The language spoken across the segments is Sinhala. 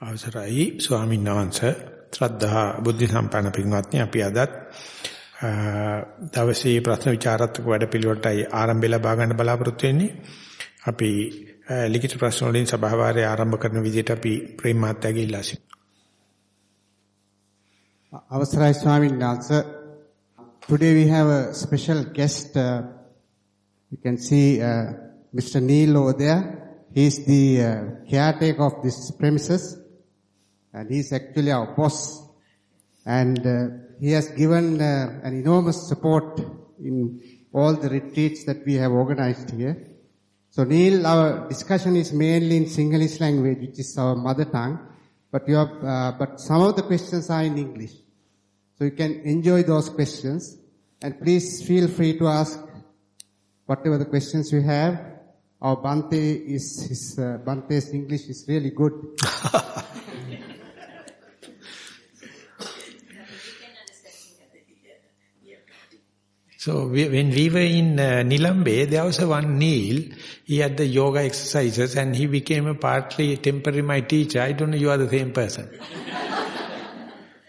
අවසරයි ස්වාමීන් වහන්සේ ශ්‍රද්ධා බුද්ධ සම්පන්න පින්වත්නි අපි අදත් දවසේ ප්‍රශ්න විචාරාත්මක වැඩපිළිවෙලටයි ආරම්භය ලබා ගන්න බලාපොරොත්තු වෙන්නේ. අපි ලිඛිත ප්‍රශ්න වලින් සභාවාරය ආරම්භ කරන විදිහට අපි ප්‍රේම මාත්‍යාගේ ඉල්ලා සිටිනවා. අවසරයි ස්වාමීන් වහන්සේ Today we have a special guest. Uh, you can see uh, Mr. Neil over there. He is the uh, caretaker of this premises and he is actually our boss. And uh, he has given uh, an enormous support in all the retreats that we have organized here. So Neil, our discussion is mainly in Sinhalese language, which is our mother tongue, but you have, uh, but some of the questions are in English. So you can enjoy those questions and please feel free to ask whatever the questions you have. Our is, uh, Bante's English is really good. So we, when we were in uh, Nilambe, there was a one Neil. He had the yoga exercises and he became a partly temporary my teacher. I don't know you are the same person.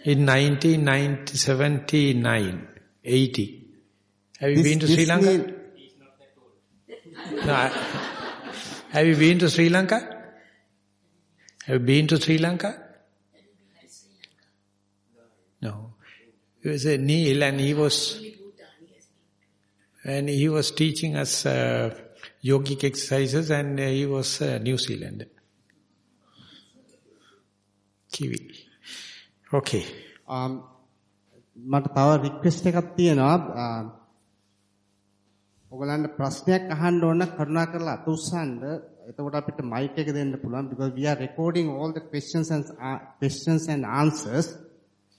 in 1979, 80. Have you This- been to Sri Lanka? Neil- No, I- have you been to Sri Lanka? Have you been to Sri Lanka? No. He was a Neil and he was and he was teaching us uh, yogic exercises and uh, he was uh, New Zealand. Kiwi. Okay. Um, මට තව රික්වෙස්ට් එකක් තියෙනවා. Um, ඔයගලන්ට ප්‍රශ්නයක් අහන්න ඕන කරුණා කරලා අත උස්සන්න. එතකොට අපිට මයික් එක දෙන්න පුළුවන් because we are recording all the questions and uh, questions and answers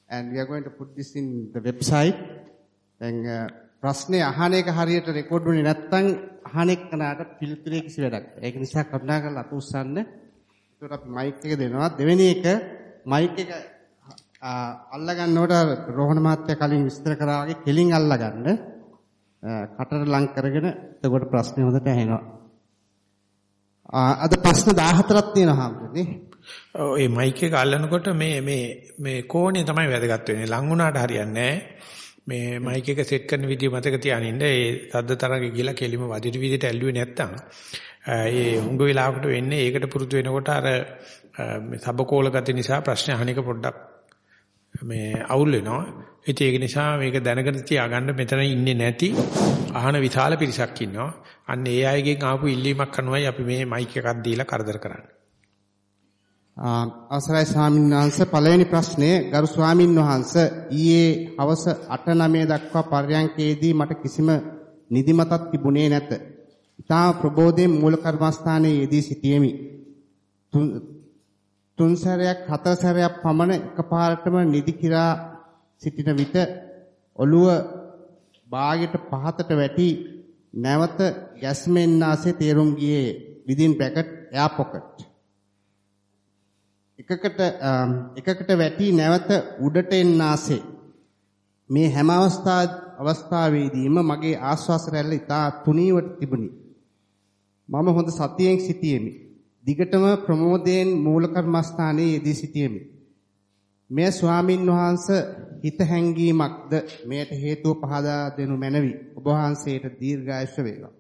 and we are going to put this in the website. දැන් uh, ප්‍රශ්නේ අහන එක හරියට රෙකෝඩ් වුනේ නැත්නම් අහන එක්කනට පිළිතුරේ කිසි වැඩක්. ඒක නිසා කරුණා කරලා අත උස්සන්න. ඒකට අපි මයික් එක දෙනවා. දෙවෙනි එක මයික් එක ආ, අල්ලගන්නකොට රෝහණ මහත්තයා කලින් විස්තර කරා වගේ කෙලින් අල්ලගන්න. ආ, කටට ලං කරගෙන එතකොට ප්‍රශ්නේ හොඳට ඇහෙනවා. ආ, අද ප්‍රශ්න 14ක් තියෙනවා හැමෝටනේ. ඔව් ඒ මයික් එක අල්ලනකොට මේ මේ මේ කෝණය තමයි වැදගත් වෙන්නේ. ලං වුණාට හරියන්නේ නැහැ. මේ මයික් එක සෙට් කරන විදිය මතක තියානින්න ඒ සද්ද තරංගෙ ගිහලා කෙලිම වදින විදියට ඇල්ලුවේ නැත්තම් ඒ හුඟ වෙලාවකට වෙන්නේ ඒකට පුරුදු වෙනකොට අර මේ සබකෝල ගති නිසා ප්‍රශ්න අහන එක පොඩ්ඩක් මේ අවුල් වෙනවා. ඉතින් ඒක නිසා මේක දැනගෙන තියාගන්න මෙතන ඉන්නේ නැති අහන විශාල පිරිසක් ඉන්නවා. අන්න ඒ අයගෙන් ආපු ඉල්ලීමක් කරනවායි අපි මේ මයික් එකක් දීලා කරදර කරන්නේ. ආ, අවසරයි ස්වාමීන් වහන්සේ පළවෙනි ප්‍රශ්නය ගරු ස්වාමින් වහන්සේ ඊයේ හවස 8:09 දක්වා පර්යංකයේදී මට කිසිම නිදිමතක් තිබුණේ නැත. ඊටා ප්‍රබෝධයෙන් මූල කර්මස්ථානයේ යෙදී සිටියෙමි. තුන්- තුන් සැරයක් හතර සැරයක් පමණ එකපාරටම නිදි කිරා සිටින විට ඔළුව බාගෙට පහතට වැටි නැවත ගැස්මෙන් ආසේ තේරුම් ගියේ within bracket air pocket එකකට අම්, එකකට වැටි නැවත උඩට එන්න ආසේ මේ හැම අවස්ථා අවස්ථාවේදීම මගේ ආශ්වාස රැල්ල ඉතා තුනීවට තිබුණි. මම හොඳ සතියෙන් සිටියෙමි. දිගටම ප්‍රමෝදයෙන් මූල කර්මස්ථානයේ යෙදී සිටියෙමි. මේ ස්වාමින් වහන්සේ හිත හැංගීමක්ද? මෙයට හේතුව පහදා දෙනු මැනවි. ඔබ වහන්සේට දීර්ඝායුෂ වේවා.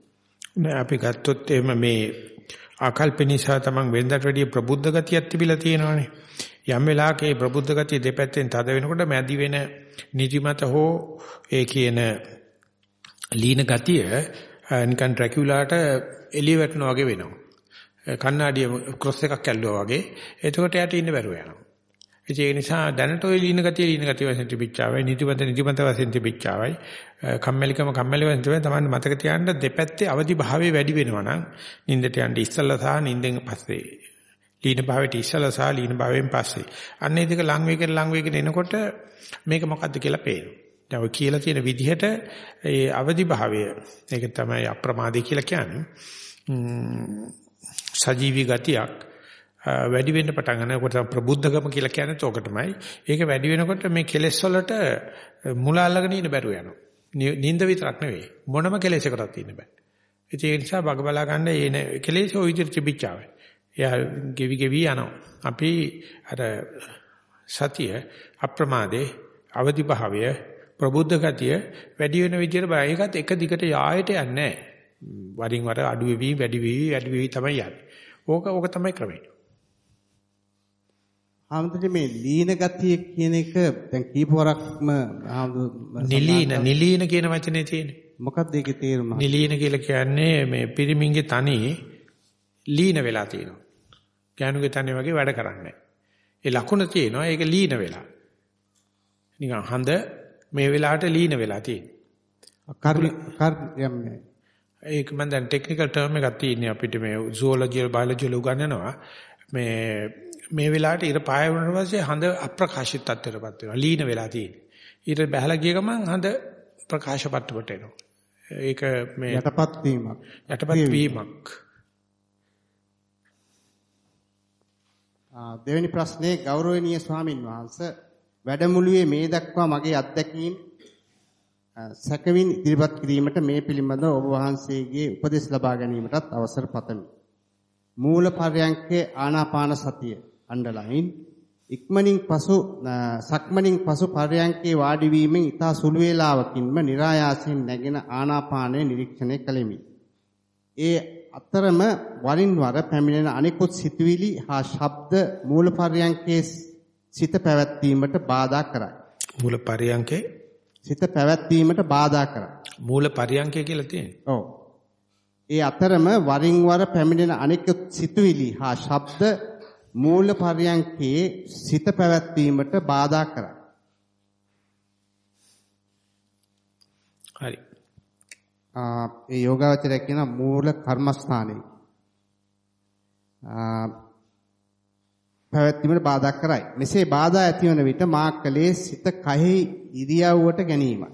නෑ අපි ගත්තොත් එහෙම මේ ආකල්ප නිසා තමන් වෙනදට වැඩිය ප්‍රබුද්ධ ගතියක් තිබිලා තියෙනවානේ. යම් වෙලාවක ඒ ප්‍රබුද්ධ ගතිය දෙපැත්තෙන් තද වෙනකොට මැදි වෙන නිදිමත හෝ ඒ කියන ලීන ගතිය අ, නිකන් ඩ්‍රැකියුලාට එළිය වැටෙනා වගේ වෙනවා. කන්නාඩිය ක්‍රොස් එකක් ඇල්ලුවා වගේ. එතකොට යට ඉන්න බැරුව යනවා. ඉතින් ඒ නිසා දැනට ඔය ලීන ගතිය ලීන ගතිය වශයෙන් තිබිච්චාවයි නිදිමත නිදිමත වශයෙන් තිබිච්චාවයි අ, කම්මැලිකම කම්මැලි වශයෙන් තිබෙන තමයි මතක තියාගන්න දෙපැත්තේ අවදි භාවයේ වැඩි වෙනවා නම් නින්දට යන්න ඉස්සල්ලා සහ නින්දෙන් පස්සේ. ලීන භාවයට ඉස්සල්ලා සහ ලීන භාවයෙන් පස්සේ. අන්න ඒ දෙක ලං වේගෙන ලං වේගෙන එනකොට මේක මොකද්ද කියලා පේනවා. දැන් ඔය කියලා තියෙන විදිහට ඒ අවදි භාවය ඒක තමයි අප්‍රමාදී කියලා කියන්නේ. ම්ම්, සජීවී ගතියක් අ, වැඩි වෙන්න පටන් ගන්නකොට තමයි ප්‍රබුද්ධකම කියලා කියන්නේ. ඒක තමයි. ඒක වැඩි වෙනකොට මේ කෙලෙස් වලට මුල අල්ලගෙන ඉන්න බැරුව යනවා. නි- නිින්ද විතරක් නෙවෙයි මොනම කෙලෙසකටත් ඉන්න බෑ. ඉතින් ඒ නිසා බග බලා ගන්න ඒ කෙලෙස් ඔය විදිහට තිබිච්චාවයි. එයා ගෙවි ගෙවි යනවා. අපි අර සතිය අප්‍රමාදේ අවදි භාවය ප්‍රබුද්ධ ගතිය වැඩි වෙන විදිහට බය ඒකත් එක දිගට යායට යන්නේ නැහැ. වරින් වර අඩු වෙවි වැඩි වෙවි වැඩි වෙවි තමයි යන්නේ. ඕක ඕක තමයි ක්‍රමය. ආමතුනේ මේ ලීන ගතිය කියන එක දැන් කීප වරක්ම නිලීන නිලීන කියන වචනේ තියෙන්නේ. මොකක්ද ඒකේ තේරුම? නිලීන කියලා කියන්නේ මේ පිරිමින්ගේ තනි ලීන වෙලා තියෙනවා. ගෑනුගේ තනි වගේ වැඩ කරන්නේ ඒ ලකුණ තියෙනවා ඒක ලීන වෙලා. නිකන් හඳ මේ වෙලාවට ලීන වෙලා තියෙනවා. ඒක මම දැන් ටෙක්නිකල් ටර්ම් එකක් තියෙන්නේ අපිට මේ zoology biology වල උගන්වනවා. මේ මේ වෙලාවට ඉර පාය වුණාට පස්සේ හඳ අප්‍රකාශිත තත්ත්වයටපත් වෙනවා. ලීන වෙලා තියෙන්නේ. ඊට බහැලා ගිය ගමන් හඳ ප්‍රකාශ පත්වට එනවා. ඒක මේ යටපත් වීමක්. යටපත් වීමක්. දෙවෙනි ප්‍රශ්නේ ගෞරවනීය ස්වාමින් වහන්සේ වැඩමුළුවේ මේ දක්වා මගේ අත්දැකීම් සැකවින් ඉදිරිපත් කිරීමට මේ පිළිබඳව ඔබ වහන්සේගේ උපදෙස් ලබා ගැනීමටත් අවසර පතමි. මූල පර්යංකේ ආනාපාන සතිය අණ්ඩලයින් ඉක්මනින් පසු සක්මනින් පසු පර්යංකේ වාඩි වීමෙන් ඊතා සුළු වේලාවකින්ම નિરાයාසයෙන් නැගෙන ආනාපානය නිරීක්ෂණය කළෙමි. ඒ අතරම වරින් වර පැමිණෙන අනිකුත් සිතුවිලි හා ශබ්ද මූල පර්යංකේ සිත පැවැත්වීමට බාධා කරයි. මූල පර්යංකේ සිත පැවැත්වීමට බාධා කරයි. මූල පර්යංකේ කියලා තියෙන්නේ. ඔව්. ඒ අතරම වරින් වර පැමිණෙන අනිකුත් සිතුවිලි හා ශබ්ද මූල පර්යංකේ සිත පැවැත්වීමට බාධා කරයි. හරි. ඒ යෝගාවචරය කියන මූල කර්මස්ථානයේ පැවැත්වීමට බාධා කරයි. මෙසේ බාධා ඇතිවන විට මා කලේ සිත කයෙහි ඉරියව්වට ගැනීමයි.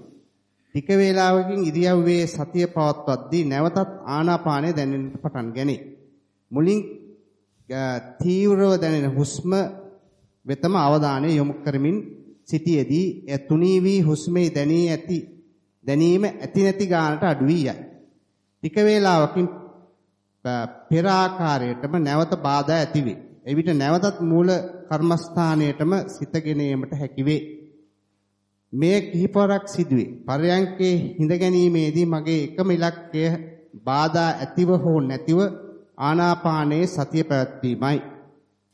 ටික වේලාවකින් ඉරියව්වේ සතිය පවත්වද්දී නැවතත් ආනාපානය දැනෙන්නට පටන් ගනී. මුලින් තීව්‍රව දැනෙන හුස්ම වෙතම අවධානය යොමු කරමින් සිටියේදී එය තුනී වී හුස්මේ දැනී ඇති දැනීම ඇති නැති ගානට අඩු වී යයි. ටික වේලාවකින් පෙර ආකාරයටම නැවත බාධා ඇතිවේ. එවිට නැවතත් මූල කර්මස්ථානයටම සිතගෙන ඒමට හැකිවේ. මේ කිහිපවරක් සිදුවේ. පරයන්කේ හිඳ ගැනීමේදී මගේ එකම ඉලක්කය බාධා ඇතිව හෝ නැතිව ආනාපානයේ සතිය පැවැත්වීමයි.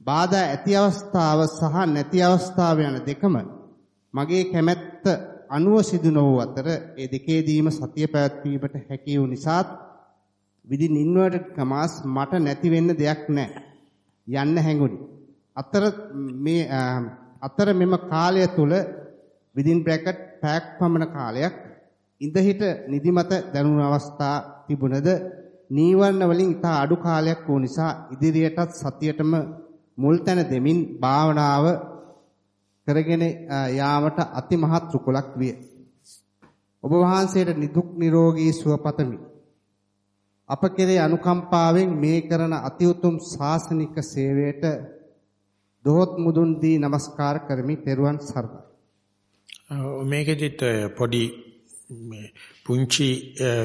බාධා ඇති අවස්ථාව සහ නැති අවස්ථාව යන දෙකම මගේ කැමැත්ත අනුව සිදු නොවූ අතර ඒ දෙකේදීම සතිය පැවැත්වීමට හැකි වූ නිසාත් within inverted commas මට නැති වෙන්න දෙයක් නැහැ. යන්න හැඟුණි. අතර මේ අතර මෙම කාලය තුල within bracket පැයක් පමණ කාලයක් ඉඳහිට නිදිමත දැනුණු අවස්ථා තිබුණද නීවරණ වලින් ඉතා අඩු කාලයක් වූ නිසා ඉදිරියටත් සතියටම මුල් තැන දෙමින් භාවනාව කරගෙන යාමට අතිමහත් සුකුලක් විය. ඔබ වහන්සේට නිදුක් නිරෝගී සුව පතමි. අප කෙරේ අනුකම්පාවෙන් මේ කරන අති උතුම් ශාසනික සේවයට දොහොත් මුදුන් දී নমස්කාර කරමි. ත්වන් සරණයි. මේකෙදිත් පොඩි පුංචි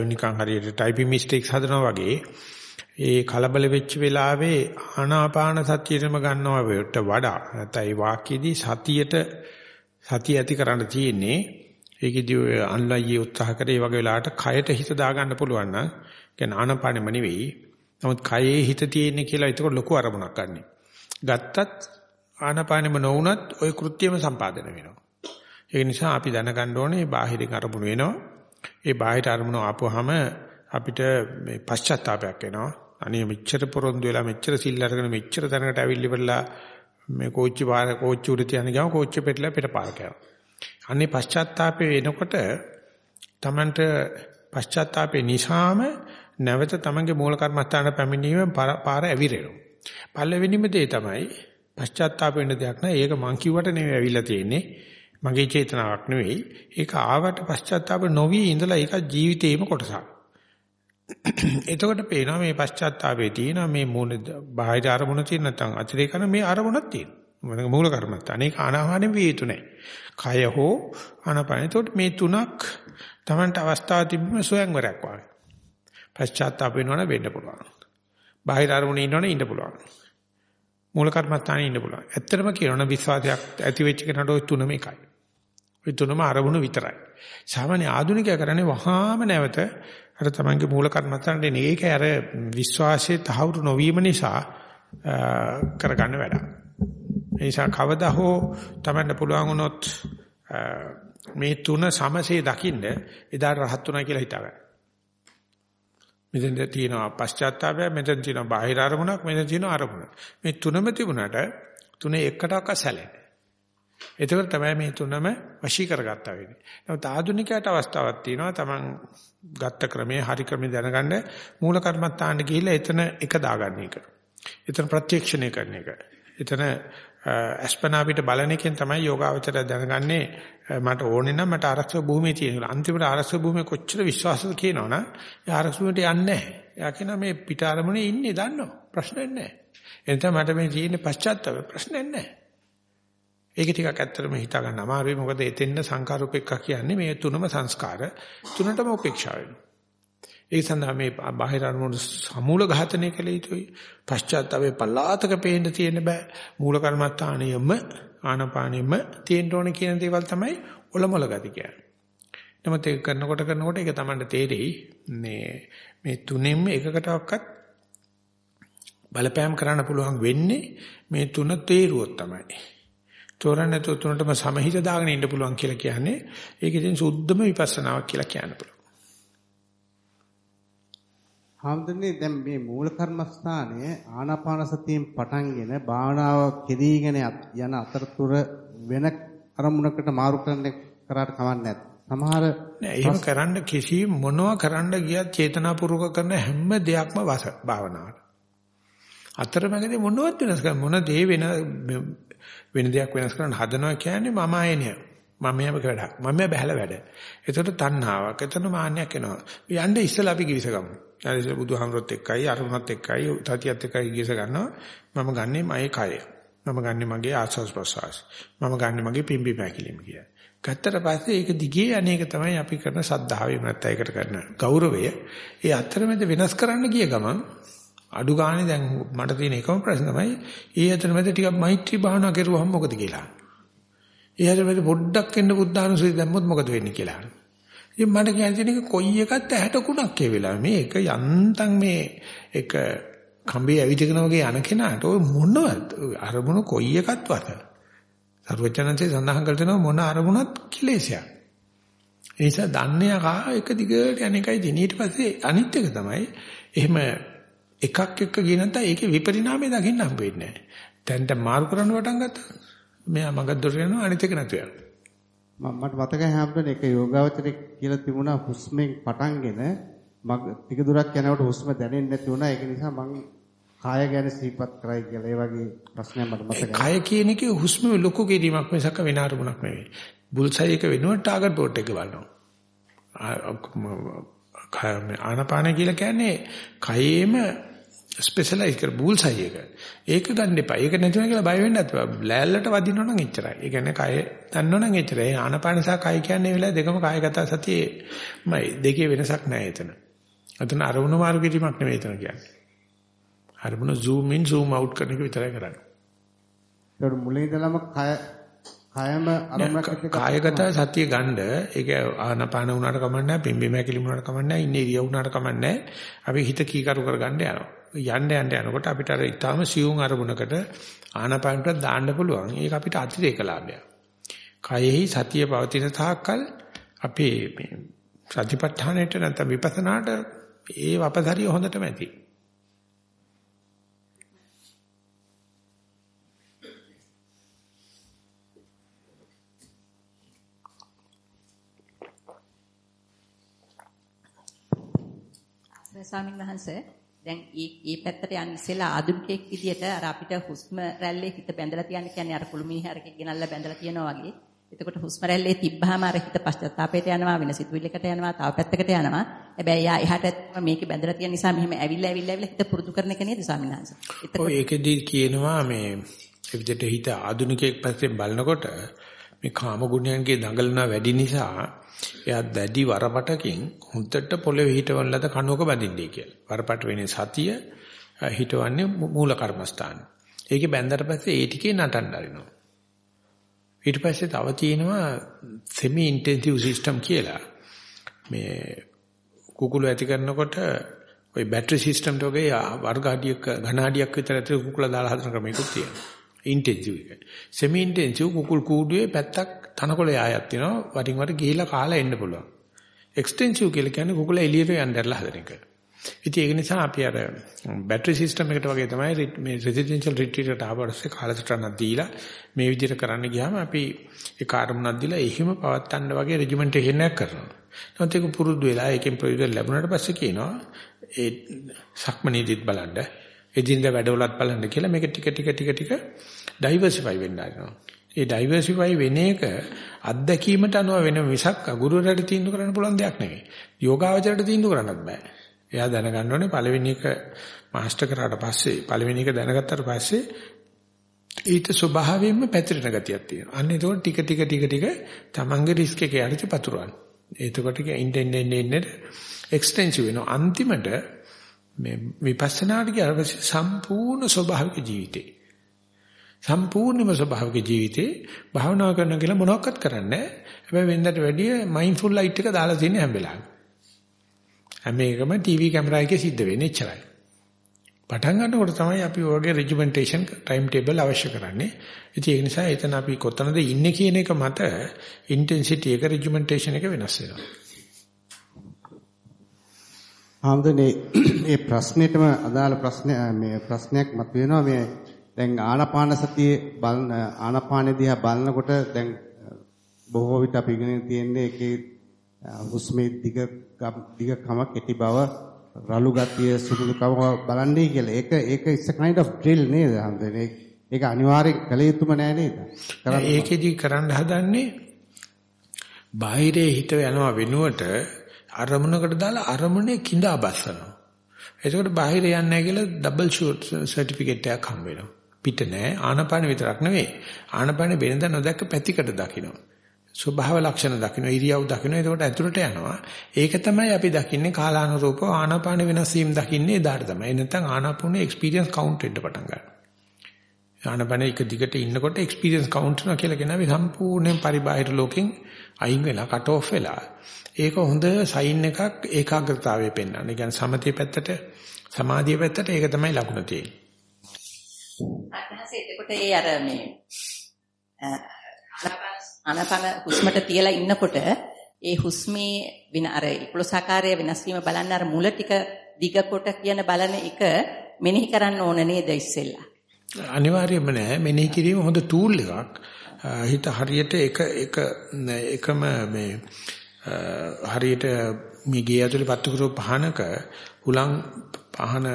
නිකන් හරියට ටයිපින් මිස්ටේක්ස් හදනවා වගේ ඒ කලබල වෙච්ච වෙලාවේ ආනාපාන සතියෙම ගන්නවට වඩා නැත්නම් ඒ වාක්‍යයේදී සතියට සතිය ඇති කරන්න තියෙන්නේ ඒකෙදී ඔය අන්ලයියේ උත්සාහ කරේ වගේ වෙලාවට කයට හිත දාගන්න පුළුවන් නම් කියන්නේ ආනාපානෙම නෙවෙයි නමුත් කයේ හිත තියෙන්නේ කියලා ඒක ලොකු අරමුණක් ගන්න. ගත්තත් ආනාපානෙම නොවුනත් ওই කෘත්‍යම සම්පාදනය වෙනවා. ඒ නිසා අපි දැනගන්න ඕනේ බාහිරින් අරමුණු වෙනවා. ඒ බාහිර අරමුණු ආපුවාම අපිට මේ පශ්චාත්තාවයක් එනවා. අනේ මෙච්චර පොරොන්දු වෙලා මෙච්චර සිල් අරගෙන මෙච්චර තැනකට ඇවිල්ලි වෙලා මේ කෝච්චි පාර කෝච්චි උඩ තියන ගම කෝච්චි පෙටලා පිට පාරක යනවා. අනේ පශ්චාත්තාපේ වෙනකොට Tamanට පශ්චාත්තාපේ නිසාම නැවත Tamanගේ මූල කර්මස්ථාන පැමිණීම පාර ඇවිරෙනවා. පළවෙනිම දේ තමයි පශ්චාත්තාප වෙන්න දෙයක් නෑ. ඒක මං කිව්වට නෙවෙයි ඇවිල්ලා තියෙන්නේ. මගේ චේතනාවක් නෙවෙයි. ඒක ආවට පශ්චාත්තාප නොවි ඉඳලා ඒක ජීවිතේම කොටසක්. එතකොට පේනවා මේ පශ්චාත්තාපයේ තියෙන මේ මූල බාහිර අරමුණ තියෙන නැත්නම් අතිරේකන මේ අරමුණක් තියෙනවා. මූල කර්මත්ත. අනේක අනාහානෙ විය යුතු නැහැ. කය හෝ ආනපන. එතකොට මේ තුනක් Tamanට අවස්ථාව තිබීම සොයන්වරයක් වගේ. පශ්චාත්තාප වෙනවනම් වෙන්න පුළුවන්. බාහිර අරමුණේ ඉන්නවනම් ඉන්න පුළුවන්. මූල කර්මස්ථානේ ඉන්න පුළුවන්. ඇත්තටම කියනවනම් විශ්වාසයක් ඇති වෙච්ච කෙනාට ওই තුනම එකයි. ওই තුනම අරමුණු විතරයි. සාමාන්‍ය ආධුනිකයා කරන්නේ වහාම නැවත අර තමන්ගේ මූල කර්මස්ථානට එන ඒක අර විශ්වාසයේ තහවුරු නොවීම නිසා කරගන්න වැඩක්. ඒ නිසා කවදා හෝ තමන්ට පුළුවන් වුණොත් මේ තුන සමසේ දකින්න එදා රහත් උනා කියලා හිතාගන්න. මෙතෙන් තියෙනවා පශ්චාත්තාපය මෙතෙන් තියෙනවා බාහිර අරමුණක් මෙතෙන් තියෙනවා අරමුණ. මේ තුනම තිබුණාට තුනේ එකටක සැලෙන්නේ. ඒකවල තමයි මේ තුනම වශී කරගත්තා වෙන්නේ. නමුත් ආධුනිකයට අවස්ථාවක් තියෙනවා Taman ගත්ත ක්‍රමයේ හරි ක්‍රමයේ දැනගන්න මූල කර්මත්තාන්න ගිහිල්ලා එතන එක දාගන්න එක. එතන ප්‍රත්‍යක්ෂණය කරන එක. එතන අස්පනා පිට බලන එකෙන් තමයි යෝගාවචරය දැනගන්නේ මට ඕනේ නම් මට ආරක්ෂක භූමිය තියෙනවා. අන්තිමට ආරක්ෂක භූමිය කොච්චර විශ්වාසද කියනවනම් ඒ ආරක්ෂක භූමියට යන්නේ නැහැ. එයා කියනවා මේ පිට ආරමුණේ ඉන්නේ දන්නවා. ප්‍රශ්නයක් නැහැ. එතන මට මේ තියෙන්නේ පශ්චාත්තාප ප්‍රශ්නයක් නැහැ. ඒක ටිකක් ඇත්තටම හිතා ගන්න අමාරුයි මොකද එතෙන්න සංකාර උපේක්ඛා කියන්නේ මේ තුනම සංස්කාර තුනටම උපේක්ෂා වෙනවා. ඒ සඳහා මේ බාහිර අරමුණු සමූල ඝාතනය කළ යුතුයි. පශ්චාත්තාපේ පල්ලාතක පේන්න තියෙන බෑ. මූල කර්මත්තානියම ආනපානෙම තියෙන්න ඕන කියන දේවල් තමයි ඔලොමල ගති කියන්නේ. නමුත් ඒක කරනකොට කරනකොට ඒක තමයි තේරෙයි මේ මේ තුනෙන්ම එකකටවත් බලපෑම් කරන්න පුළුවන් වෙන්නේ මේ තුන තේරුවොත් තමයි. තෝරන්නේ තුනටම සමහිත දාගෙන ඉන්න පුළුවන් කියලා කියන්නේ ඒක ඉතින් සුද්ධම විපස්සනාවක් කියලා කියන්න පුළුවන්. හාමුදුරනේ දැන් මේ මූල කර්මස්ථානයේ ආනාපාන සතියෙන් පටන්ගෙන භාවනාව කෙරීගෙන යන අතරතුර වෙන අරමුණකට මාරු කරන්න කරාට කවන්නේ නැත්. සමහර නෑ එහෙම කරන්න කිසි මොනවා කරන්න ගියත් චේතනාපූර්වක කරන හැම දෙයක්ම වස භාවනාවට. අතරමැදි මොනවත් වෙනස් කරන්න මොන දේ වෙන වෙන දෙයක් වෙනස් කරන්න හදනවා කියන්නේ මම ආයනිය. මම යම වැඩක්. මම බැහැලා වැඩ. ඒතකොට තණ්හාවක්. එතන මාන්නයක් එනවා. යන්න ඉස්සලා අපි කිවිසගමු. ඊට බුදුහාමරොත් එක්කයි අරුණත් එක්කයි තතියත් එක්කයි ගියස ගන්නවා මම ගන්නෙ මගේ කය මම ගන්නෙ මගේ ආස්වාස් ප්‍රසවාස මම ගන්නෙ මගේ පිම්බි පැකිලිම කිය. ගත්තට පස්සේ ඒක දිගේ අනේක තමයි අපි කරන සද්ධාවේ නැත්නම් ඒකට කරන ගෞරවය. ඒ අතරමැද වෙනස් කරන්න ගිය ගමන් අඩු ගානේ දැන් මට තියෙන එකම ප්‍රශ්න තමයි ඒ අතරමැද ටිකක් මෛත්‍රී භාවනා කරුවහම මොකද කියලා. ඒ අතරමැද පොඩ්ඩක් එන්න බුද්ධානුසය දැම්මොත් මොකද වෙන්නේ කියලා. ඉතින් මට කියන්න තියෙන එක කොයි එකත් 63ක් ඒ වෙලාවේ. මේක යන්තම් මේ එක කම්බේ ඇවිදගෙන වගේ යන කෙනාට ඔය මොනවද අරමුණු කොයි එකත් වත. සර්වචනන්සේ සඳහන් කළ දෙනවා මොන අරමුණත් කිලේශයක්. ඒ නිසා දන්නේ යකා එක දිගට යන එකයි දින ඊට පස්සේ අනිත් එක තමයි එහෙම එකක් එක්ක ගිය නැත්නම් ඒකේ විපරිණාමය දකින්න හම්බ වෙන්නේ නැහැ. දැන් දැන් මාරු කරන්න පටන් ගත්තා. මෙයා මගක් දොර යනවා අනිත් එක නැතු යනවා. මට මතකයි හැමදේම එක යෝගාවචරයක් කියලා තිබුණා හුස්මෙන් පටන්ගෙන මග ටික දුරක් යනකොට හුස්ම දැනෙන්නේ නැති වුණා ඒක නිසා මං කාය ගැන සිහිපත් කරයි කියලා ඒ වගේ ප්‍රශ්නයක් මට මතකයි. කාය කියන එකේ හුස්ම ලොකු කිරීමක් මිසක වෙන අරමුණක් නෙවෙයි. බුල්සයි එක වෙනුවට ටාගට් බෝඩ් එක බලනවා. ආනපාන කියලා කියන්නේ කයේම ස්පෙෂලායිස් කර බුල්සයි එක. ඒක ගන්න එපා. ඒක නැති වෙන කියලා බය වෙන්න නැතුව. ලෑල්ලට වදිනවා නම් එච්චරයි. ඒ කියන්නේ කය දන්නෝ නම් එච්චරයි. ආනපාන සහ කය කියන්නේ වෙලාව දෙකම කායගත සතියේමයි. දෙකේ වෙනසක් නැහැ එතන. එතන අරමුණු මාරු කිරීමක් නෙවෙයි එතන කියන්නේ. අරමුණ zoom in zoom out කරන එක විතරයි කරන්නේ. ඒකට මුලින් ඉඳලම කය කයම අරමුණක් කායගත සතිය ගන්න ඒක ආනපාන වුණාට කමන්නේ පිම්බි මැකිලි වුණාට කමන්නේ ඉන්නේ ඉරියව් වුණාට කමන්නේ අපි හිත කීකරු කරගන්න යනවා. යන්න යන්න යනකොට අපිට අර ඊටාම සියුම් අරමුණකට ආනපානට දාන්න පුළුවන්. ඒක අපිට අතිරේක ලාභයක්. කයෙහි සතිය පවතින තාක්කල් අපේ සතිපට්ඨානෙට නැත්නම් විපස්සනාට ඒ වපසරිය හොඳටම ඇති. ස්වාමීන් වහන්සේ දැන් මේ මේ පැත්තට යන්න ඉස්සෙල්ලා ආධුනිකයෙක් විදියට අර අපිට හුස්ම රැල්ලේ හිත බැඳලා තියන්න කියන්නේ අර කුළුමිනි හැරකෙක් ගෙනල්ලා බැඳලා තියනවා වගේ. එතකොට හුස්ම රැල්ලේ තිබ්බහම අර හිත පශ්චාත්තාපයට යනවා වෙන සිතුවිල්ලකට යනවා තව පැත්තකට යනවා. හැබැයි යා එහාට මේක බැඳලා තියෙන නිසා මෙහෙම ඇවිල්ලා ඇවිල්ලා ඇවිල්ලා හිත පුරුදු කරන එක නේද ස්වාමීන් වහන්සේ? ඔය ඒකෙදි කියනවා මේ එවිට හිත ආධුනිකයෙක් පැත්තෙන් බලනකොට මේ කාම ගුණයන්ගේ දඟලන වැඩි නිසා එයා දැඩි වරපටකින් හුද්දට පොළවේ හිටවන ලද කණුවක බඳින්නේ කියලා. වරපට වෙන්නේ සතිය හිටවන්නේ මූල කර්මස්ථාන. ඒකේ බැඳලා පස්සේ ඒ ටිකේ නටන්න අරිනවා. ඊට පස්සේ තව තියෙනවා semi intensive system කියලා. මේ කුකුළු ඇති කරනකොට ওই බැටරි සිස්ටම් එක වගේ වර්ග අඩියක ඝන අඩියක් විතර ඇතුළේ කුකුලා දාලා හදන ක්‍රමයකුත් තියෙනවා. ඉන්ටෙන්සිව් එක. සෙමි ඉන්ටෙන්සිව් කුකුල් කූඩුවේ පැත්තක් තනකොළ යායක් තියෙනවා. වරින් වර ගිහිලා කාලා එන්න පුළුවන්. එක්ස්ටෙන්සිව් කියලා කියන්නේ කුකුල එළියට යන්න දැරලා හදන එක. ඉතින් ඒක නිසා අපි අර බැටරි සිස්ටම් එකට වගේ තමයි මේ රෙසිඩෙන්ෂල් රිට්‍රීට් එකට ආවොත් කාලසටහනක් දීලා මේ විදිහට කරන්න ගියාම අපි ඒ කාර්මුණක් දීලා එහෙම පවත්තන්න වගේ රෙජිමෙන්ටේෂන් එකක් කරනවා. නැත්නම් ඒක පුරුදු වෙලා ඒකෙන් ප්‍රයෝජන ලැබුණාට පස්සේ කියනවා ඒ සක්මනීදිත් බලන්න එදින්ද වැඩවලත් බලන්න කියලා මේක ටික ටික ටික ටික ඩයිවර්සිෆයි වෙන්න ආරම්භ ඒ ඩයිවර්සිෆයි වෙන එක අත්දැකීමට අනුව වෙන මිසක් ගුරුවරයාට තීන්දුව කරන්න පුළුවන් දෙයක් නෙවෙයි. යෝගාවචරයට තීන්දුව කරන්නත් බෑ. එයා දැනගන්න ඕනේ පළවෙනි එක මාස්ටර් කරාට පස්සේ පළවෙනි එක දැනගත්තාට පස්සේ ඊට ස්වභාවයෙන්ම පැතිරෙන ගතියක් තියෙනවා. අන්න ඒකෝට ටික ටික ටික ටික තමන්ගේ රිස්ක් එක යටි පතුරවන්න. එතකොට ඉන්ටෙන්ඩ් එන්නේ එක්ස්ටෙන්සිව් වෙනවා. අන්තිමට මේ විපස්සනාට ගියාට සම්පූර්ණ ස්වභාවික ජීවිතේ. සම්පූර්ණම ස්වභාවික ජීවිතේ භාවනා කරනවා කියලා මොනවක්වත් කරන්නේ නැහැ. හැබැයි වෙනදට වැඩිය මයින්ඩ්ෆුල් ලයිට් එක දාලා තියෙන හැම වෙලාවෙම. හැම එකම ටීවී කැමරා එකේ සිද්ධ වෙන්නේ එච්චරයි. පටන් ගන්නකොට තමයි අපි ඔයගේ රෙජිමෙන්ටේෂන් ටයිම් ටේබල් අවශ්‍ය කරන්නේ. ඉතින් ඒ නිසා එතන අපි කොතනද ඉන්නේ කියන එක මත ඉන්ටෙන්සිටි එක රෙජිමෙන්ටේෂන් එක වෙනස් වෙනවා. ආම්දනේ මේ ප්‍රශ්නෙටම අදාළ ප්‍රශ්න මේ ප්‍රශ්නයක් මතුවෙනවා මේ දැන් ආනාපාන සතිය බලන ආනාපාන දිහා බලනකොට දැන් බොහෝ විට අපි ඉගෙන තියෙන්නේ ඒකේ හුස්මේ දිග දිග කම කෙටි බව රළු ගතිය සුළුකම බලන්නේ කියලා. ඒක ඒක is a kind of drill නේද? හන්දනේ ඒක අනිවාර්යෙන් කළ යුතුම නෑ නේද? ඒකෙදි කරන්න හදන්නේ බාහිරේ හිත යනවා වෙනුවට අරමුණකට දාලා අරමුණේ කිඳා බස්සනවා. එතකොට බාහිර යන්නේ නැහැ කියලා ඩබල් ෂූට් සර්ටිෆිකේට් එකක් හම්බ වෙනවා. පිට නෑ ආනපාන විතරක් නෙවෙයි. ආනපාන වෙනද නොදැක්ක පැතිකඩ දකින්න. ස්වභාව ලක්ෂණ දකින්න ඉරියව් දකින්න එතකොට ඇතුළට යනවා. ඒක තමයි අපි දකින්නේ කාලානුරූපව ආනපාන වෙනස් වීම දකින්නේ එදාට තමයි. නැත්නම් ආනාපානේ එක්ස්පීරියන්ස් කවුන්ට් වෙන්න පටන් ගන්නවා. ආනපාන එක දිගට ඉන්නකොට එක්ස්පීරියන්ස් කවුන්ට් කරනවා කියලා කියන අපි සම්පූර්ණයෙන් පරිබාහිර ලෝකෙන් අයින් වෙලා කට් ඔෆ් වෙලා ඒක හොඳ සයින් එකක් ඒකාග්‍රතාවයේ පෙන්වන්නේ. ඒ කියන්නේ සමතේ පැත්තට සමාධිය පැත්තට ඒක තමයි ලකුණ තියෙන්නේ. අතහසේ එතකොට ඒ අර මේ ආනපන හුස්මට තියලා ඉන්නකොට ඒ හුස්මේ වින අර 11 ආකාරයේ වෙනස් වීම බලන්න අර මුල ටික දිග කොට කියන බලන එක මෙනෙහි කරන්න ඕන නේද ඉස්සෙල්ලා? අනිවාර්යයෙන්ම නෑ. මෙනෙහි කිරීම හොඳ ටූල් එකක්. හිත හරියට එක එක එකම මේ හරියට මේ ගේ ඇතුලේ පත්තු කරපු පහනක හුලං පහන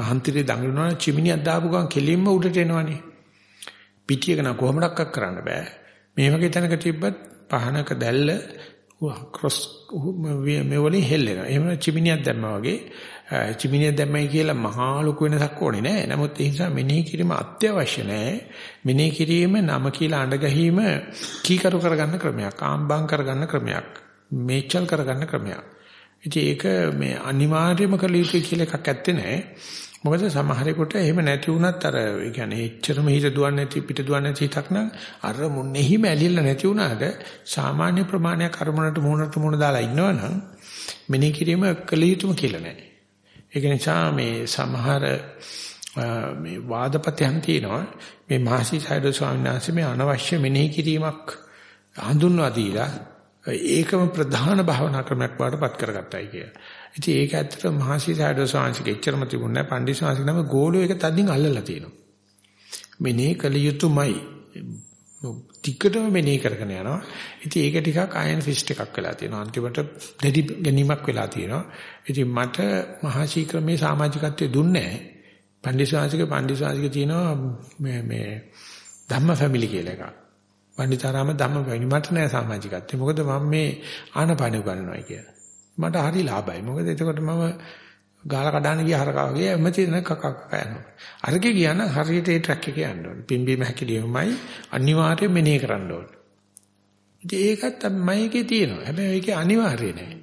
පහන්තිරේ දඟලනවා චිමිනියක් දාපු ගමන් කෙලින්ම උඩට එනවනේ. පිටියක නම් කොහොමඩක්වත් කරන්න බෑ. මේ වගේ තැනක තිබ්බත් පහනක දැල්ල ක්‍රොස් මේ වලින් හෙල්ලෙනවා. එහෙම චිමිනියක් දැම්මා වගේ චිමිනියක් දැම්මයි කියලා මහා ලොකු වෙනසක් ඕනේ නෑ. නමුත් ඒ නිසා මෙනෙහි කිරීම අත්‍යවශ්‍ය නෑ. මෙනෙහි කිරීම නම කියලා අඬ ගැහිම කීකරු කරගන්න ක්‍රමයක්. ආම්බම් කරගන්න ක්‍රමයක්. මේචල් කරගන්න ක්‍රමයක්. ඉතින් ඒක මේ අනිවාර්යම කළ යුතුයි කියලා එකක් ඇත්තේ නෑ. මොකද සමහරෙකුට එහෙම නැති වුණත් අර ඒ කියන්නේ එච්චරම හිත දුවන්නේ නැති පිට දුවන්නේ නැති හිතක් නම් අර මුන්නේහිම ඇලිලා නැති වුණාට සාමාන්‍ය ප්‍රමාණයක් අරමුණට මුණට මුණ දාලා ඉන්නවනම් මෙනෙහි කිරීම කළ යුතුම කියලා නෑ. ඒක නිසා මේ සමහර මේ වාදපතයන් තියෙනවා මේ මහසි සයිඩ් ස්වාමීන් වහන්සේ මේ අනවශ්‍ය මෙනෙහි කිරීමක් හඳුන්වා දීලා ඒකම ප්‍රධාන භාවනා ක්‍රමයක් වඩපත් කරගත්තයි කිය. ඉතින් ඒක ඇත්තට මහසි සයිඩ් ස්වාමීන්ගේ එච්චරම තිබුණේ නැහැ. පණ්ඩිත ස්වාමීන් නම ගෝලෝ ඒක තදින් අල්ලලා තියෙනවා. මෙනෙහි කළ යුතුමයි. ටිකටම මෙනෙහි කරගෙන යනවා. ඉතින් ඒක ටිකක් අයන් ෆිස්ට් එකක් වෙලා තියෙනවා. අන්තිමට දෙඩි ගැනීමක් වෙලා තියෙනවා. ඉතින් මට මහසි ක්‍රමේ සමාජිකත්වයේ දුන්නේ නැහැ. පණ්ඩිතවාසික පණ්ඩිතවාසික තියෙනවා මේ මේ ධම්ම ෆැමිලි කියලා එකක්. පණ්ඩිතාරාම ධම්ම ෆැමිලි මට නෑ සමාජිකත්වය. මොකද මම මේ ආනපාන උගන්වනවා කියලා. මට හරි ලාභයි. මොකද එතකොට මම ගාලා කඩාන ගිය හරකා වගේ එමෙති න කක කක යනවා. අරකේ ගියා හරියට ඒ ට්‍රැක් එකේ යන්න ඕනේ. පිම්බීම හැකිලියමයි අනිවාර්යයෙන් මෙනෙහි කරන්න ඕනේ. ඉතින් ඒකත් මයිකේ තියෙනවා. හැබැයි ඒකේ අනිවාර්ය නෑ.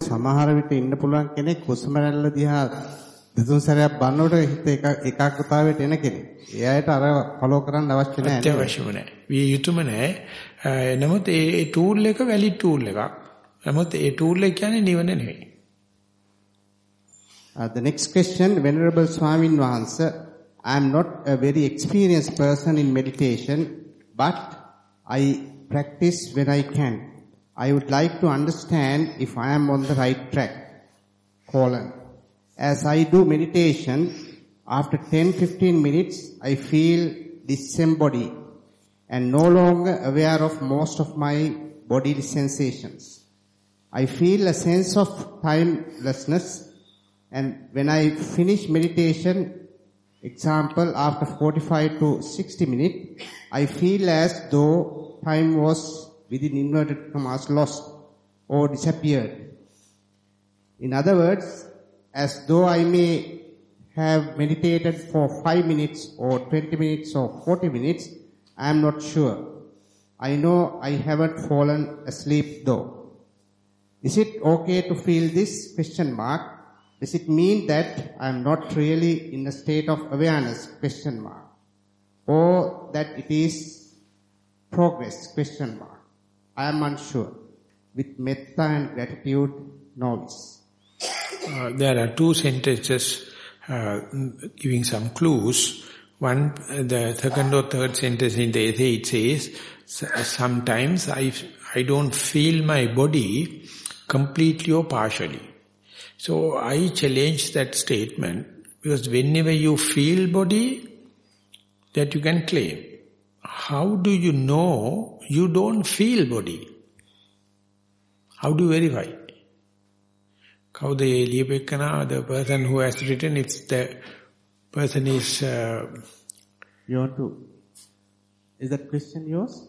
සමහර විට ඉන්න පුළුවන් කෙනෙක් හුස්ම රැල්ල දිහා දෙතුන් සැරයක් බannකොට හිත එක ඒකාග්‍රතාවයට එන කෙනෙක්. ඒ අයට අර ෆලෝ කරන්න අවශ්‍ය නැහැ. අත්‍යවශ්‍යම නැහැ. විය යුතුම නැහැ. නමුත් ඒ ටූල් එක වැලිඩ් ටූල් එකක්. නමුත් ඒ ටූල් එක කියන්නේ නිවන නෙවෙයි. Uh, the next question, Venerable Swamin Wahansa, I am not a very experienced person in meditation, but I practice when I can. I would like to understand if I am on the right track. Colon. As I do meditation, after 10-15 minutes, I feel disembodied and no longer aware of most of my bodily sensations. I feel a sense of timelessness and when I finish meditation, example after 45 to 60 minutes, I feel as though time was within inverted commas lost or disappeared. In other words, as though I may have meditated for 5 minutes or 20 minutes or 40 minutes, I am not sure. I know I haven't fallen asleep though. Is it okay to feel this question mark? Does it mean that I am not really in a state of awareness question mark? Or that it is progress question mark? I am unsure. With metta and gratitude, novice. Uh, there are two sentences uh, giving some clues. One, the second or third sentence in the essay, it says, sometimes I, I don't feel my body completely or partially. So I challenge that statement because whenever you feel body, that you can claim. How do you know you don't feel body? How do you verify? How the the person who has written, if the person is... Uh, you to... Is that question yours?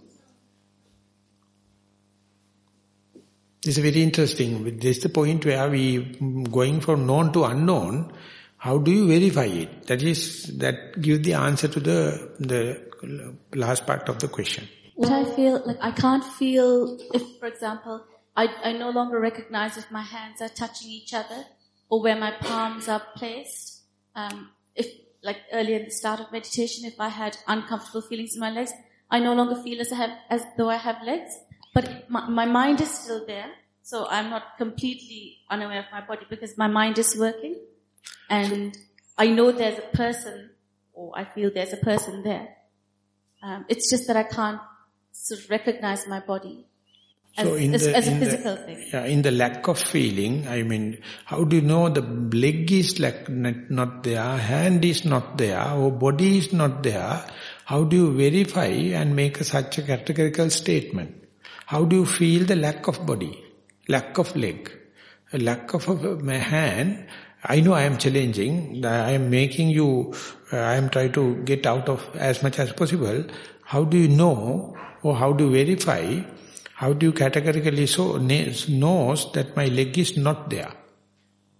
This is very interesting. This is the point where we going from known to unknown how do you verify it? That is that gives the answer to the the last part of the question. What i feel like i can't feel if for example I, I no longer recognize if my hands are touching each other or where my palms are placed. Um, if, like earlier in the start of meditation, if I had uncomfortable feelings in my legs, I no longer feel as, I have, as though I have legs, but my, my mind is still there. So I'm not completely unaware of my body because my mind is working and I know there's a person or I feel there's a person there. Um, it's just that I can't sort of recognize my body. As, so in as, the, as a in physical the, thing. Yeah, in the lack of feeling, I mean, how do you know the leg is like not, not there, hand is not there, or body is not there? How do you verify and make a, such a categorical statement? How do you feel the lack of body, lack of leg, lack of a hand? I know I am challenging, I am making you, uh, I am trying to get out of as much as possible. How do you know or how do you verify how do you categorically so knows that my leg is not there?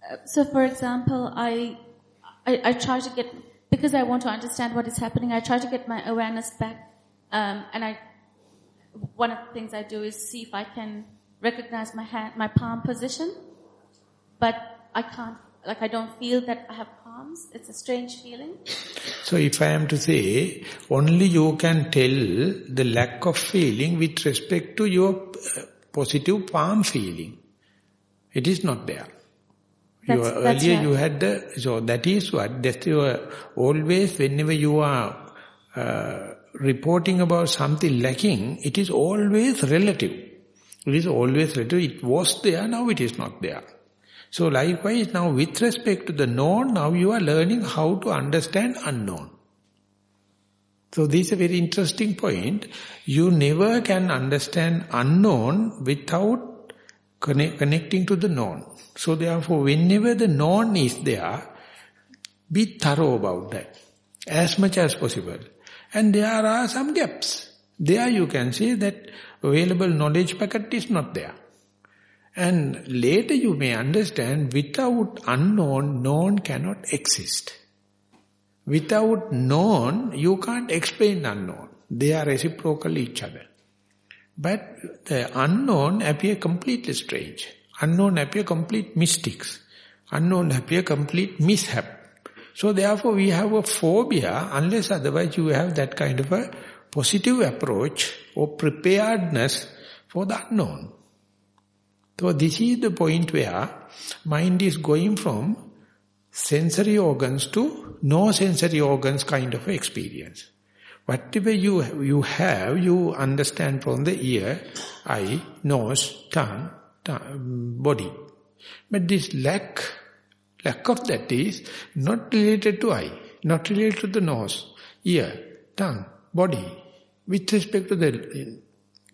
Uh, so, for example, I, I, I try to get because I want to understand what is happening. I try to get my awareness back, um, and I one of the things I do is see if I can recognize my hand, my palm position, but I can't. Like I don't feel that I have palms. It's a strange feeling. So if I am to say, only you can tell the lack of feeling with respect to your uh, positive palm feeling. It is not there. That's, you, that's earlier right. you had the, so that is what, that's your, always whenever you are uh, reporting about something lacking, it is always relative. It is always relative. It was there, now it is not there. So likewise, now with respect to the known, now you are learning how to understand unknown. So this is a very interesting point. You never can understand unknown without connect, connecting to the known. So therefore, whenever the known is there, be thorough about that as much as possible. And there are some gaps. There you can see that available knowledge packet is not there. And later you may understand without unknown, known cannot exist. Without known, you can't explain unknown. They are reciprocal each other. But the unknown appear completely strange. Unknown appear complete mystics. Unknown appear complete mishap. So therefore we have a phobia unless otherwise you have that kind of a positive approach or preparedness for the unknown. So this is the point where mind is going from sensory organs to no sensory organs kind of experience. Whatever you, you have, you understand from the ear, eye, nose, tongue, tongue body. But this lack, lack of that is not related to eye, not related to the nose, ear, tongue, body, with respect to the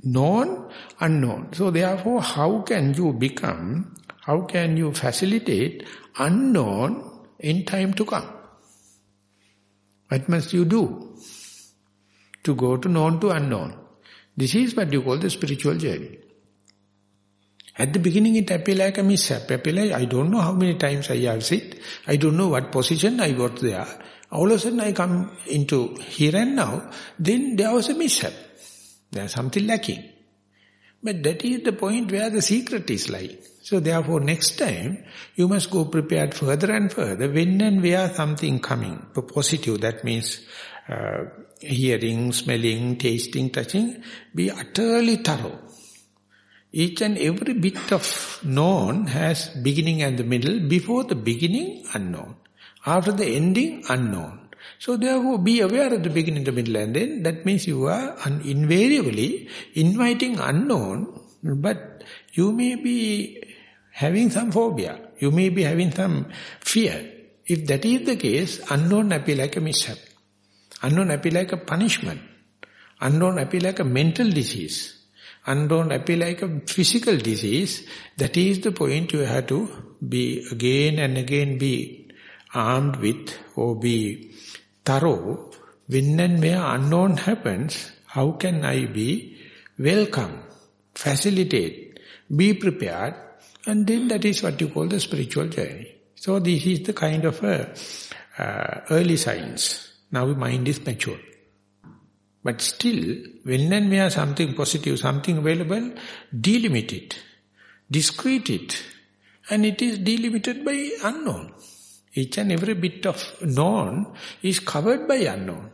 known, unknown. So therefore, how can you become, how can you facilitate unknown in time to come? What must you do? to go to known to unknown. This is what you call the spiritual journey. At the beginning it appeared like a mishap. Appear like, I don't know how many times I have sit. I don't know what position I got there. All of a sudden I come into here and now. Then there was a mishap. There's something lacking. But that is the point where the secret is lying. So therefore next time you must go prepared further and further. When and where something coming, positive, that means uh, hearing, smelling, tasting, touching, be utterly thorough. Each and every bit of known has beginning and the middle. Before the beginning, unknown. After the ending, unknown. So therefore, be aware of the beginning, the middle and then. That means you are invariably inviting unknown, but you may be having some phobia. You may be having some fear. If that is the case, unknown appear like a mishap. Unknown appear like a punishment. Unknown appear like a mental disease. Unknown appear like a physical disease. That is the point you have to be again and again be armed with or be thorough. When and where unknown happens, how can I be welcome, facilitate, be prepared, and then that is what you call the spiritual journey. So this is the kind of a, uh, early signs. Now mind is mature. But still, when and where something positive, something available, delimit it, discrete it, and it is delimited by unknown. Each and every bit of known is covered by unknown.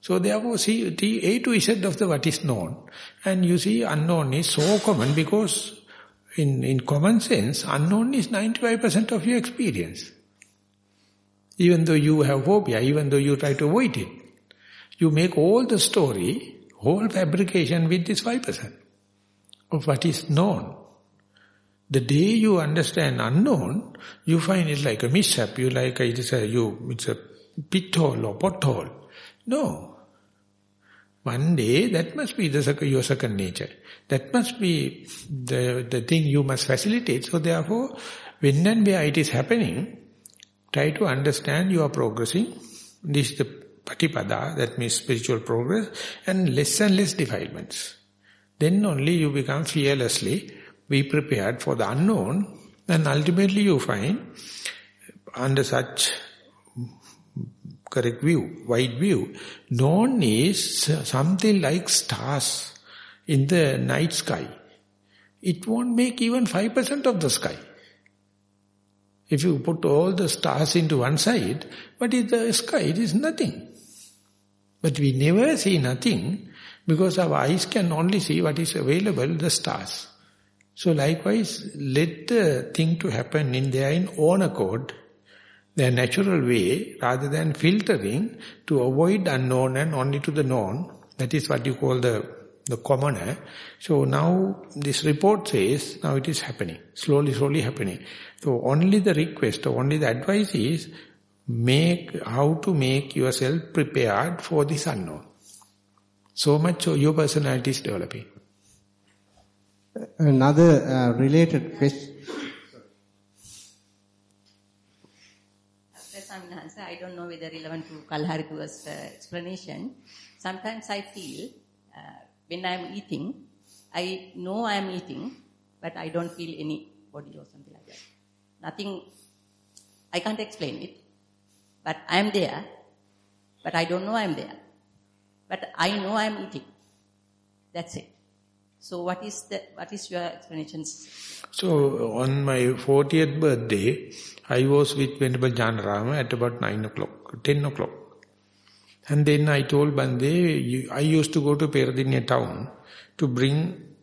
So therefore, see, the A to Z of the what is known. And you see, unknown is so common because in, in common sense, unknown is 95% of your experience. Even though you have phobia, even though you try to avoid it, you make all the story, whole fabrication with this 5% of what is known. The day you understand unknown, you find it like a mishap, you like a, it's a, you, it's a pit hole or pothole. No. One day, that must be the, your second nature. That must be the, the thing you must facilitate. So therefore, when and where it is happening, Try to understand you are progressing. This is the patipada, that means spiritual progress, and less and less defilements. Then only you become fearlessly, be prepared for the unknown, and ultimately you find, under such correct view, wide view, known is something like stars in the night sky. It won't make even 5% of the sky. If you put all the stars into one side, is the sky? It is nothing. But we never see nothing because our eyes can only see what is available, the stars. So likewise, let the thing to happen in their own accord, their natural way, rather than filtering to avoid unknown and only to the known. That is what you call the, the commoner. So now this report says, now it is happening, slowly, slowly happening. So only the request, or only the advice is make how to make yourself prepared for this unknown. So much so your personality is developing. Another uh, related question. I don't know whether relevant to Kalharitua's uh, explanation. Sometimes I feel uh, when I am eating, I know I am eating, but I don't feel any body or something like that. Nothing, I can't explain it. But I'm there, but I don't know I'm there. But I know I'm eating. That's it. So what is the what is your explanations? So on my 40th birthday, I was with Venerable Janarama at about 9 o'clock, 10 o'clock. And then I told Bande, I used to go to Perdinya town to bring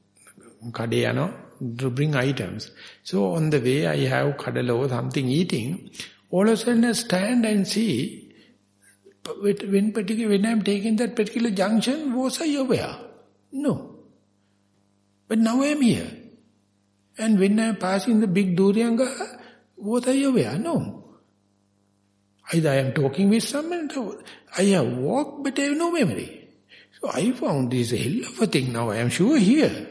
kadeyano, to bring items. So on the way I have kadala something eating. All of a sudden I stand and see, when, particular, when I'm taking that particular junction, was I aware? No. But now I am here. And when I am passing the big Duryanga, was I aware? No. Either I am talking with someone, I have walked but I have no memory. So I found this hell of a thing now, I am sure here.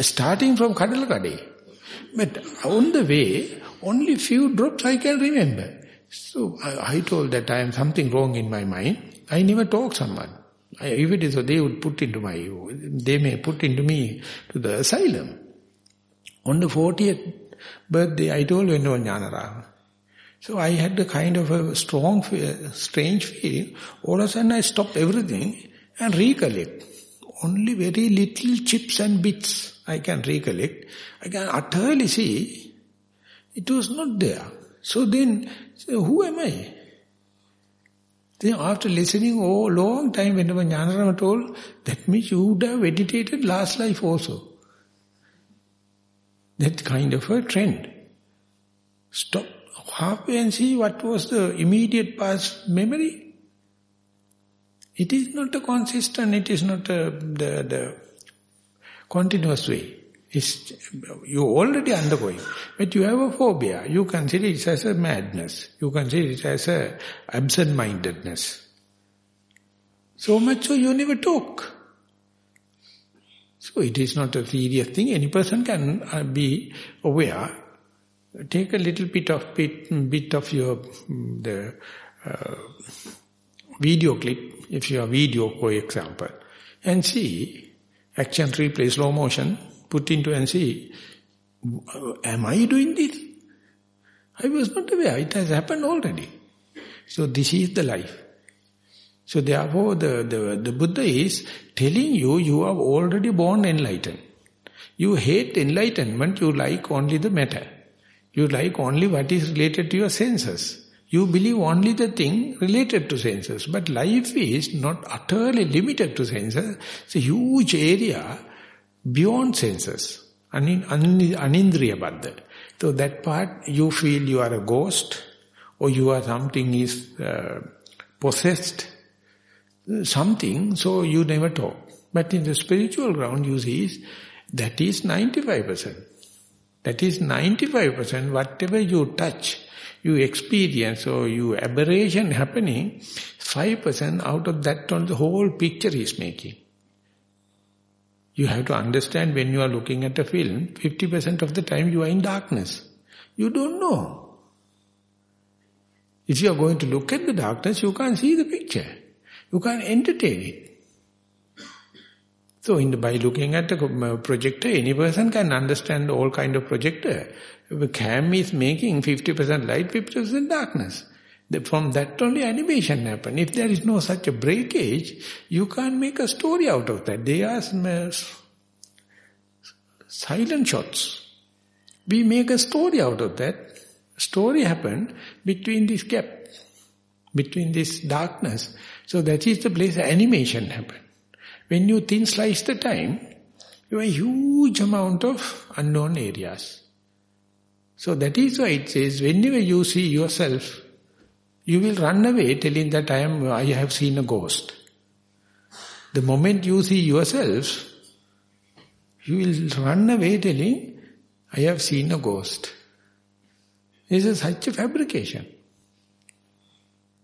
Starting from Kadalakade. But on the way, only few drops I can remember. So I, I told that I am something wrong in my mind. I never talk someone. I, if it is so, they would put into my, they may put into me to the asylum. On the 40th birthday, I told Venerable Jnanarama. So I had a kind of a strong, strange feeling. All of a sudden I stopped everything and recollect. Only very little chips and bits I can recollect. I can utterly see it was not there. So then, so who am I? Then after listening oh long time, whenever Jnanarama told, that means you would have meditated last life also. That kind of a trend. Stop halfway and see what was the immediate past memory. It is not a consistent, it is not a, the, the continuous way. It's, you already undergoing. But you have a phobia. You consider it as a madness. You consider it as a absent-mindedness. So much so you never talk. So it is not a serious thing. Any person can uh, be aware. Take a little bit of bit, bit of your mm, the uh, video clip, if you are video, for example, and see action replay slow motion put into and see, uh, am I doing this? I was not aware. It has happened already. So this is the life. So therefore the, the, the Buddha is telling you, you are already born enlightened. You hate enlightenment, you like only the matter. You like only what is related to your senses. You believe only the thing related to senses. But life is not utterly limited to senses. It's a huge area beyond senses, anin, anindriya baddha. So that part you feel you are a ghost or you are something is uh, possessed, something, so you never talk. But in the spiritual ground you see that is 95%. That is 95%, whatever you touch, you experience or you aberration happening, 5% out of that on the whole picture is making. You have to understand when you are looking at a film, 50% of the time you are in darkness. You don't know. If you are going to look at the darkness, you can't see the picture. You can't entertain it. So in by looking at the uh, projector, any person can understand all kind of projector. Cam is making 50% light, 50% darkness. The, from that only animation happen. If there is no such a breakage, you can't make a story out of that. They are uh, silent shots. We make a story out of that. Story happened between this gap, between this darkness. So that is the place animation happened. When you thin slice the time, you have a huge amount of unknown areas. So that is why it says, whenever you see yourself you will run away telling that I am I have seen a ghost. The moment you see yourself, you will run away telling, I have seen a ghost. This is such a fabrication.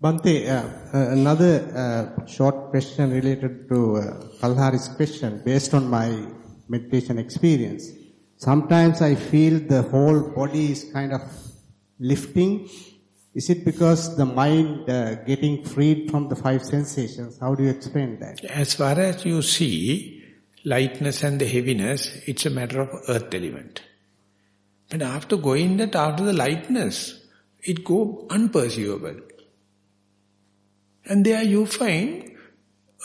Bante, uh, uh, another uh, short question related to uh, Kalhari's question based on my meditation experience. Sometimes I feel the whole body is kind of lifting is it because the mind uh, getting freed from the five sensations? How do you explain that? As far as you see lightness and the heaviness, it's a matter of earth element. But after going that, after the lightness, it go unperceivable. And there you find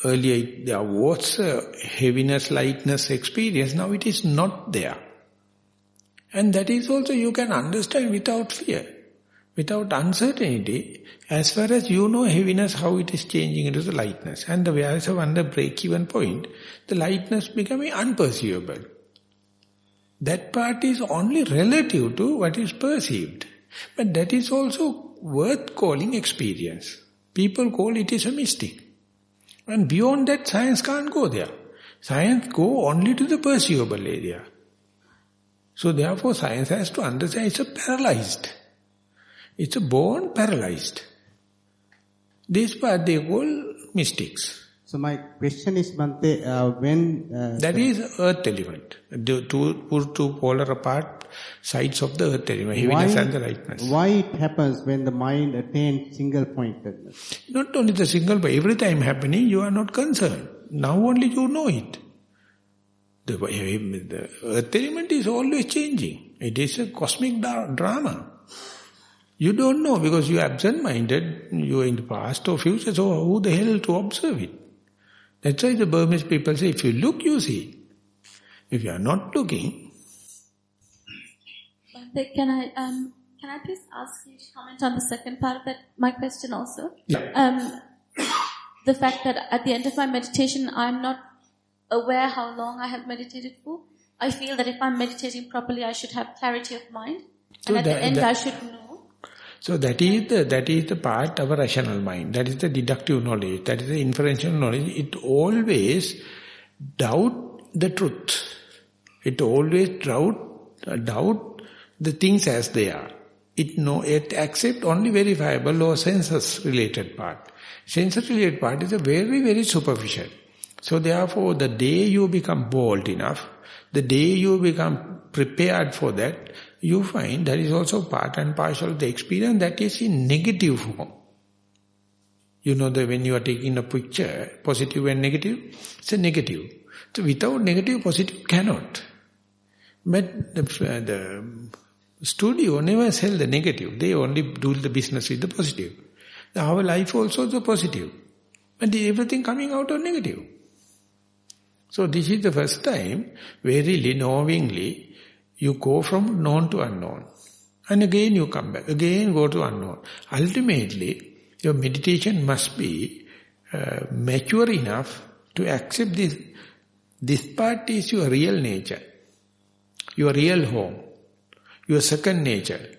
earlier there was heaviness, lightness experience, now it is not there. And that is also you can understand without fear, without uncertainty, as far as you know heaviness, how it is changing into the lightness. And the where is a under break-even point, the lightness becoming unperceivable. That part is only relative to what is perceived. But that is also worth calling experience. People call it is a mystic. And beyond that, science can't go there. Science go only to the perceivable area. So therefore, science has to understand it's a paralyzed. It's a born paralyzed. This part they call mystics. So my question is, Bante, uh, when... Uh, that is earth element. The two, two polar apart sides of the earth element, heaviness and the lightness. Why it happens when the mind attains single pointedness? Not only the single, but every time happening, you are not concerned. Now only you know it. The, the earth element is always changing. It is a cosmic drama. You don't know because you are absent-minded, you are in the past or future, so who the hell to observe it? That's why the Burmese people say, if you look, you see. If you are not looking... Can I, um, can I please ask you to comment on the second part of that, my question also? Yeah. Um, the fact that at the end of my meditation, I'm not aware how long I have meditated for. I feel that if I'm meditating properly, I should have clarity of mind. So and at that, the end, that, I should know so that is the that is the part of a rational mind. That is the deductive knowledge. That is the inferential knowledge. It always doubt the truth. It always doubt doubt the things as they are. It know it accept only verifiable or senses related part. Senses related part is a very very superficial. So therefore, the day you become bold enough, the day you become prepared for that, you find that is also part and parcel of the experience that is in negative form. You know that when you are taking a picture, positive and negative, it's a negative. So without negative, positive cannot. But the, the studio never sell the negative. They only do the business with the positive. Our life also is a positive. And everything coming out of negative. So this is the first time, very knowingly, you go from known to unknown. And again you come back. Again go to unknown. Ultimately, your meditation must be uh, mature enough to accept this. This part is your real nature. Your real home. Your second nature.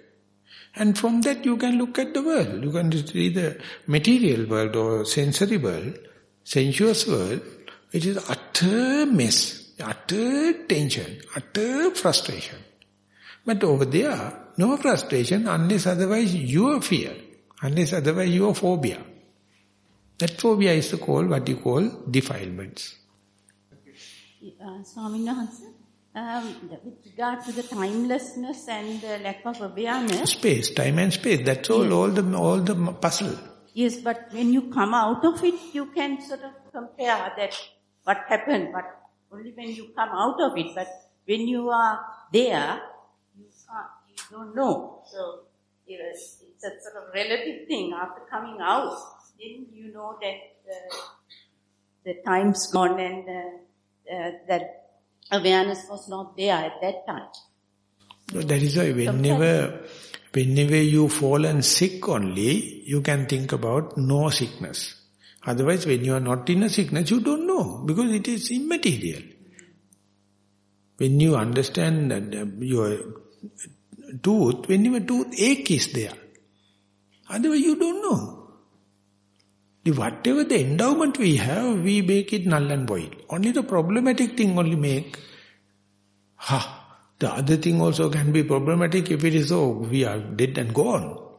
And from that you can look at the world. You can see the material world or sensory world, sensuous world. It is utter mess utter tension, utter frustration. But over there, no frustration unless otherwise your fear, unless otherwise your phobia. That phobia is called what you call defilements. Uh, Swami um, with regard to the timelessness and the lack of awareness. Space, time and space, that's all, yes. all the all the puzzle. Yes, but when you come out of it, you can sort of compare that what happened, what only when you come out of it. But when you are there, you can't, you don't know. So it's a sort of relative thing. After coming out, then you know that uh, the time's gone and uh, uh, that awareness was not there at that time. But that is why whenever, whenever you fall and sick only, you can think about no sickness. Otherwise, when you are not in a sickness, you don't know because it is immaterial. When you understand that uh, your tooth, when your tooth ache is there, otherwise you don't know. The whatever the endowment we have, we make it null and void. Only the problematic thing only make, ha, the other thing also can be problematic if it is so, we are dead and gone.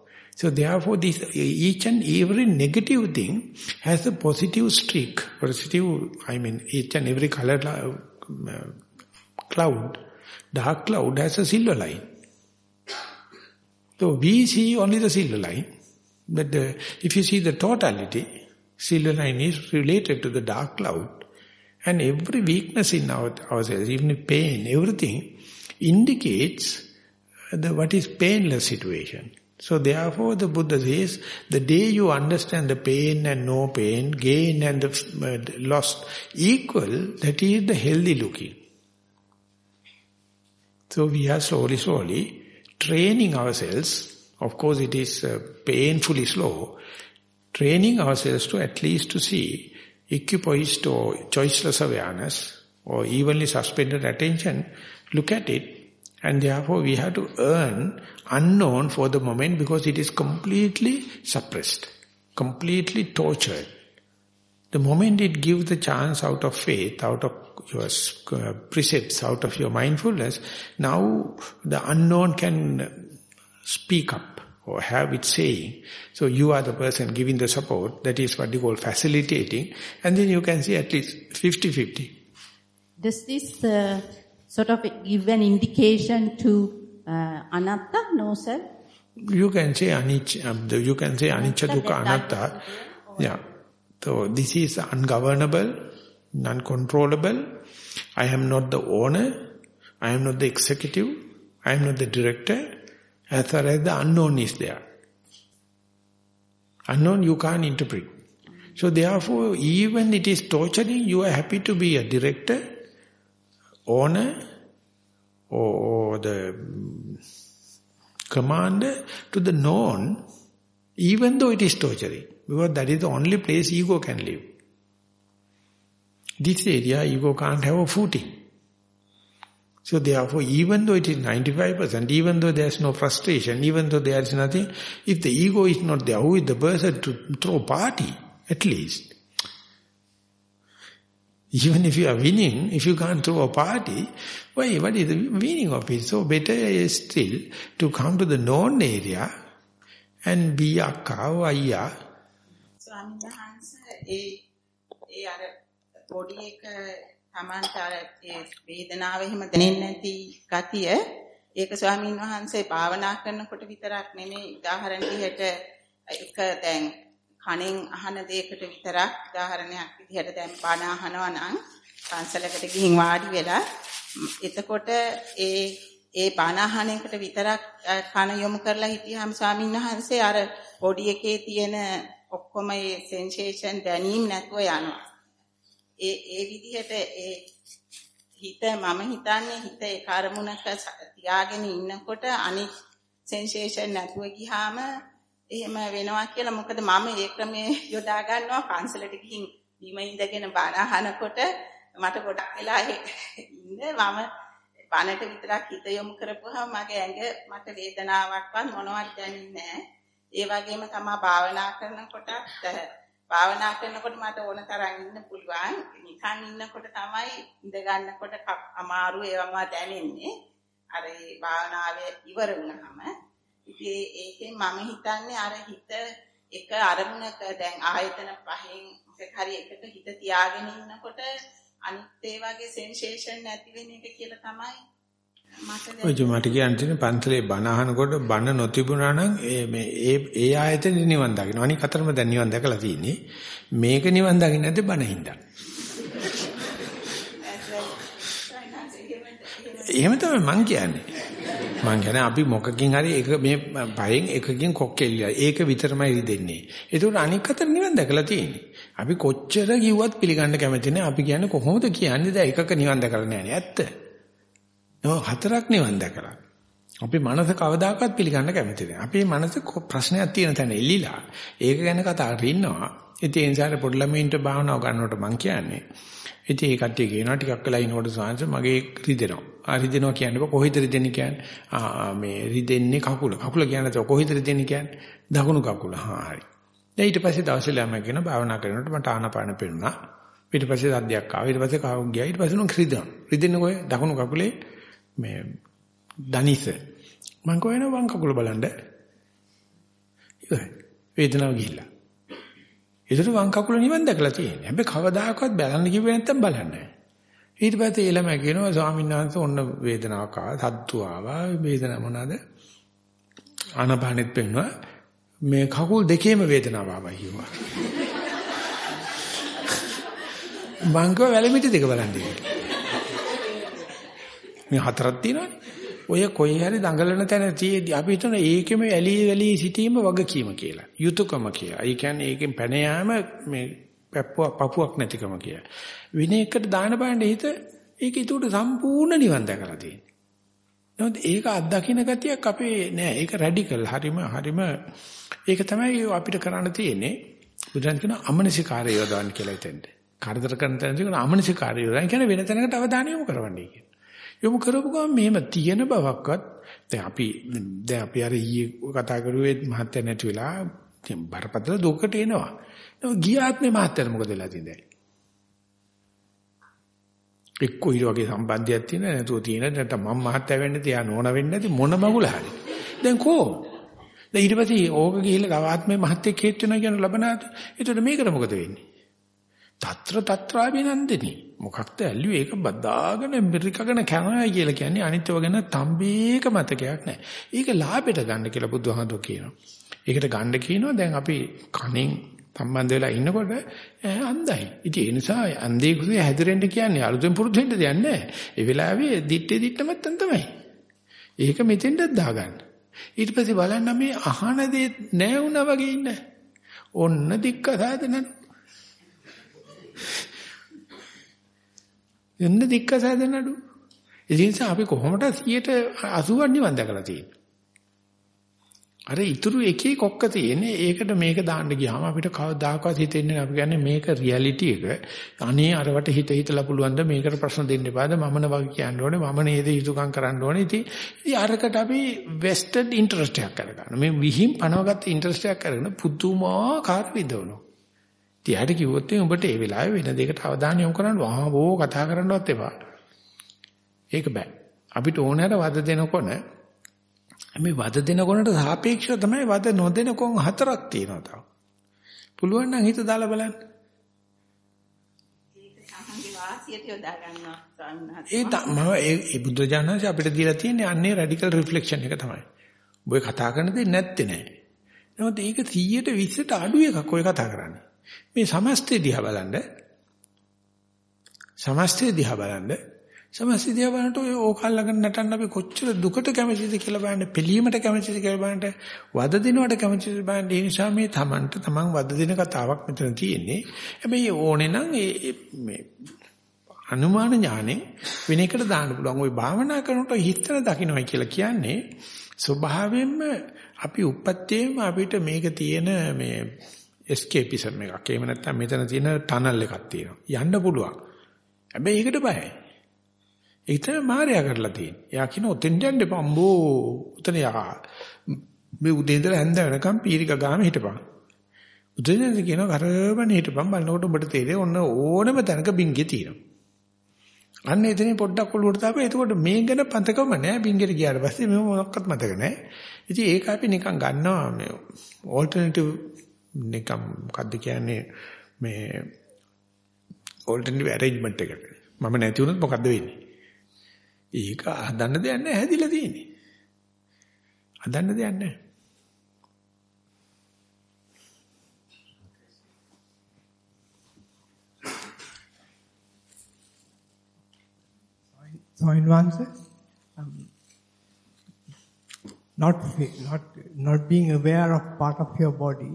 So therefore, this each and every negative thing has a positive streak, positive, I mean, each and every color uh, cloud, dark cloud has a silver line. So we see only the silver line, but the, if you see the totality, silver line is related to the dark cloud. And every weakness in our, ourselves, even pain, everything indicates the what is painless situation. So therefore the Buddha says, the day you understand the pain and no pain, gain and the uh, loss equal, that is the healthy looking. So we are slowly, slowly training ourselves. Of course it is uh, painfully slow. Training ourselves to at least to see equipoised or choiceless awareness or evenly suspended attention, look at it and therefore we have to earn unknown for the moment because it is completely suppressed, completely tortured. The moment it gives the chance out of faith, out of your uh, precepts, out of your mindfulness, now the unknown can speak up or have its saying. So you are the person giving the support, that is what you call facilitating, and then you can see at least 50-50. Does this uh, sort of give an indication to uh, anatta, no sir? You can say anicca, um, you can say anicca dukkha anatta. Yeah. So this is ungovernable, non-controllable. I am not the owner. I am not the executive. I am not the director. As far as the unknown is there. Unknown you can't interpret. So therefore, even it is torturing, you are happy to be a director, owner, or, the commander to the known, even though it is torturing. Because that is the only place ego can live. This area, ego can't have a footing. So therefore, even though it is 95%, even though there is no frustration, even though there is nothing, if the ego is not there, who is the person to throw party, at least? Even if you are winning, if you can't throw a party, why, what is the meaning of it? So better is still to come to the known area and be a cow, a ya. ස්වාමීන් වහන්සේ ඒ ඒ අර පොඩි එක Tamanta අර ඒ වේදනාව එහෙම දැනෙන්නේ නැති ගතිය ඒක ස්වාමීන් වහන්සේ භාවනා කරනකොට විතරක් නෙමෙයි උදාහරණ විදිහට එක දැන් කණෙන් අහන දෙයකට විතරක් උදාහරණයක් විදිහට දැන් බණ අහනවා නම් පන්සලකට ගිහින් වාඩි වෙලා එතකොට ඒ ඒ බණ අහන එකට විතරක් කන යොමු කරලා හිටියාම ස්වාමීන් වහන්සේ අර බොඩි එකේ තියෙන ඔක්කොම ඒ සෙන්සේෂන් දැනීම නැතුව යනවා. ඒ ඒ විදිහට ඒ හිත මම හිතන්නේ හිත ඒ කර්මුණක තියාගෙන ඉන්නකොට අනිත් සෙන්සේෂන් නැතුව ගියාම එහෙම වෙනවා කියලා මොකද මම ඒ ක්‍රමයේ යොදා ගන්නවා පන්සලට ගිහින් බිම ඉඳගෙන බණ අහනකොට මට ගොඩක් වෙලා ඉන්න මම බණට විතරක් හිත යොමු කරපුවාම මගේ ඇඟ මට වේදනාවක්වත් මොනවත් දැනෙන්නේ නැහැ. ඒ වගේම තමයි භාවනා කරනකොට භාවනා කරනකොට මට ඕන තරම් ඉන්න පුළුවන්. නිකන් ඉන්නකොට තමයි ඉඳ ගන්නකොට අමාරු ඒවම දැනෙන්නේ. අර ඒ භාවනාවේ ඉවර වුණාම ඉතින් ඒකෙන් මම හිතන්නේ අර හිත එක අරමුණක දැන් ආයතන පහෙන් මොකක් හරි එකක හිත තියාගෙන ඉන්නකොට අනිත් ඒ වගේ සෙන්සේෂන් නැති වෙන එක කියලා තමයි ඔය මට කියන්න තියෙන පන්සලේ බණ අහනකොට බණ නොතිබුණා නම් ඒ මේ ඒ ඒ ආයතනේ නිවන් දකින්න. අනික අතරම දැන් නිවන් දැකලා තියෙන්නේ. මේක නිවන් දකින්න නැද්ද බණ හින්දා. එහෙම තමයි මං කියන්නේ. මං කියන්නේ අපි මොකකින් හරි එක මේ පහෙන් එකකින් කොක්කෙල්ලිලා ඒක විතරමයි රිදෙන්නේ. ඒකට අනික් අතට නිවන් දැකලා තියෙන්නේ. අපි කොච්චර කිව්වත් පිළිගන්න කැමති නැහැ. අපි කියන්නේ කොහොමද කියන්නේ දැන් එකක නිවන් දැකලා නැහැ ඇත්ත. නෝ හතරක් නිවන් දැකලා. අපේ මනස කවදාකවත් පිළිගන්න කැමති නැහැ. අපේ මනස ප්‍රශ්නයක් තියෙන තැන එල්ලිලා ඒක ගැන කතා කරලා ඉන්නවා. ඉතින් ඒ නිසා පොඩි ළමයින්ට භාවනාව ගන්නකොට මං කියන්නේ. ඉතින් ඒ කට්ටිය කියනවා ටිකක් වෙලා ඉනකොට සාංශ මගේ රිදෙනවා. ආ රිදෙනවා කියන්නේ කොහෙද රිදෙන්නේ කියන්නේ? ආ මේ රිදෙන්නේ කකුල. කකුල කියන්නේ කොහෙද රිදෙන්නේ කියන්නේ? දකුණු කකුල. හා හරි. දැන් ඊට පස්සේ දවසේ ළමයි කියන භාවනා කරනකොට මට ආනාපාන පෙන්නුනා. ඊට පස්සේ සද්දයක් ආවා. ඊට පස්සේ කාව ගියා. ඊට පස්සේ නම් රිදෙනවා. රිදෙන්නේ කොහෙ? දකුණු කකුලේ මේ දනිස මං කොහෙන වම් කකුල බලන්න ඉවරයි වේදනාව ගිහිල්ලා ඒතර වම් කකුල නිවන් දැකලා තියෙන්නේ. හැබැයි කවදාකවත් බලන්න කිව්වේ නැත්තම් බලන්නේ. ඊට පස්සේ ඊළම කියනවා ස්වාමීන් වහන්සේ ඔන්න වේදනාවක් ආවා සද්දු ආවා. වේදනාව මොනවාද? ආනපානෙත් පෙන්නවා. මේ කකුල් දෙකේම වේදනාව ආවා කිව්වා. මං කව වැලමිටි දෙක බලන්න මේ හතරක් තියෙනවනේ. ඔය කොයි හරි දඟලන තැන තියේදී අපි හිතන ඒකෙම ඇලී ඇලී සිටීම වගකීම කියලා. යුතුයකම කියලා. ඒ කියන්නේ ඒකෙන් පැන යාම මේ පපුවක් නැතිකම කියලා. වින එකට දාන බණ්ඩ හිත ඒක ඊට සම්පූර්ණ නිවන් දැකලා තියෙනවා. නමුත් ඒක අත්දකින්න ගතියක් අපේ නෑ. ඒක රැඩිකල්. හරිම හරිම ඒක තමයි අපිට කරන්න තියෙන්නේ. බුදුන් කියන අමනසිකාරය යොදවන්න කියලා හිතෙන්ද. කරදර කරන තැනදී කියන අමනසිකාරය යොදවන්න කියන්නේ වෙන තැනකට අවධානය යොමු කරවන්නේ කියන. යොමු කරපු ගමන් මෙහෙම තියෙන බවක්වත් දැන් අපි දැන් අපි අර ඊයේ කතා කරුවේ මහත්ය නැති වෙලා බරපතල දුකට එනවා. ගියාත්මේ මහත්යට මොකද වෙලා තියෙන්නේ? එක්ක ඊට වගේ සම්බන්ධයක් තියෙන නැතුව තියෙන නැත්නම් මම මහත්ය වෙන්න තියා නෝන වෙන්න නැති මොන මගුල හරි. දැන් කෝ? දැන් ඊට පස්සේ ඕක ගිහිල්ලා තව ආත්මේ මහත්යෙක් හේත් වෙනවා කියන ලබනාත. ඒතකොට මේකට මොකද වෙන්නේ? తත්‍ර తත්‍රාభిනන්දිනී. මොකක්ද ඇල්ලුවේ ඒක බදාගෙන මිරිකගෙන කනවා කියලා කියන්නේ අනිත්ව ගැන තම්බේක මතකයක් නැහැ. ඒක ලාභයට ගන්න කියලා බුදුහාමුදුරු කියනවා. ඒකට ගන්න කියනවා දැන් අපි කණෙන් සම්බන්ධ වෙලා ඉන්නකොට අන්ධයි. ඉතින් ඒ නිසා අන්ධේ කුසේ හැදිරෙන්න කියන්නේ අලුතෙන් පුරුදු වෙන්න දෙයක් නැහැ. ඒ වෙලාවේ දිත්තේ දිත්ත මත්තන් තමයි. ඒක මෙතෙන්ට දාගන්න. ඊට පස්සේ බලන්න මේ අහන දේ නැහැ වුණා වගේ ඉන්න. ඔන්න දික්ක සාදනනේ. එන්න දික්ක සාදනඩු. ඒ නිසා අපි කොහොමද 180ක් නිවන් දැකලා තියෙන්නේ. අර ඉතුරු එකේ කොක්ක තියෙන්නේ ඒකට මේක දාන්න ගියාම අපිට කවදාකවත් හිතෙන්නේ නැහැ. අපි කියන්නේ මේක රියැලිටි එක. අනේ අරවට හිත හිතලා පුළුවන් ද මේකට ප්‍රශ්න දෙන්න එපාද? මම නේ කියන්න ඕනේ. මම නේද යුතුයකම් කරන්න ඕනේ. ඉතින් ඉතින් අරකට අපි වෙස්ටඩ් ඉන්ටරෙස්ට් එකක් කරගන්න මේ විහිම් පනවගත්ත ඉන්ටරෙස්ට් එකක් කරගෙන පුදුමාකාර විදවනවා ඉතින් කිව්වොත් උඹට ඒ වෙලාවේ වෙන දෙයකට අවධානය යොමු කරන්න වහවෝ කතා කරන්නවත් එපා ඒක බෑ අපිට ඕනෑර වද දෙනකොට මේ වද දෙන කොනට සාපේක්ෂව තමයි වද නොදෙන කොන් හතරක් තියෙනවා තාම. පුළුවන් නම් හිත දාලා බලන්න. ඒ මම ඒ බුද්ධ ඥානසේ අපිට දීලා තියෙන්නේ අන්නේ රැඩිකල් රිෆ්ලෙක්ෂන් එක තමයි. ඔබ කතා කරන දේ නැත්තේ නෑ. නමුත් ඒක 100ට 20ට අඩු එකක් ඔය කතා කරන්නේ. මේ සමස්තය දිහා බලන්න. සමස්තය දිහා බලන්න සමස්තිය බලනට ඔය ඕකල්ලගෙන නටන්න අපි කොච්චර දුකට කැමතිද කියලා බලන්න, පිළීමට කැමතිද කියලා බලන්න, වද දිනවට කැමතිද බලන්න. ඒ නිසා මේ Tamanට Taman වද දින කතාවක් මෙතන තියෙන්නේ. හැබැයි ඕනේ නම් මේ අනුමාන ඥානෙ වෙන එකට දාන්න පුළුවන්. ওই භාවනා කරනකොට හිතන දකින්නයි කියලා කියන්නේ ස්වභාවයෙන්ම අපි උප්පත්තියේම අපිට මේක තියෙන මේ escapeism එකක්. එහෙම නැත්නම් මෙතන තියෙන ටනල් එකක් තියෙනවා. යන්න පුළුවන්. හැබැයි ඒකට බයයි. ඒක තමයි මායя කරලා තියෙන්නේ. එයා කියන ඔතෙන් යන්න එපා අම්බෝ. උතන යා. මේ උදේ ඉඳලා හැන්ද වෙනකම් පීරික ගාම හිටපන්. උදේට කියනවා කරවන හිටපන් බලනකොට ඔබට තේරෙයි ඔන්න ඕනම තැනක බින්ගේ තියෙනවා. අන්න එතනින් පොඩ්ඩක් ඔළුවට දාපුවා. එතකොට මේ ගැන පතකම නෑ බින්ගෙට ගියාට පස්සේ මේව මොනක්වත් මතක නෑ. ඉතින් ඒක අපි නිකන් ගන්නවා මේ ඕල්ටර්නටිව් නිකම් මොකද්ද කියන්නේ මේ ඕල්ටර්නටිව් ඇරේන්ජ්මන්ට් එකට. මම නැති වුණොත් මොකද්ද වෙන්නේ? ඒක හදන්න දෙයක් නැහැ හැදිලා තියෙන්නේ. හදන්න දෙයක් නැහැ. So in one sense, um, not, not, not being aware of part of your body,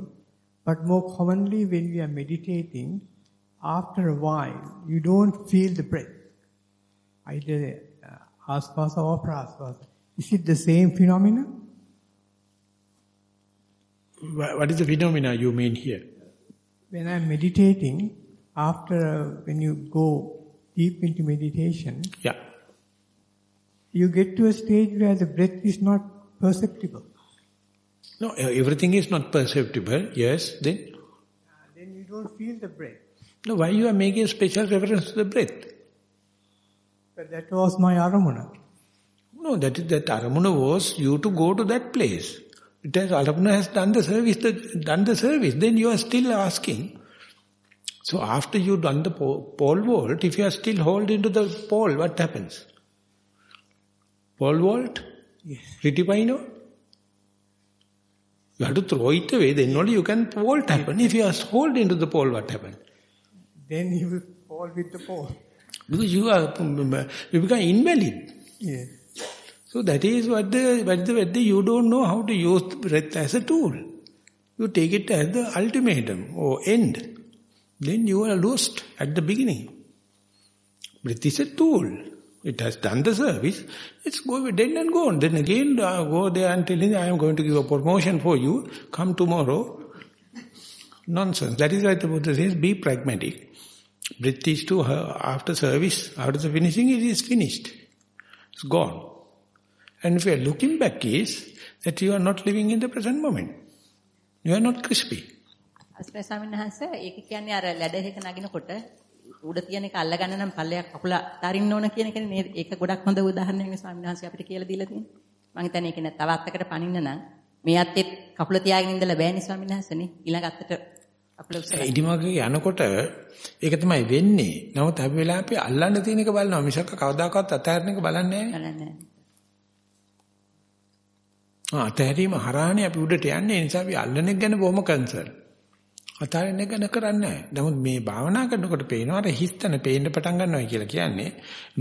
but more commonly when we are meditating, after a while, you don't feel the breath. Either uh, Aspasa or praspasa. Is it the same phenomenon? What is the phenomena you mean here? When I'm meditating, after when you go deep into meditation, yeah. you get to a stage where the breath is not perceptible. No, everything is not perceptible. Yes, then? Uh, then you don't feel the breath. No, why you are making a special reference to the breath? But that was my aramuna. No, that is, that aramuna was you to go to that place. It has, aramuna has done the service, the, done the service. Then you are still asking. So after you done the pole vault, if you are still hold into the pole, what happens? Pole vault? Yes. Ritipino? You have to throw it away, then only you can vault happen. If you are hold into the pole, what happens? Then you will fall with the pole. Because you are, um, um, uh, you become invalid. Yes. So that is what the, what the, what the, you don't know how to use breath as a tool. You take it as the ultimatum or end. Then you are lost at the beginning. Breath is a tool. It has done the service. It's go dead and gone. Then again uh, go there and tell him, I am going to give a promotion for you. Come tomorrow. Nonsense. That is why the Buddha says, be pragmatic. Breath is to her after service, after the finishing, it is finished. It's gone. And if you are looking back is that you are not living in the present moment. You are not crispy. අස්පේ ස්වාමීන් වහන්සේ ඒක කියන්නේ අර ලැඩ එක නගිනකොට උඩ තියෙන එක අල්ලගන්න නම් පල්ලයක් කකුල අතාරින්න ඕන කියන එකනේ නේද? ඒක ගොඩක් හොඳ උදාහරණයක් නේ ස්වාමීන් වහන්සේ අපිට කියලා දීලා තියෙන්නේ. මම හිතන්නේ ඒක නේ තව අත්තකට පනින්න නම් මේ අත්තේ කකුල තියාගෙන ඉඳලා බෑනේ ස්වාමීන් වහන්සේනේ. ඊළඟ අත්තට කකුල උස්සලා. ඉදිමගේ යනකොට ඒක තමයි වෙන්නේ. නමුත් අපි වෙලාව අපි අල්ලන්න තියෙන එක බලනවා මිසක් කවදාකවත් අතහැරන එක බලන්නේ නැහැ. බලන්නේ ආ අතහැරීම හරහානේ අපි උඩට යන්නේ. ඒ නිසා අපි අල්ලන එක ගැන බොහොම කන්සර්න්. අතාරින්න එක කරන්නේ නැහැ. නමුත් මේ භාවනා කරනකොට පේනවා අර හිස්තන පේන්න පටන් ගන්නවා කියලා කියන්නේ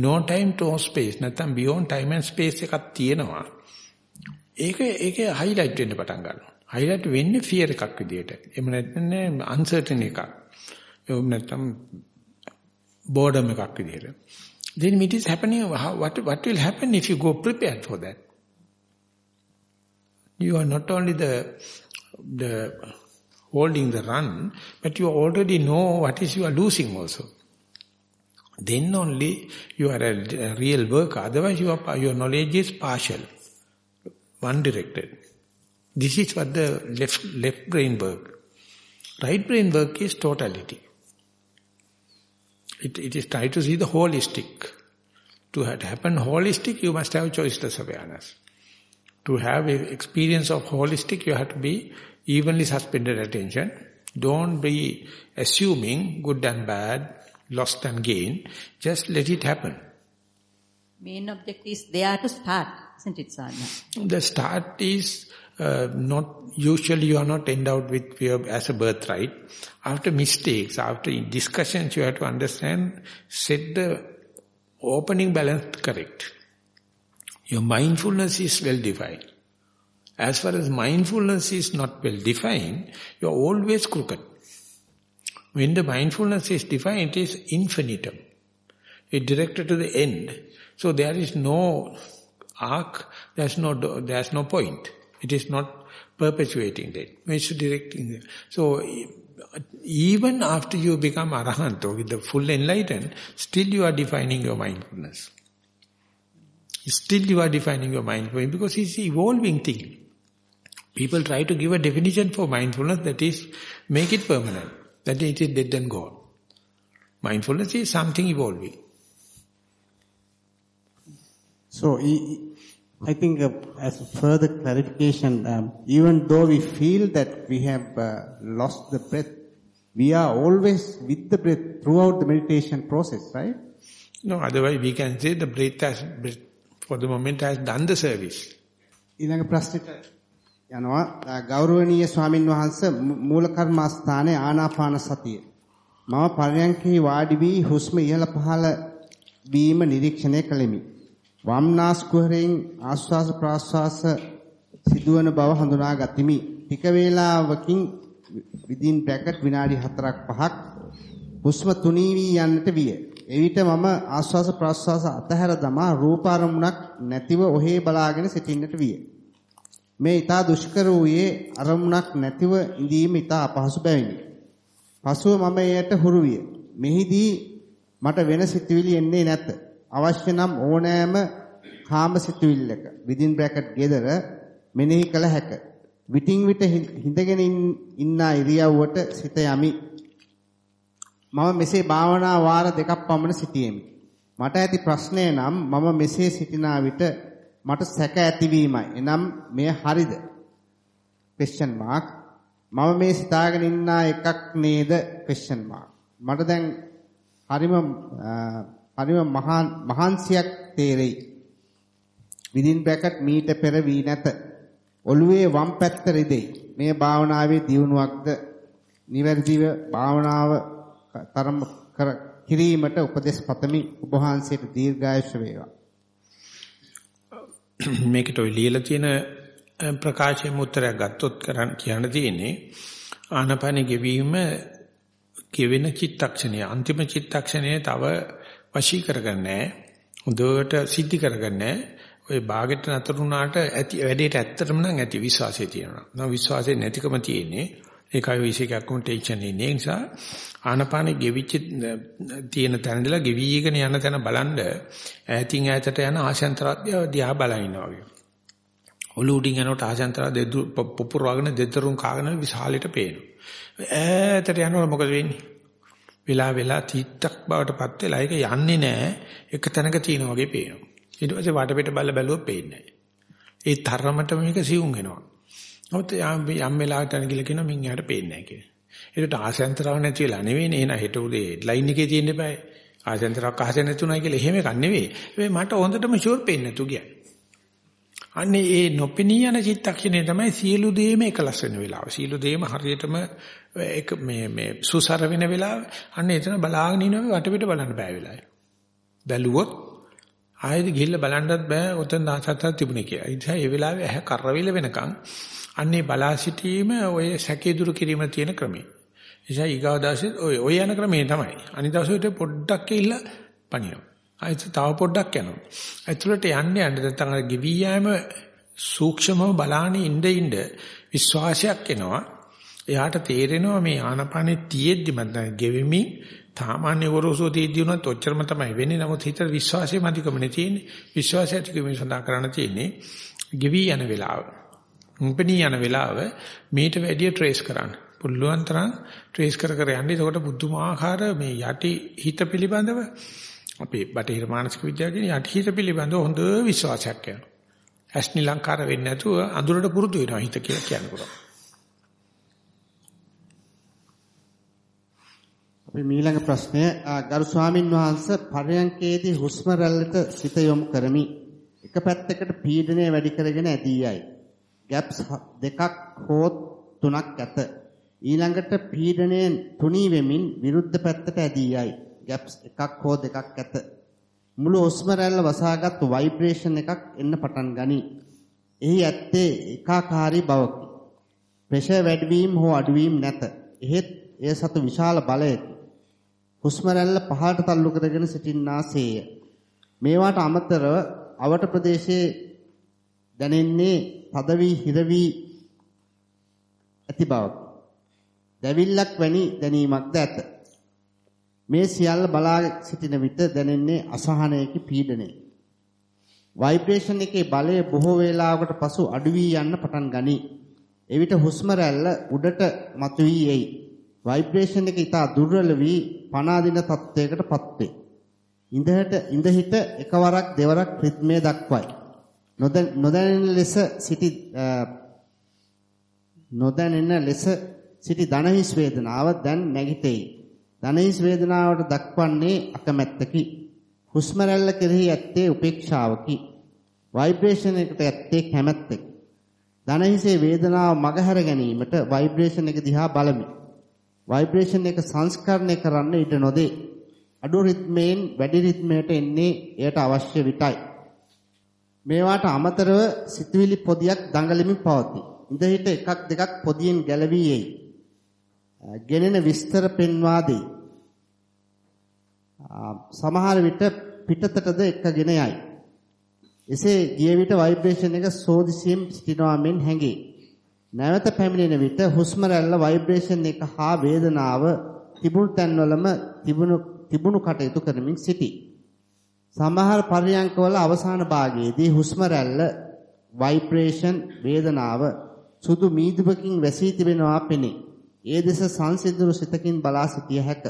no time to space නැත්නම් beyond time and space එකක් තියෙනවා. ඒක ඒක highlight වෙන්න පටන් ගන්නවා. highlight වෙන්නේ fear එකක් විදියට. එහෙම නැත්නම් uncertain එකක්. එහෙම නැත්නම් boredom එකක් විදියට. Then it is happening what what will happen if you go prepared for that? You are not only the the holding the run, but you already know what is you are losing also. Then only you are a, a real worker. Otherwise you are, your knowledge is partial, one-directed. This is what the left, left brain work. Right brain work is totality. It, it is try to see the holistic. To happen holistic, you must have choiceless awareness. To have experience of holistic, you have to be evenly suspended attention. Don't be assuming good and bad, lost and gain. Just let it happen. Main object is there to start, isn't it, Sadhana? The start is uh, not, usually you are not endowed with fear as a birthright. After mistakes, after discussions, you have to understand, set the opening balance correct. Your mindfulness is well defined. As far as mindfulness is not well defined, you are always crooked. When the mindfulness is defined, it is infinitum. It directed to the end. So there is no arc, there's no, there's no point. It is not perpetuating that. It's directing that. So even after you become arahant or with the full enlightened, still you are defining your mindfulness. Still you are defining your mindfulness because it's evolving thing. People try to give a definition for mindfulness that is, make it permanent. That it is dead and gone. Mindfulness is something evolving. So, I think uh, as further clarification, um, even though we feel that we have uh, lost the breath, we are always with the breath throughout the meditation process, right? No, otherwise we can say the breath has, for the moment has done the service. ඊළඟ ප්‍රශ්නෙට යනවා ගෞරවනීය ස්වාමින් වහන්සේ මූල කර්මස්ථානයේ ආනාපාන සතිය. මම පරයන්කේ වාඩි වී හුස්ම ඉහළ පහළ වීම නිරීක්ෂණය කළෙමි. වම්නාස් කුහරයෙන් ආශ්වාස ප්‍රාශ්වාස සිදුවන බව හඳුනා ගතිමි. ටික වේලාවකින් within bracket විනාඩි 4ක් 5ක් හුස්ම තුනී වී යන්නට විය. එවිට මම ආශ්වාස ප්‍රාශ්වාස අතහැර දමා රූපාරමුණක් නැතිව ඔහේ බලාගෙන සිටින්නට විය. මේ ඊතා දුෂ්කර වූයේ අරමුණක් නැතිව ඉඳීම ඊතා අපහසු බැවිනි. පසුව මම එයට හුරු විය. මෙහිදී මට වෙන සිතුවිලි එන්නේ නැත. අවශ්‍ය නම් ඕනෑම කාම සිතුවිල්ලක within bracket ගෙදර මෙනෙහි කළ හැක. විටින් විට හිඳගෙන ඉන්න ඉරියව්වට සිත යමි. මම මෙසේ භාවනා වාර දෙකක් පමණ සිටියෙමි. මට ඇති ප්‍රශ්නය නම් මම මෙසේ සිටිනා විට මට සැක ඇතිවීමයි. එනම් මෙය හරිද? question mark. මම මේ සිතාගෙන ඉන්න එකක් නේද? question mark. මට දැන් හරිම හරිම මහන්සියක් තේරෙයි. within bracket මීට පෙර වී නැත. ඔළුවේ වම් පැත්ත රිදෙයි. මේ භාවනාවේ දියුණුවක්ද නිවැරදිව භාවනාව තරම් කර කිරීමට උපදෙස් පතමි ඔබ වහන්සේට දීර්ඝායුෂ වේවා. මේකට ඔය ලියලා තියෙන ප්‍රකාශයේ උත්තරයක් ගත්තොත් කරන්න කියන්න තියෙන්නේ ආනපන ගෙවීම කෙවෙන චිත්තක්ෂණය අන්තිම චිත්තක්ෂණය තව වශී කරගන්නේ හොඳට සිද්ධි කරගන්නේ ඔය ਬਾගෙට නතර වුණාට ඇති වැඩේට ඇත්තටම නම් ඇති විශ්වාසය තියෙනවා. නම් විශ්වාසය නැතිකම තියෙන්නේ. ඒකයි විශේෂයක් වුණ ටෙන්ෂන් ඉන්නේ. ඒ නිසා ආනපානෙ ගෙවිච්ච තියෙන තැනදලා ගෙවිගෙන යන තැන බලන්න ඈතින් ඈතට යන ආශාන්තරාද්‍ය දිහා බලන ඉන්නවා වගේ. ඔලු උඩින් යනකොට ආශාන්තරා දෙදු පුපුරවගෙන දෙතරුන් කාගෙන විශාලෙට පේනවා. ඈතට යනකොට මොකද වෙන්නේ? වෙලා වෙලා තීත්තක් බවට පත් වෙලා ඒක යන්නේ නැහැ. එක තැනක තියෙන වගේ පේනවා. ඊට පස්සේ වටපිට බල්ල බැලුවොත් පේන්නේ නැහැ. ඒ තරමටම මේක සියුම් වෙනවා. නමුත් යම් වෙලාවකට අනගිල කියනවා මින් යාට පේන්නේ නැහැ කියලා. ඒකට ආසෙන්තරව නැති වෙලා නෙවෙයිනේ එහෙනම් හෙට උදේ ලයින් එකේ තියෙන්න eBay. ආසෙන්තරක් අහසේ නැතුණයි කියලා එහෙම එකක් නෙවෙයි. මේ මට හොඳටම ෂුවර් පේන්නේ නැතු ගියා. අන්නේ ඒ නොපෙනී යන චිත්තක්ෂණය තමයි සියලු දේම එකලස් වෙන වෙලාව. සියලු දේම හරියටම එක මේ මේ සුසර වෙන වෙලාව. අන්න එතන බලාගෙන ඉනව වටපිට බලන්න බෑ වෙලාවයි. බැලුවොත් ආයෙත් ගිහිල්ලා බලන්නත් බෑ උතන දාසත්තක් තිබුණේ කියලා. ඒ නිසා ඒ වෙලාවේ ඇහැ කරවිල වෙනකන් අන්නේ බලා සිටීම ඔය සැකේ දුරු කිරීම තියෙන ක්‍රමය. නිසා ඊගාව දාසේ ඔය ඔය යන ක්‍රමේ තමයි. අනිත් දවසේට පොඩ්ඩක් ගිහිල්ලා පණිනවා. ආයෙත් තව පොඩ්ඩක් යනවා. ඇතුළට යන්නේ යන්න නැත්නම් අර ගෙවි යෑම සූක්ෂමව බලාන ඉඳ ඉඳ විශ්වාසයක් එනවා. එයාට තේරෙනවා මේ ආනපානේ තියෙද්දි මම ගෙවෙමින් සාමාන්‍ය ගොරෝසු තීද්දී උනත් ඔච්චරම තමයි වෙන්නේ. නමුත් හිතට විශ්වාසය මදිකමනේ තියෙන්නේ. විශ්වාසය ඇති කිරීම සඳහා කරන්න තියෙන්නේ ගෙවි යන වෙලාව. උපනී යන වෙලාව මීට වැඩිය ට්‍රේස් කරන්න. පුළුවන් තරම් ට්‍රේස් කර කර යන්නේ. එතකොට බුද්ධමාහාර මේ යටි හිත පිළිබඳව අපේ බටහිර මානසික විද්‍යාව කියන යටි හිත පිළිබඳව හොඳ විශ්වාසයක් යනවා. ඇස්නි ලංකාර වෙන්නේ නැතුව අඳුරට පුරුදු වෙනවා හිත කියලා කියන්න පුළුවන්. අපි මීළඟ ප්‍රශ්නය ගරු ස්වාමින් වහන්සේ පරයන්කේදී හුස්ම රැල්ලට සිත යොමු කරමි. එක පැත්තකට පීඩනය වැඩි කරගෙන ඇදී යයි. ගැප්ස් දෙකක් හෝ තුනක් ඇත. ඊළඟට පීඩනයෙන් තුනී වෙමින් විරුද්ධ පැත්තට ඇදී යයි. ගැප්ස් එකක් හෝ දෙකක් ඇත. මුළු හුස්ම රැල්ල වසාගත් ভাইබ්‍රේෂන් එකක් එන්න පටන් ගනී. එහි ඇත්තේ ඒකාකාරී බවකි. ප්‍රෙෂර් වැඩිවීම හෝ අඩුවීම නැත. එහෙත් එය සතු විශාල බලයකි. හුස්ම රැල්ල පහළට තල්ලු කරගෙන සිටින්නාසේය. මේවාට අමතරව අවට ප්‍රදේශයේ දැනෙන්නේ තද වී හිර වී ඇති බවක් දැවිල්ලක් වැනි දැනීමක්ද ඇත. මේ සියල්ල බලා සිටින විට දැනෙන්නේ අසහනයක පීඩනය. ভাইබ්‍රේෂන් එකේ බලය බොහෝ වේලාවකට පසු අඩු වී යන්න පටන් ගනී. එවිට හුස්ම රැල්ල උඩට මතුවී එයි. ভাইබ්‍රේෂන් එක ඉතා දුර්වල වී පනා දින තත්ත්වයකට පත්වේ. ඉඳහට ඉඳහිට එකවරක් දෙවරක් රිද්මේ දක්වයි. නොදැනෙන ලෙස සිටි නොදැනෙන ලෙස සිටි ධනහිස් වේදනාව දැන් නැගිටේ. ධනහිස් වේදනාවට දක්වන්නේ අකමැත්තකි. හුස්ම රැල්ල කෙරෙහි ඇත්තේ උපේක්ෂාවකි. ভাইබ්‍රේෂන් එකට ඇත්තේ කැමැත්තකි. ධනහිසේ වේදනාව මගහැර ගැනීමට ভাইබ්‍රේෂන් එක දිහා බලමි. ভাইබ්‍රේෂන් එක සංස්කරණය කරන්න ඊට නොදේ. අඩු රිද්මයෙන් වැඩි රිද්මයට එන්නේ එයට අවශ්‍ය විටයි. මේවාට අමතරව සිතුවිලි පොදියක් දඟලමින් පවතී. ඉඳහිට එකක් දෙකක් පොදියෙන් ගැලවී යයි. ගෙනෙන විස්තර පෙන්වා දෙයි. සමහර විට පිටතටද එක්කගෙන යයි. එසේ ගිය විට ভাইබ්‍රේෂන් එක සෝදිසියෙන් සිටිනවා මෙන් හැඟේ. නැවත පැමිණෙන විට හුස්ම රැල්ල ভাইබ්‍රේෂන් එක හා වේදනාව තිබුණු තැන්වලම තිබුණු තිබුණු කටයුතු කරමින් සිටී. සමහර පරියන්කවල අවසාන භාගයේදී හුස්ම රැල්ල වයිබ්‍රේෂන් වේදනාව සුදු මීදුපකින් වැසී තිබෙනවා පෙනේ. ඒ දෙස සංසිඳුරු සිතකින් බලා සිටිය හැක.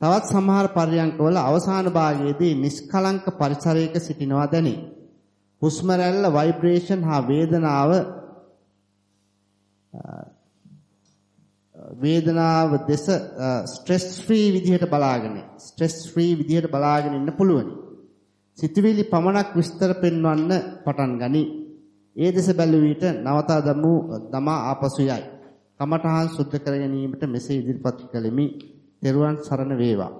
තවත් සමහර පරියන්කවල අවසාන භාගයේදී නිෂ්කලංක පරිසරයක සිටිනවා දැනේ. හුස්ම රැල්ල වයිබ්‍රේෂන් හා වේදනාව වේදනාව දෙස ස්ට්‍රෙස් ෆ්‍රී විදිහට බලාගෙන ස්ට්‍රෙස් ෆ්‍රී විදිහට බලාගෙන ඉන්න පුළුවනි. සිතුවිලි පමණක් විස්තර පෙන්වන්න පටන් ගනි. ඒ දෙස බැලුව විට නවතා දමු දමා ආපසු යයි. කමඨහන් සුද්ධ කර ගැනීමට මෙසේ ඉදිරිපත් කළෙමි. ත්වන් සරණ වේවා.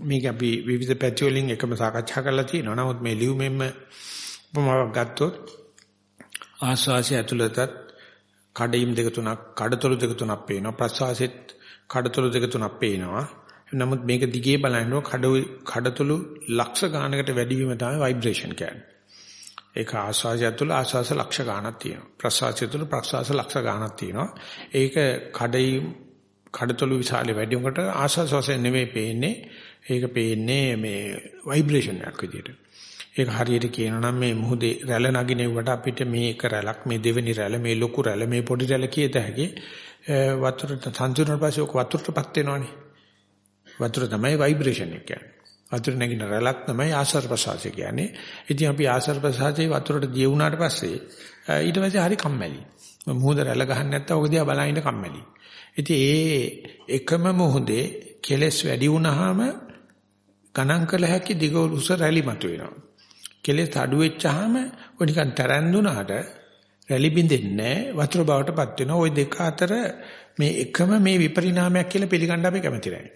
මේක අපි විවිධ පැති වලින් එකම සාකච්ඡා කරලා තියෙනවා. නමුත් මේ ලියුමෙන්ම උපමාවක් ගත්තොත් ආස්වාසිය ඇතුළතත් කඩීම් දෙක තුනක් කඩතොළු දෙක තුනක් පේනවා. ප්‍රසවාසෙත් කඩතොළු දෙක තුනක් පේනවා. නමුත් මේක දිගේ බලනකොට කඩ කඩතොළු ලක්ෂ ගානකට වැඩි වීම තමයි ভাইබ්‍රේෂන් කියන්නේ. ඒක ආස්වාසය තුළ ආස්වාස ලක්ෂ ගානක් තියෙනවා. ප්‍රසවාසය තුළ ප්‍රසවාස ලක්ෂ ගානක් තියෙනවා. ඒක කඩීම් කඩතොළු විශාලේ වැඩි වුණකට ආස්වාස වශයෙන් නෙමෙයි පේන්නේ. ඒක පේන්නේ මේ ভাইබ්‍රේෂන් එකක් විදියට ඒක හරියට කියනවා නම් මේ මුහුදේ රැළ නගිනෙවට අපිට මේක රැළක් මේ දෙවෙනි රැළ මේ ලොකු රැළ මේ පොඩි රැළ කියත හැකි වතුරට සංසිඳුණාට පස්සේ ඔක වතුරටපත් වෙනවනේ. වතුර තමයි ভাইබ්‍රේෂන් එක කියන්නේ. වතුර නැගින රැළක් තමයි ආශ්වාස ප්‍රශ්වාසය කියන්නේ. ඉතින් අපි ආශ්වාස ප්‍රශ්වාසයේ වතුරට දිය වුණාට පස්සේ ඊට පස්සේ හරි කම්මැලි. මුහුද රැළ ගහන්න නැත්තම් ඔක දිහා බලන කම්මැලි. ඉතින් ඒ එකම මොහොතේ කෙලස් වැඩි වුණාම ගණන් කළ හැකි දිග උස රැලි මතුවෙනවා. කෙලෙස් අඩු වෙච්චාම ඔය නිකන් තරන්දුනාට රැලි බින්දෙන්නේ වතුර බවටපත් වෙනවා. ওই දෙක අතර මේ එකම මේ විපරිණාමයක් කියලා පිළිගන්න අපි කැමති නැහැ.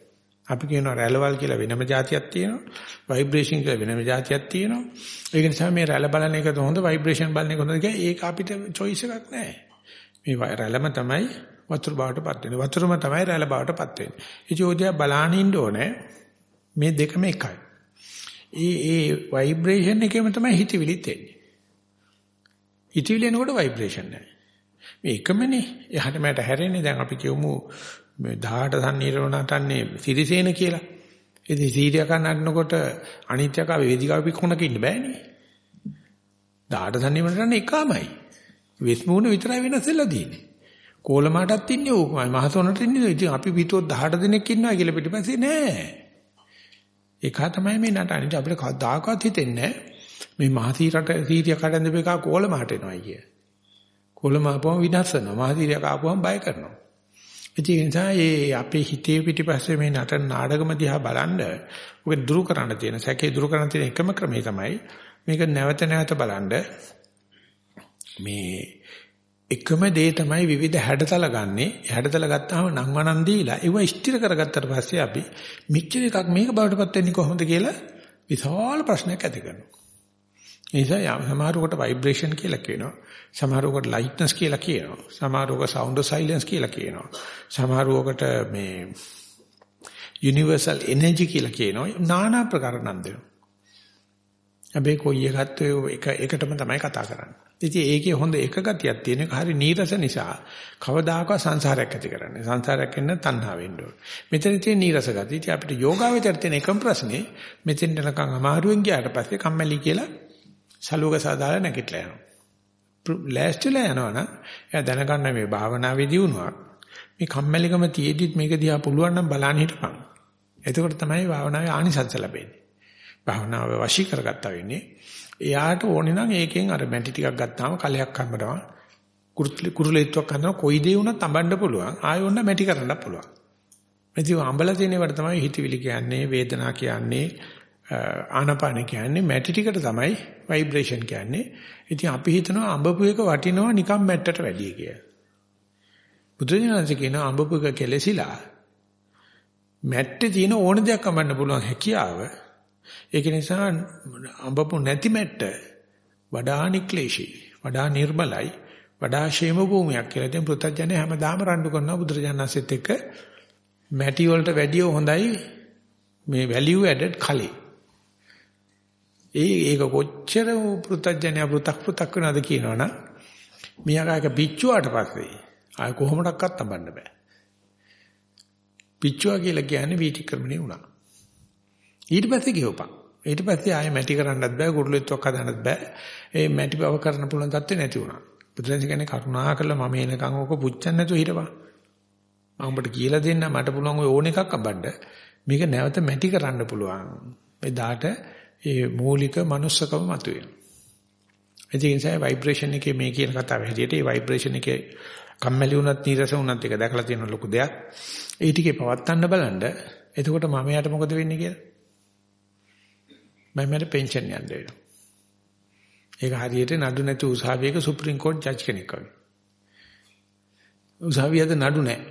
අපි කියනවා රැළවල් කියලා වෙනම જાතියක් තියෙනවා. ভাইබ්‍රේෂන් කියලා වෙනම જાතියක් තියෙනවා. ඒක නිසා මේ රැළ බලන එකද හොඳ ভাইබ්‍රේෂන් බලන එක හොඳද කියලා ඒක අපිට choice එකක් නැහැ. මේ රැළම තමයි වතුර බවටපත් වෙන්නේ. වතුරම තමයි රැළ බවටපත් වෙන්නේ. ඒ චෝදය බලානින්න ඕනේ. මේ දෙකම එකයි. ඒ ඒ ভাইබ්‍රේෂන් එකෙම තමයි හිතවිලිත් එන්නේ. හිතවිලි එනකොට ভাইබ්‍රේෂන් නැහැ. මේ එකමනේ එහාට මෙහාට හැරෙන්නේ දැන් අපි කියමු මේ 18 සම්නිරෝණතන්නේ සිරිසේන කියලා. ඉතින් සීරිය කන්න අන්නකොට අනිත්‍යක වේදිකාව පිකුණක ඉන්න බෑනේ. 18 සම්නිරෝණතන්නේ එකමයි. වෙස්මූණ විතරයි වෙනස් වෙලා තියෙන්නේ. කෝලමාටත් ඉන්නේ ඕකමයි මහසොනට ඉන්නේ. ඉතින් අපි පිටුව 18 දිනක් ඉන්නවා කියලා පිටිපස්සේ නෑ. ඒක තමයි මේ නටන්නේ. අපිට කවදාකවත් හිතෙන්නේ මේ මහසීරට සීරිය කඩන් දෙපේකා කෝලමාට එනවා කිය. කෝලමාපුවම විනාශ වෙනවා. මහසීරිය කාපුවම බය කරනවා. ඒ නිසා මේ අපේ හිතේ පිටිපස්සේ මේ නටන නාටකම දිහා බලන්න ඔක දුරු කරන්න තියෙන සැකේ දුරු කරන්න තියෙන එකම ක්‍රමය තමයි මේක නැවත නැවත බලන්න මේ එකම දේ තමයි විවිධ හැඩතල ගන්නෙ. හැඩතල ගත්තාම නම් වනන් දීලා ඒව ස්ථිර කරගත්තට පස්සේ අපි මෙච්චර එකක් මේක බවටපත් වෙන්නේ කොහොමද කියලා විශාල ප්‍රශ්නයක් ඇති කරනවා. ඒ නිසා සමහරකට ভাইබ්‍රේෂන් කියලා කියනවා. සමහරකට ලයිට්නස් කියලා කියනවා. සමහරකට සවුන්ඩ් සයිලන්ස් කියලා කියනවා. සමහරකට මේ යුනිවර්සල් එනර්ජි කියලා කියනවා. নানা ප්‍රකාර නම් දෙනවා. හැබැයි කොයි එකත් එක එකටම තමයි කතා කරන්නේ. ඉතින් ඒකේ හොඳ එක ගතියක් තියෙන එක හරි නීරස නිසා කවදාකවත් සංසාරයක් ඇති කරන්නේ. සංසාරයක් එන්න තණ්හා වෙන්න ඕන. මෙතන තියෙන නීරස ගතිය. ඉතින් අපිට යෝගාවචර තියෙන එකම ප්‍රශ්නේ මෙතෙන් යනකම් අමාරුවෙන් ගියාට පස්සේ කම්මැලි කියලා සලුවක සාදාලා නැගිටලා යනවා. ලෑස්තිලා යනවනම් එයා දැනගන්න මේ භාවනාවේදී වුණා. මේ කම්මැලිකම තියේදිත් මේක දිහා පුළුවන් නම් බලන්න හිටපන්. එතකොට තමයි භාවනාවේ ආනිසංස ලැබෙන්නේ. භාවනාව වශී කරගත්තා වෙන්නේ. එයාට ඕනේ නම් ඒකෙන් අර මැටි ටිකක් ගත්තාම කලයක් හම්බනවා. කුරුලෙත්වක් හදනවා කොයි දේ වුණත් අඹන්න පුළුවන්. ආයෙ ඕන මැටි කරන්න පුළුවන්. මෙතිව අඹලා තියෙනවට තමයි හිතවිලි කියන්නේ, වේදනා කියන්නේ, ආනපාන කියන්නේ මැටි ටිකට තමයි ভাইබ්‍රේෂන් කියන්නේ. ඉතින් අපි හිතනවා අඹපු එක වටිනවා නිකන් මැට්ටට වැඩිය කියලා. බුදුරජාණන්සේ කියන අඹපු එක කෙලසිලා මැට්ටේ තියෙන ඕන දෙයක් අඹන්න පුළුවන් හැකියාව. ඒක නිසා අඹපු නැති මැට්ට වඩා නික්ලේශී, වඩා නිර්මලයි, වඩා ෂේම භූමියක් කියලා දැන් පෘථජ්ජනේ හැමදාම රණ්ඩු කරනවා බුදුරජාණන්සෙත් එක්ක මැටි වලට වැඩිය හොඳයි මේ වැලියු ඇඩඩ් කලේ. ඒ ඒක කොච්චර පෘතජ්ජනය පෘ탁 පෘ탁 වෙනවද කියනවනම් මියාගායක පිච්චුවාට පස්සේ ආය කොහොමඩක්වත් තබන්න බෑ. පිච්චුවා කියලා කියන්නේ වීතික්‍රමණේ වුණා. ඊට පස්සේ ගෙවපන්. ඊට පස්සේ ආයෙ මැටි කරන්නත් බෑ, කුරුලෙත්වක් හදන්නත් බෑ. ඒ මැටි බව කරන්න පුළුවන් තත්ත්වේ නැති වුණා. බුදුරජාණන් කියන්නේ කරුණා කරලා මම එනකන් ඕක පුච්චන්න නැතුව හිටපන්. මම ඔබට කියලා දෙන්න මට පුළුවන් ඔය ඕන එකක් අබන්න. මේක නැවත මැටි කරන්න පුළුවන්. එදාට ඒ මූලික manussකම මතුවේ. ඒ නිසා ভাইබ්‍රේෂන් එකේ මේ කියන කතාව හැටියට ඒ ভাইබ්‍රේෂන් එකේ කම්මැලි වුණත් නීරස වුණත් ඒක දැකලා තියෙන ලොකු දෙයක්. ඒ ටිකේ පවත් ගන්න බලන්න. එතකොට මම යාට මොකද වෙන්නේ කියලා? මම මට පෙන්ෂන් යන්න වෙනවා. ඒක හරියට නඩු නැති උසාවියක සුප්‍රීම කෝට් ජජ් කෙනෙක් වගේ. උසාවියද නඩු නැහැ.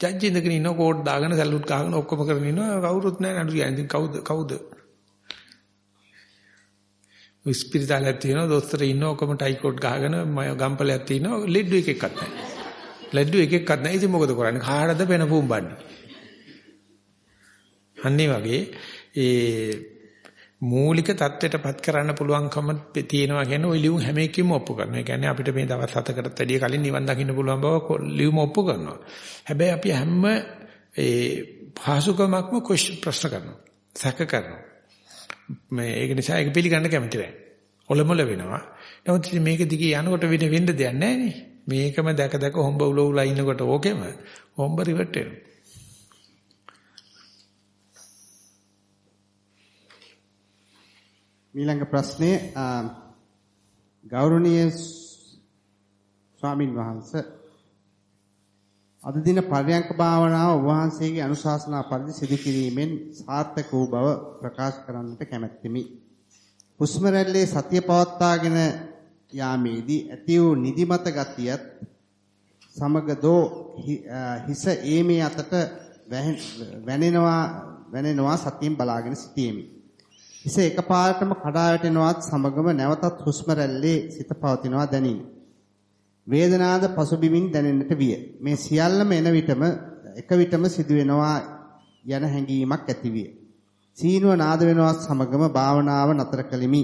ජජ් ඉඳගෙන ඉන්න කෝඩ් දාගෙන සැලුට් ගහගෙන ඔක්කොම කරගෙන ඉන්නවා කවුරුත් නැහැ නඩු කියන්නේ. ඉතින් කවුද කවුද? ඉස්පිරිතාලයක් තියෙනවා දොස්තර ඉන්නවා ඔක්කොම ටයි කෝඩ් ගහගෙන ගම්පලයක් තියෙනවා ලෙඩ්ඩු එක එකක්වත් නැහැ. ලෙඩ්ඩු එක එකක්වත් නැහැ. ඉතින් මොකද කරන්නේ? කාටද පෙන පුම්බන්නේ? අන්නේ වගේ ඒ මූලික தත්ත්වයටපත් කරන්න පුළුවන්කම තියෙනවා කියන්නේ ওই ලියුම් හැම එකකින්ම ඔප්පු කරනවා. ඒ කියන්නේ අපිට මේ දවස් හතකටත් වැඩිය කලින් නිවන් දකින්න පුළුවන් බව ලියුම ඔප්පු කරනවා. හැබැයි අපි හැම ඒ පහසුකමක්ම ප්‍රශ්න කරනවා. සැක කරනවා. මේ ඒක නිසා ඒක පිළිගන්න කැමති නැහැ. ඔලොමල වෙනවා. නමුත් මේක දිගේ යනකොට වෙන වෙන්න දෙයක් නැහැ මේකම දැක දැක හොම්බ උල උලා ඉන්නකොට ඕකෙම හොම්බ රිවර්ට් වෙනවා. ඊළඟ ප්‍රශ්නේ ගෞරවනීය ස්වාමින් වහන්සේ අද දින පරයන්ක භාවනාව ඔබ වහන්සේගේ අනුශාසනා පරිදි සිදු කිරීමෙන් සාර්ථක වූ බව ප්‍රකාශ කරන්නට කැමැත්තෙමි. හුස්ම රැල්ලේ සතිය පවත්වාගෙන යාමේදී ඇති වූ නිදිමත ගතියත් සමග දෝ හිස ඒමේ අතට වැනෙනවා වැනෙනවා සතියෙන් බලාගෙන සිටීමේ හිස එකපාරටම කඩා වැටෙනවත් සමගම නැවතත් හුස්ම රැල්ලේ සිත පවතිනවා දැනිනි. වේදනාද පසුබිමින් දැනෙන්නට විය. මේ සියල්ලම එන විටම එක විටම සිදුවෙනවා යන හැඟීමක් ඇති විය. සීනුව නාද වෙනවත් සමගම භාවනාව නතර කළෙමි.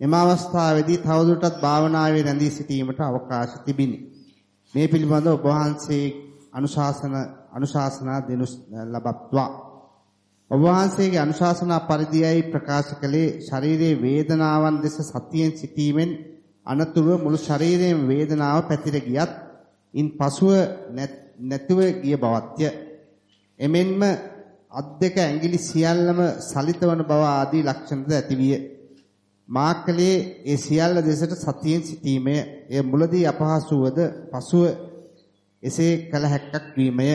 එම අවස්ථාවේදී තවදුරටත් භාවනාවේ රැඳී සිටීමට අවකාශ තිබිනි. මේ පිළිබඳව ඔබ වහන්සේ අනුශාසන අනුශාසනා දෙනු ලබත්වා ඔබ වහන්සේගේ අනුශාසනා පරිදියයි ප්‍රකාශ කළේ ශරීරයේ වේදනාවන් දෙස සතියෙන් සිටීමෙන් අනතුරුව මුළු ශරීරයේම වේදනාව පැතිර ගියත් ඉන් පසුව නැතුව ගිය බවත්ය. එමෙන්ම අත් දෙක ඇඟිලි සියල්ලම සලිතවන බව ආදී ලක්ෂණද ඇතිවිය. මාකලේ ඒ සියල්ල දෙසට සතියෙන් සිටීමය. එය මුලදී අපහසු වද පසුව එසේ කළ හැක්කක් වීමය.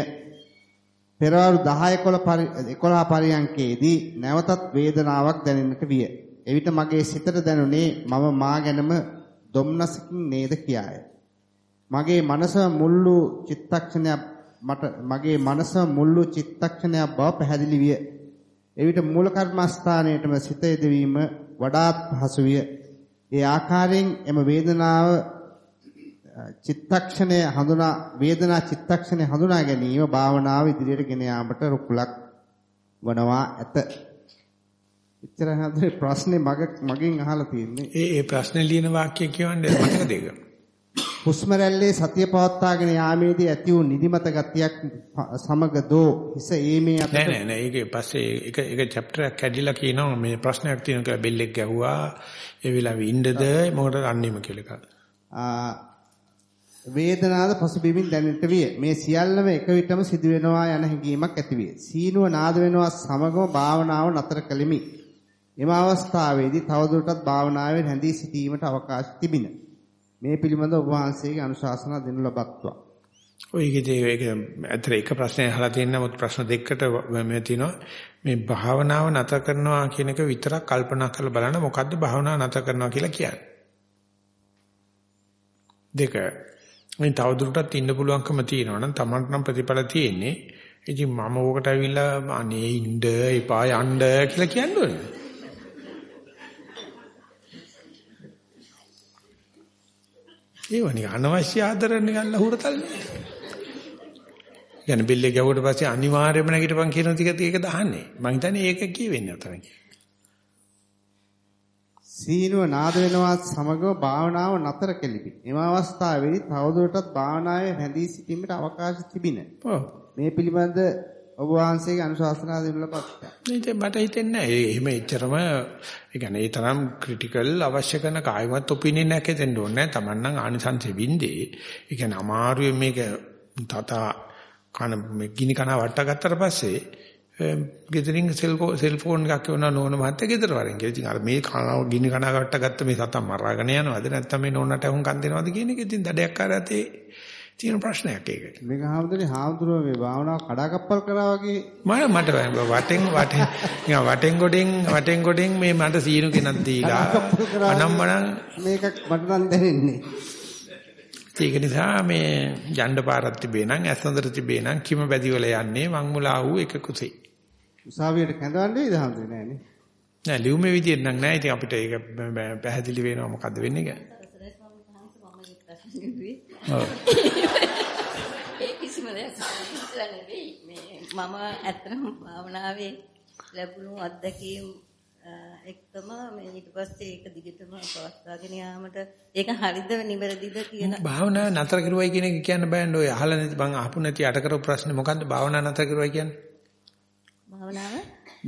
පෙරවරු 10 11 11 පරියන්කේදී නැවතත් වේදනාවක් දැනෙන්නට විය. එවිට මගේ සිතට දැනුනේ මම මා ගැනම දුම්නසකින් නේද කියාය. මගේ මනස මුල්ලු චිත්තක්ෂණයක් මට මගේ මනස මුල්ලු චිත්තක්ෂණයක් බව පැහැදිලි විය. එවිට මූල කර්මස්ථානයේටම සිත යෙදවීම වඩාත් පහසු විය. ඒ ආකාරයෙන් එම වේදනාව චිත්තක්ෂණය හඳුනා වේදනා චිත්තක්ෂණය හඳුනා ගැනීම භාවනාව ඉදිරියට ගෙන යාමට රුකුලක් වනවා ඇත. එච්චර හදේ ප්‍රශ්නේ මග මගෙන් අහලා තියෙන්නේ. ඒ ඒ ප්‍රශ්නේ ලියන වාක්‍ය කියවන්නේ මතකද ඒක? හුස්ම රැල්ලේ සතිය පවත්වාගෙන යාමේදී ඇති වූ නිදිමත ගතියක් සමග දෝ හිස ඒමේ අතර නෑ නෑ නෑ ඒකේ පස්සේ එක එක chapter එකක් කැඩිලා කියනවා මේ ප්‍රශ්නයක් තියෙනවා කියලා බෙල් එක ගැහුවා ඒ වෙලාවේ ඉන්නද මොකටද අන්නේම කියලා එකක්. වේදනාද පසුබිමින් දැනෙන්නට විය. මේ සියල්ලම එක විටම සිදුවෙනවා යන හැඟීමක් ඇති විය. සීනුව නාද වෙනවා සමගම භාවනාව නතර කළෙමි. එම අවස්ථාවේදී තවදුරටත් භාවනාවේ රැඳී සිටීමට අවකාශ තිබින. මේ පිළිබඳව ඔබ වහන්සේගේ අනුශාසනා දෙනු ලබත්වා. ඔය ඉතින් ඒක ඇත්තට එක ප්‍රශ්නයක් අහලා තියෙන නමුත් ප්‍රශ්න දෙකකට මේ තියෙනවා මේ භාවනාව නතර කරනවා කියන එක විතරක් කල්පනා කරලා බලන්න මොකද්ද භාවනාව නතර කරනවා කියලා කියන්නේ. දෙක මේ තවදුරටත් ඉන්න පුළුවන්කම තියෙනවා නම් Tamanට නම් ප්‍රතිඵල තියෙන්නේ. ඉතින් මම ඕකට ඇවිල්ලා අනේ ඉන්න එපා යන්න කියලා කියන්නේ. ඒවනි අනවශ්‍ය ආදරණ නිකන් ලහුරතල්නේ. يعني බිල්ලේ ගැවුවට පස්සේ අනිවාර්යයෙන්ම නැගිටපන් කියන ටික ඒක දහන්නේ. මං හිතන්නේ ඒක කියවෙන්නේ අතන කියලා. සීනුව නාද වෙනවත් සමගව භාවනාව නතර කෙලිපි. එම අවස්ථාවේදී තවදුරටත් භාවනාවේ රැඳී සිටීමට අවකාශ තිබින. මේ පිළිබඳ ඔබ වහන්සේගේ අනුශාසනා දෙන්න ලබත්. නේද මට හිතෙන්නේ නැහැ. එහෙම එච්චරම ඒ කියන්නේ ඒ තරම් ක්‍රිටිකල් අවශ්‍ය කරන කායිමත් ඔපිනියන් එකක් දෙන්න ඕනේ නැහැ. Taman නම් ආනිසංසෙ වින්දේ. ඒ කියන්නේ අමාරුවෙන් මේක තත කන ගිනි කන වට ගත්තට පස්සේ ගෙදරින් සෙල්ෆෝන් එකක් වුණා නෝන මහත්තයා ගෙදර වරෙන් කියලා. ඉතින් අර මේ කනවා ගිනි කනකට ගත්ත මේ සතා මරාගෙන යනවද නැත්නම් මේ නෝනට වුන් කන් දෙනවද කියන එක ඉතින් දඩයක් ආරතේ තියෙන ප්‍රශ්නයක් ඒක. මේක හාමුදුරනේ හාමුදුරුවෝ මේ භාවනාව කඩාකප්පල් කරා වගේ මම මට වටෙන් වටෙන් නිකන් වටෙන් ගොඩෙන් වටෙන් ගොඩෙන් මේ මට සීනු කෙනක් දීලා අනම්මනම් මේක මට නම් දැනෙන්නේ. ඒක නිසා මේ යන්න පාරක් තිබේ නම් ඇස් හොඳට තිබේ නම් කිම බැදි වල යන්නේ මං මුලා වූ එක කුසේ. උසාවියට කැඳවන්නේ ඉදහම්ද නෑනේ. නෑ ලියුමේ විදියට නම් නෑ. ඉතින් අපිට ඒක පැහැදිලි වෙනවා මොකද්ද වෙන්නේ කියලා. මේ මම ඇත්තටම භාවනාවේ ලැබුණු අත්දැකීම් එක්කම මේ ඊට පස්සේ ඒක දිගටම පවත්වාගෙන යාමට ඒක හරිද නිවැරදිද කියන භාවනාව නතර කරුවයි කියන එක කියන්න බෑනේ. ඔය අහලා නැති බං අහපු නැති අට කරපු ප්‍රශ්නේ මොකද්ද භාවනාව නතර කරුවයි කියන්නේ? භාවනාව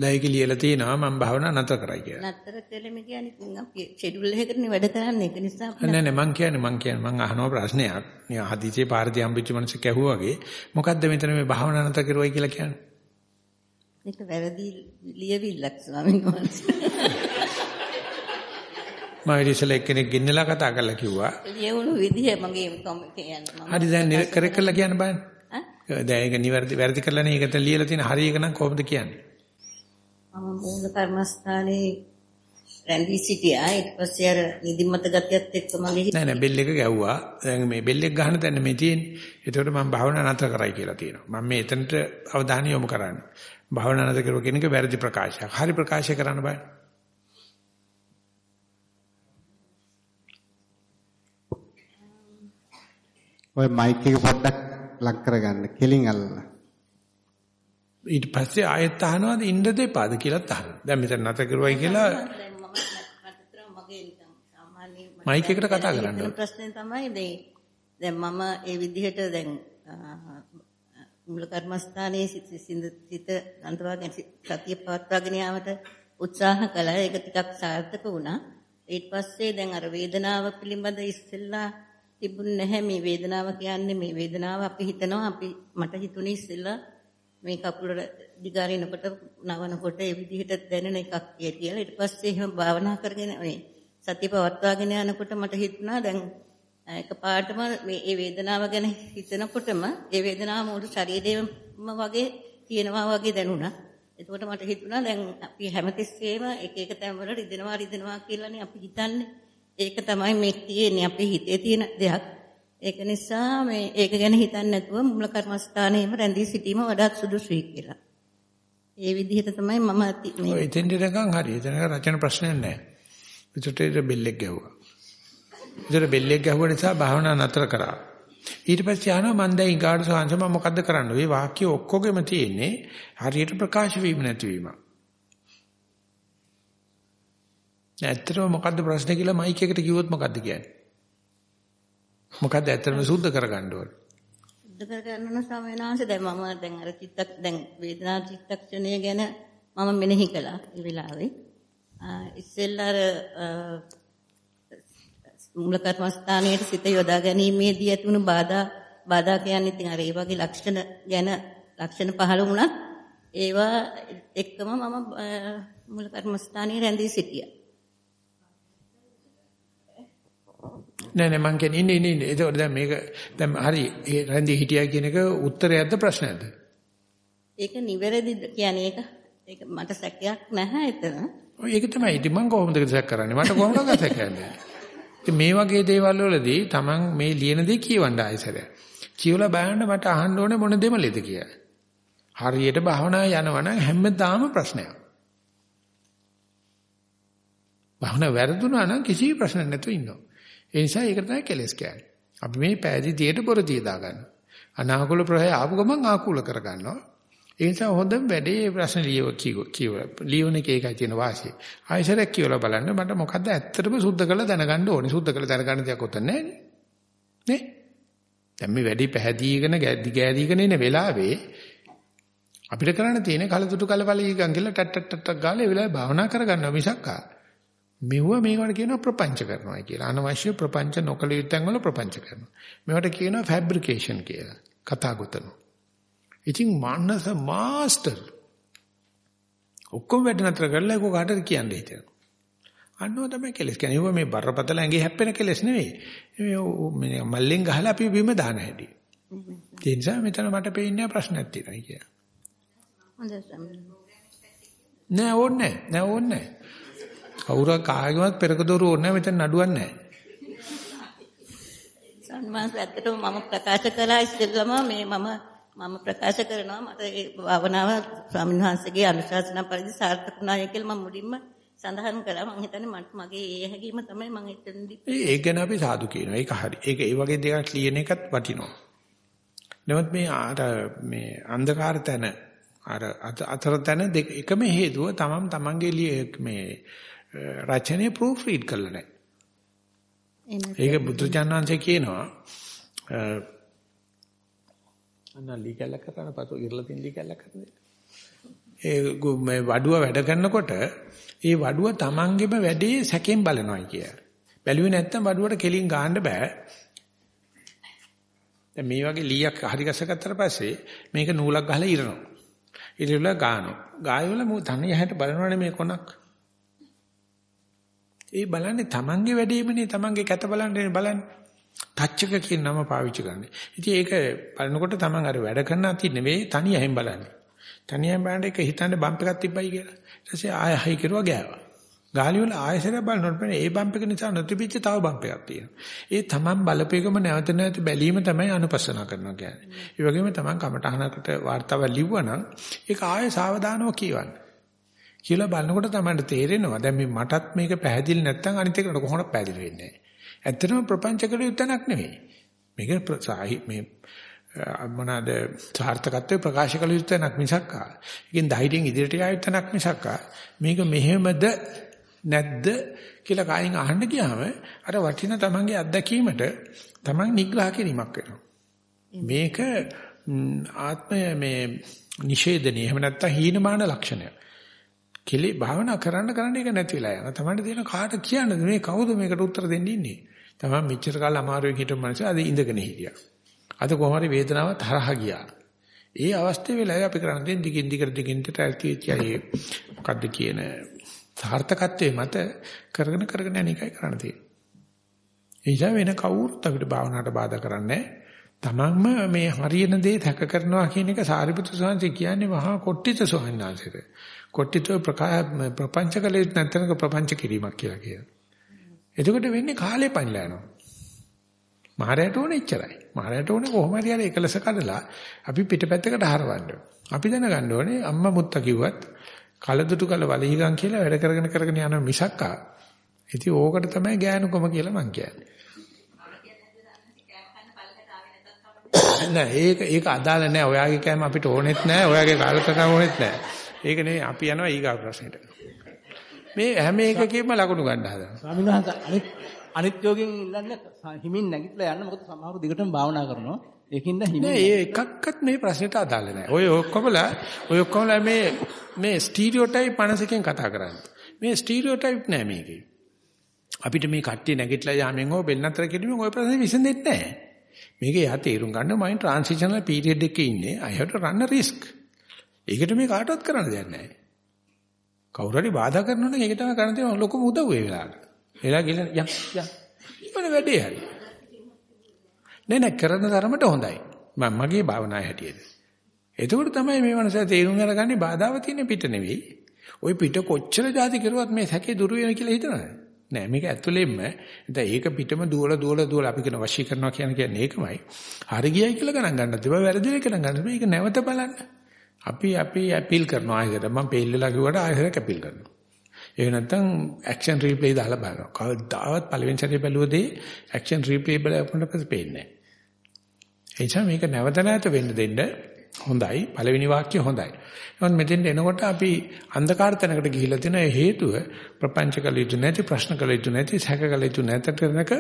දැන් ඒක ලියලා තියෙනවා මම භාවනාව නතර කරයි කියලා. නතර කළෙම කියන්නේ අපි ෂෙඩියුල් එකකටනේ වැඩ කරන්නේ ඒක නිසා නෑ නෑ මං කියන්නේ මං කියන්නේ මං අහනවා ප්‍රශ්නයක්. නිකන් හදිසියේ පාරදී හම්බෙච්ච මිනිස්සු කැහුවා වගේ. මොකද්ද මෙතන මේ භාවනාව නතර කරුවයි කියලා කියන්නේ? ඒක වැරදි ලියවිල්ලක් ස්වාමීන් වහන්සේ. මම ඉතින් එක්කෙනෙක් ගෙන්නලා කතා කරලා කිව්වා. ලියවුණු විදිහ මගේ කම- කියන්නේ හරි දැන් කර කරලා කියන්න බෑනේ. දැන් ඒක නිවැරදි වැරදි කරලා නේ ඒකට ලියලා තියෙන හරි එක නම් කොහොමද කියන්නේ? මම මූල කර්මස්ථානයේ රැඳී සිටියා ඊට පස්සේ අර නිදිමත ගතියත් එක්ක මගේ හිත නෑ නෑ බෙල් එක ගැව්වා. දැන් මේ බෙල් එක ගහන තැන මේ තියෙන්නේ. ඒකට මම භාවනා නතර කරයි කියලා තියෙනවා. මම මේ එතනට අවධානය යොමු කරන්නේ. භාවනා නතර කරුවා කියන එක වැරදි ප්‍රකාශයක්. හරි ප්‍රකාශය කරන්න බෑ. ඔය මයික් එක පොඩ්ඩක් ලක් කරගන්න. කෙලින් අල්ලලා. ඊට පස්සේ ආයෙත් අහනවාද ඉන්න දෙපාද කියලාත් අහනවා. දැන් මෙතන නතර කරුවයි කියලා දැන් මම මට මගේ නිකන් සාමාන්‍ය මට මයික් එකට කතා කරන්න ඕනේ. ප්‍රශ්නේ තමයි දැන් දැන් මම ඒ විදිහට දැන් මූල කර්මස්ථානයේ සිත සිත- සිත අන්තවාගෙන සතිය පවත්වාගෙන යාමට උත්සාහ කළා ඒක ටිකක් සාර්ථක වුණා ඊට පස්සේ දැන් අර වේදනාව පිළිබඳ ඉස්සෙල්ලා තිබුණ නැහැ මේ වේදනාව කියන්නේ මේ වේදනාව අපි හිතනවා අපි මට හිතුනේ ඉස්සෙල්ලා මේ කකුල දිගාරිනකොට නවනකොට ඒ විදිහට දැනෙන එකක් කියලා ඊට පස්සේ එහෙම භාවනා කරගෙන මේ සතිය පවත්වාගෙන යනකොට මට හිතුණා දැන් එකපාරටම මේ ඒ වේදනාව ගැන හිතනකොටම ඒ වේදනාව මුළු ශරීරෙම වගේ තියෙනවා වගේ දැනුණා. එතකොට මට හිතුණා දැන් අපි හැමතිස්සෙම එක එක තැන්වල රිදෙනවා රිදෙනවා කියලානේ අපි හිතන්නේ. ඒක තමයි මේ තියෙන්නේ අපේ හිතේ තියෙන දෙයක්. ඒක නිසා මේ ඒක ගැන හිතන්නේ නැතුව මුල කර්මස්ථානයේම රැඳී සිටීම වඩාත් සුදුසුයි කියලා. ඒ විදිහට තමයි මම ති- ඔය මේ එතෙන් දෙනකන් හරි. එතන රචන ප්‍රශ්නයක් නැහැ. විතරට බෙල්ලෙක් ගැහුවා. විතර බෙල්ලෙක් ගැහුව නිසා භාවනා නතර කරා. ඊට පස්සේ ආනවා මම දැන් ඊගාට සාංශ මම මොකද්ද කරන්න? මේ වාක්‍ය ඔක්කොගෙම තියෙන්නේ හරියට ප්‍රකාශ වීම නැතිවීම. ඇත්තටම මොකද්ද ප්‍රශ්නේ කියලා මයික් එකට කිව්වොත් මොකද්ද කියන්නේ? මොකද්ද ඇත්තටම සුද්ධ කරගන්න ඕනේ? සුද්ධ කරගන්න සමයනාංශ දැන් මම දැන් අර චිත්තක් දැන් වේදනා චිත්තක්ෂණය ගැන මම මෙනෙහි කළා ඒ වෙලාවේ. ආ ඉස්සෙල්ලා අර ආ, මූල කර්මස්ථානයේ සිත යොදා ගැනීමේදී ඇතිවුණු බාධා බාධා කියන්නේ ඉතින් අර ඒ වගේ ලක්ෂණ ගැන ලක්ෂණ පහළ වුණත් ඒවා එක්කම මම ආ, මූල කර්මස්ථානයේ රැඳී සිටියා. නෑ නෑ මං කියන්නේ ඉන්නේ ඉන්නේ. ඒකෝට දැන් මේක දැන් හරි ඒ රැඳී හිටියා කියන එක උත්තරයක්ද ප්‍රශ්නයක්ද? ඒක නිවැරදිද කියන්නේ ඒක ඒක මට සැකයක් නැහැ එතන. ඔය ඒක තමයි. ඉතින් මං කොහොමද ඒක කරන්නේ? මට කොහොමද ඒක කියන්නේ? ඉතින් මේ වගේ දේවල් වලදී Taman මේ ලියන දේ කියවන්න ආයසරය. කියවලා බලන්න මට අහන්න ඕනේ මොන දෙමළේද කියලා. හරියට භාවනා යනවනම් හැමදාම ප්‍රශ්නයක්. භාවනා වැරදුනා නම් කිසි ප්‍රශ්නයක් නැතුව ඉන්නවා. ඒ නිසා ඒක තමයි කෙලස් කියන්නේ. අපි මේ පෑදී දියට පොරදී දාගන්න. අනාකූල ප්‍රහය ආපු ගමන් ආකූල කරගන්නවා. ඒ නිසා හොඳම වැඩේ ප්‍රශ්න ලියව කියව කියව ලියවන එක ඒකයි තියෙන වාසිය. ආයෙසරක් කියවලා බලන්න මට මොකද්ද ඇත්තටම සුද්ධ කරලා දැනගන්න ඕනේ. සුද්ධ කරලා දැනගන්න දෙයක් උතන නැහැ නේ. දැන් මේ වැඩි පැහැදීගෙන ගැදි ගෑදීගෙන ඉන වෙලාවේ අපිට කරන්න තියෙන කලතුතු කලපලීගන් කියලා ටට් ටට් ටට් ගාලා ඒ වෙලාවේ භාවනා කරගන්නවා මිසක් ආ මෙවුව මේකට කියනවා ප්‍රපංච කරනවා කියලා. අනවශ්‍ය ප්‍රපංච නොකල යුත්තන් වල ප්‍රපංච කරනවා. මේවට කියනවා ෆැබ්‍රිකේෂන් කියලා. කතා ගොතනවා. ඉතින් මානස මාස්ටර් ඔක්කොම වැඩ නතර කරලා ඒක කාටද කියන්නේ හිතනවා. අන්නෝ තමයි කෙලස් කියන්නේ. ඒවා මේ බරපතල ඇඟේ හැප්පෙන කෙලස් නෙවෙයි. මේ මල්ලෙන් ගහලා අපි බිම දාන හැටි. ඒ නිසා මෙතන මට පේන්නේ ප්‍රශ්නයක් තියෙනවා කියලා. හොඳයි. නෑ ඕනේ නෑ. නෑ ඕනේ නෑ. කවුරු කාගේවත් පෙරක දොර ඕනේ නෑ මෙතන නඩුවක් නෑ. ස්වාමීන් වහන්සේ ඇත්තටම මම ප්‍රකාශ කළා ඉස්සෙල්ලම මේ මම මම ප්‍රකාශ කරනවා මට ඒ භාවනාව ස්වාමීන් වහන්සේගේ අනුශාසනා පරිදි සාර්ථක වුණායි කියලා මම මුලින්ම සඳහන් කළා. මම හිතන්නේ මට මගේ ඒ හැඟීම තමයි මම එතනදී ඒක ගැන අපි සාදු කියනවා. ඒක හරි. ඒක ඒ වගේ දෙයක් ලියන එකත් වටිනවා. නමුත් මේ අර මේ අන්ධකාර තැන අර අතර තැන දෙක එකම හේතුව තමන් තමන්ගේ මේ රචනයේ ප්‍රූෆ් රීඩ් කරලා නැහැ. ඒක බුදුචානන්සේ කියනවා අනලි කැලක් කරන පතු ඉරලා තින් ලි කැලක් කරන ඒ මේ වඩුව වැඩ කරනකොට ඒ වඩුව තමන්ගේම වැඩේ සැකෙන් බලනවා කිය. බැලුවේ නැත්තම් වඩුවට කෙලින් ගහන්න බෑ. දැන් මේ වගේ ලීයක් හරි ගසගත්තට පස්සේ මේක නූලක් ගහලා ඉරනවා. ඉරලා ගානවා. ගායවල මු තනිය හැට බලනවනේ මේ කොනක්. ඒ බලන්නේ Tamange වැඩේමනේ Tamange කැත බලන්නේ බලන්නේ. තච්චක කියන නම පාවිච්චි කරන්නේ. ඉතින් ඒක බලනකොට Taman අර වැඩ කරන අති නෙවෙයි තනියෙන් බලන්නේ. තනියෙන් බලන එක හිතන්නේ බම්ප් එකක් තිබ්බයි කියලා. ඊට පස්සේ ආය හයි කරුවා ගෑවා. ගාලි වල ආයෙසර බලනකොට ඒ බම්ප් එක නිසා නොතිබිච්ච තව බම්ප් එකක් තියෙනවා. ඒ Taman බලපෑකම නැවත නැවත බැලීම තමයි අනුපස්සනා කරනවා කියන්නේ. ඒ වගේම Taman කමටහනකට වார்த்தාවක් ලිව්වනම් ඒක ආයෙ සාවධානව කියවන්නේ. කියලා බලනකොට තමයි තේරෙනවා. දැන් මේ මටත් මේක පැහැදිලි නැත්නම් අනිත් එකට කොහොමද පැහැදිලි වෙන්නේ? ඇත්තටම ප්‍රපංචකල යුත්තනක් නෙවෙයි. මේක මේ මොනවාද සාර්ථකත්වයේ ප්‍රකාශ කළ යුත්තනක් මිසක් ආ. ඒකෙන් ධෛර්යයෙන් ඉදිරියට යා යුත්තනක් මිසක් ආ. මේක මෙහෙමද නැද්ද කියලා කායින් අහන්න ගියාම අර වටින තමන්ගේ අත්දැකීමට තමන් නිග්‍රහ කිරීමක් වෙනවා. මේක ආත්මය මේ නිෂේධනීය එහෙම නැත්නම් හීනමාන ලක්ෂණය. කෙලි භාවනා කරන්න කරන්න ඒක නැති වෙලා යනවා. තමන්ට තියෙන කාට කියන්නද මේ කවුද මේකට උත්තර දෙන්න ඉන්නේ? තමන් මෙච්චර කාල අමාරුවෙන් හිටපු මිනිස්සු අද ඉඳගෙන හිටියා. අද කොහොම හරි වේදනාව තරහ ගියා. ඒ අවස්ථාවේ වෙලාවේ අපි කරන්නේ දිගින් දිගට දිගින් දිගට ඇති ඒ මොකද්ද කියන සාර්ථකත්වයේ මත කරගෙන කරගෙන යන එකයි කරන්න තියෙන්නේ. ඒ නිසා වෙන කවුරුත් අපිට භාවනාවට බාධා කරන්නේ තමන්ම මේ හරියන දේ තැක කරනවා කියන එක සාරිපුත්‍ර ස්වාමීන් කියන්නේ මහා කොට්ටිත ස්වාමීන් වහන්සේට. කොට්ටිත ප්‍රපංචකලේ නැත්නම් ප්‍රපංච කිරීමක් කියලා කියනවා. එතකොට වෙන්නේ කාලේ පණිලා යනවා. මහරයට ඕනේ එච්චරයි. මහරයට ඕනේ කොහොම හරි අර එකලස කඩලා අපි පිටපැත්තකට හරවන්න. අපි දැනගන්න ඕනේ අම්මා මුත්තා කිව්වත් කලදුටු කල වලහිගම් කියලා වැඩ කරගෙන කරගෙන යන මිසක්කා. ඉතින් ඕකට තමයි ගෑනුකම කියලා මං කියන්නේ. නෑ ඒක ඒක අදාළ නෑ. ඔයාගේ කෑම අපිට ඕනෙත් නෑ. ඔයාගේ කාලකටම ඕනෙත් නෑ. ඒක නෙවෙයි අපි යනවා ඊගා ප්‍රශ්නෙට. මේ හැම එකකෙම ලකුණු ගන්න හදනවා. ස්වාමීන් වහන්සේ අනිත් අනිත් යෝගයෙන් ඉල්ලන්නේ හිමින් නැගිටලා යන්න මොකද සමහරව දිගටම භාවනා කරනවා. ඒකින්ද හිමින් නෑ ඒ එකක්වත් මේ ප්‍රශ්නෙට අදාළ නෑ. ඔය ඔක්කොමලා ඔය ඔක්කොමලා මේ මේ ස්ටීරියෝටයිප් මනසකින් කතා කරන්නේ. මේ ස්ටීරියෝටයිප් නෑ මේකේ. අපිට මේ කට්ටිය නැගිටලා යාමෙන් හෝ බෙන්නතර කෙලිමින් ඔය ප්‍රශ්නේ විසඳෙන්නේ නෑ. මේක යා තේරුම් ගන්න මම ට්‍රාන්සිෂනල් පීරියඩ් එකේ ඉන්නේ. I have to run a risk. ඒකට මේ කාටවත් කරන්න දෙයක් නැහැ. කවුරු හරි බාධා කරනවනම් ඒක තමයි කරන්න තියෙන ලොකුම උදව් ඒ වෙලාවට. එලා ගිල යන් යන්. ඉවන වැඩේ හරි. නෑ නෑ කරන තරමට හොඳයි. මම මගේ භාවනාවේ හැටියට. එතකොට තමයි මේ මනස තේරුම් අරගන්නේ බාධාව තියෙන පිට නෙවෙයි. ওই පිට කොච්චර જાති කරුවත් මේ සැකේ දුරු වෙන කියලා හිතනවද? නෑ මේක ඇතුළෙන්ම දැන් ඒක පිටම දුවලා දුවලා දුවලා අපි කියන වශී කරනවා කියන කියන්නේ ඒකමයි. හරි ගියයි කියලා ගණන් ගන්නත් එපා වැරදිලා කියලා ගණන් ගන්නත් මේක නැවත බලන්න. අපි අපි අපීල් කරනවා ආයෙත් මම පෙල් වෙලා කිව්වට ආයෙත් අපීල් කරනවා. ඒක නැත්තම් ඇක්ෂන් රීප්ලේ දාලා බලනවා. කවදාවත් පළවෙනි සැරේ බැලුවදී ඇක්ෂන් රීප්ලේ බලපුවට පස්සේ පේන්නේ නැහැ. එනිසා මේක නැවත නැවත වෙන්න දෙන්න හොඳයි. පළවෙනි වාක්‍ය හොඳයි. නමුත් මෙතෙන් එනකොට අපි අන්ධකාර තැනකට ගිහිලා තියෙන හේතුව ප්‍රපංච කළ යුතු නැති ප්‍රශ්න කළ යුතු නැති සැක කළ යුතු නැත කරනක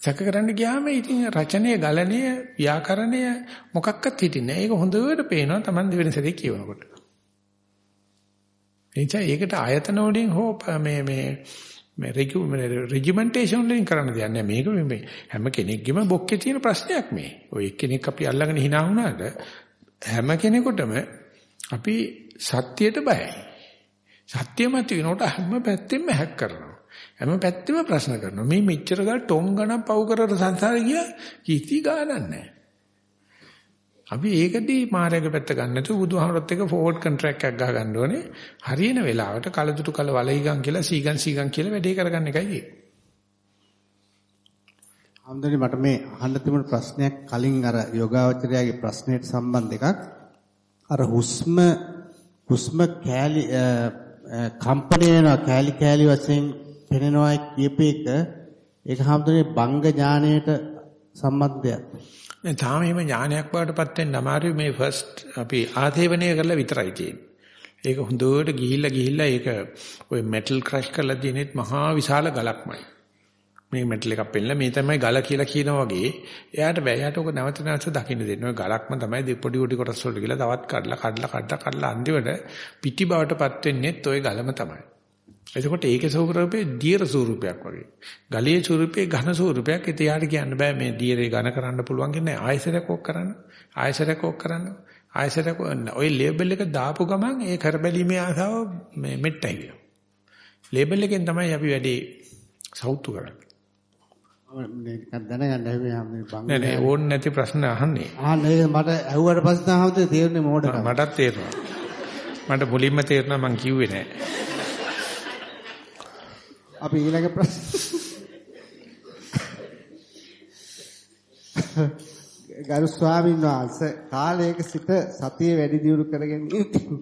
සැක කරන්න ගියාම ඉතින් රචනයේ ගලණය ව්‍යාකරණය මොකක්වත් හිටින්නේ නැහැ. ඒක හොඳට පේනවා Taman දෙවෙනි සැරේ කියවනකොට. එනිසා ඒකට ආයතන වලින් හෝ මේ මේ මේ රෙජිමෙන්ටේෂන් වලින් කරන්න දෙයක් නැහැ. මේක මේ හැම කෙනෙක්ගේම බොක්කේ තියෙන ප්‍රශ්නයක් මේ. ඔය එක්කෙනෙක් අපි අල්ලගෙන hina වුණාට හැම කෙනෙකුටම අපි සත්‍යයට බයයි. සත්‍ය මත වෙනකොට හැම පැත්තෙම හැක් කරනවා. හැම පැත්තෙම ප්‍රශ්න කරනවා. මේ මෙච්චර ගාන ටොං ගණන් පව් කරලා සංසාරේ ගියා කිසි ගානක් නැහැ. අපි ඒකදී මායාවේ පැත්ත ගන්න නැතුව බුදුහාමරත් එක්ක ෆෝවර්ඩ් කොන්ට්‍රැක්ට් එකක් ගහ ගන්න ඕනේ. හරියන වෙලාවට කලදුටු කල වලයිගම් කියලා සීගන් සීගන් කියලා වැඩේ කරගන්න එකයි හම්දුනි මට මේ අහන්න තිබුණු ප්‍රශ්නයක් කලින් අර යෝගාවචරයාගේ ප්‍රශ්නයට සම්බන්ධ එකක්. අර හුස්ම හුස්ම කෑලි කම්පණය වෙනවා කෑලි කෑලි වශයෙන් පෙනෙනවා කියප එක ඒක හම්දුනේ බංග ඥාණයට සම්බන්ධයක්. නෑ තාම එහෙම ඥානයක් බවටපත් වෙන්න අමාරුයි මේ ෆස්ට් අපි ආතේවනය කරලා විතරයි තියෙන්නේ. ඒක හොඳට ගිහිල්ලා ගිහිල්ලා ඒක ඔය මෙටල් ක්‍රෂ් කරලා තියෙනෙත් මහා විශාල ගලක්මයි. මේ මෙටල් එකක් පෙන්නලා මේ තමයි ගල කියලා කියනා වගේ එයාට බෑ එයාට ඔක නැවත නැවත දකින්න දෙන්න. ඔය ගලක්ම තමයි පොඩි පොඩි කොටස් වලට ගිහලා තවත් කඩලා කඩලා කඩලා කඩලා අන්තිමට පිටි බවටපත් වෙන්නේත් ওই ගලම තමයි. එතකොට ඒකේ ස්වරූපේ දියර ස්වරූපයක් වගේ. ගලේ ස්වරූපේ ඝන ස්වරූපයක්. ඒත් යාට කියන්න බෑ මේ දියරේ ඝන කරන්න පුළුවන් කියන්නේ ආයසරයක් ඕක කරන්න. ආයසරයක් ඕක කරන්න. ආයසරයක් ඔය ලේබල් එක දාපු ගමන් ඒ කරබැලීමේ ආසාව මේ මෙට්ටයි කියනවා. ලේබල් එකෙන් තමයි අපි වැඩි සෞතු කරන්නේ. දැනගන්න හැබැයි මේ බංග නෑ නෑ ඕන නැති ප්‍රශ්න අහන්නේ. අහන්නේ මට ඇහුවට පස්සේ තමයි තේරෙන්නේ මෝඩකම. මටත් තේරෙනවා. මට මුලින්ම තේරුණා මං කිව්වේ නෑ. අපි ඊළඟ ප්‍රශ්න ගරු ස්වාමීන් වහන්සේ කාලයක සිට සතිය වැඩි දියුණු කර ගැනීම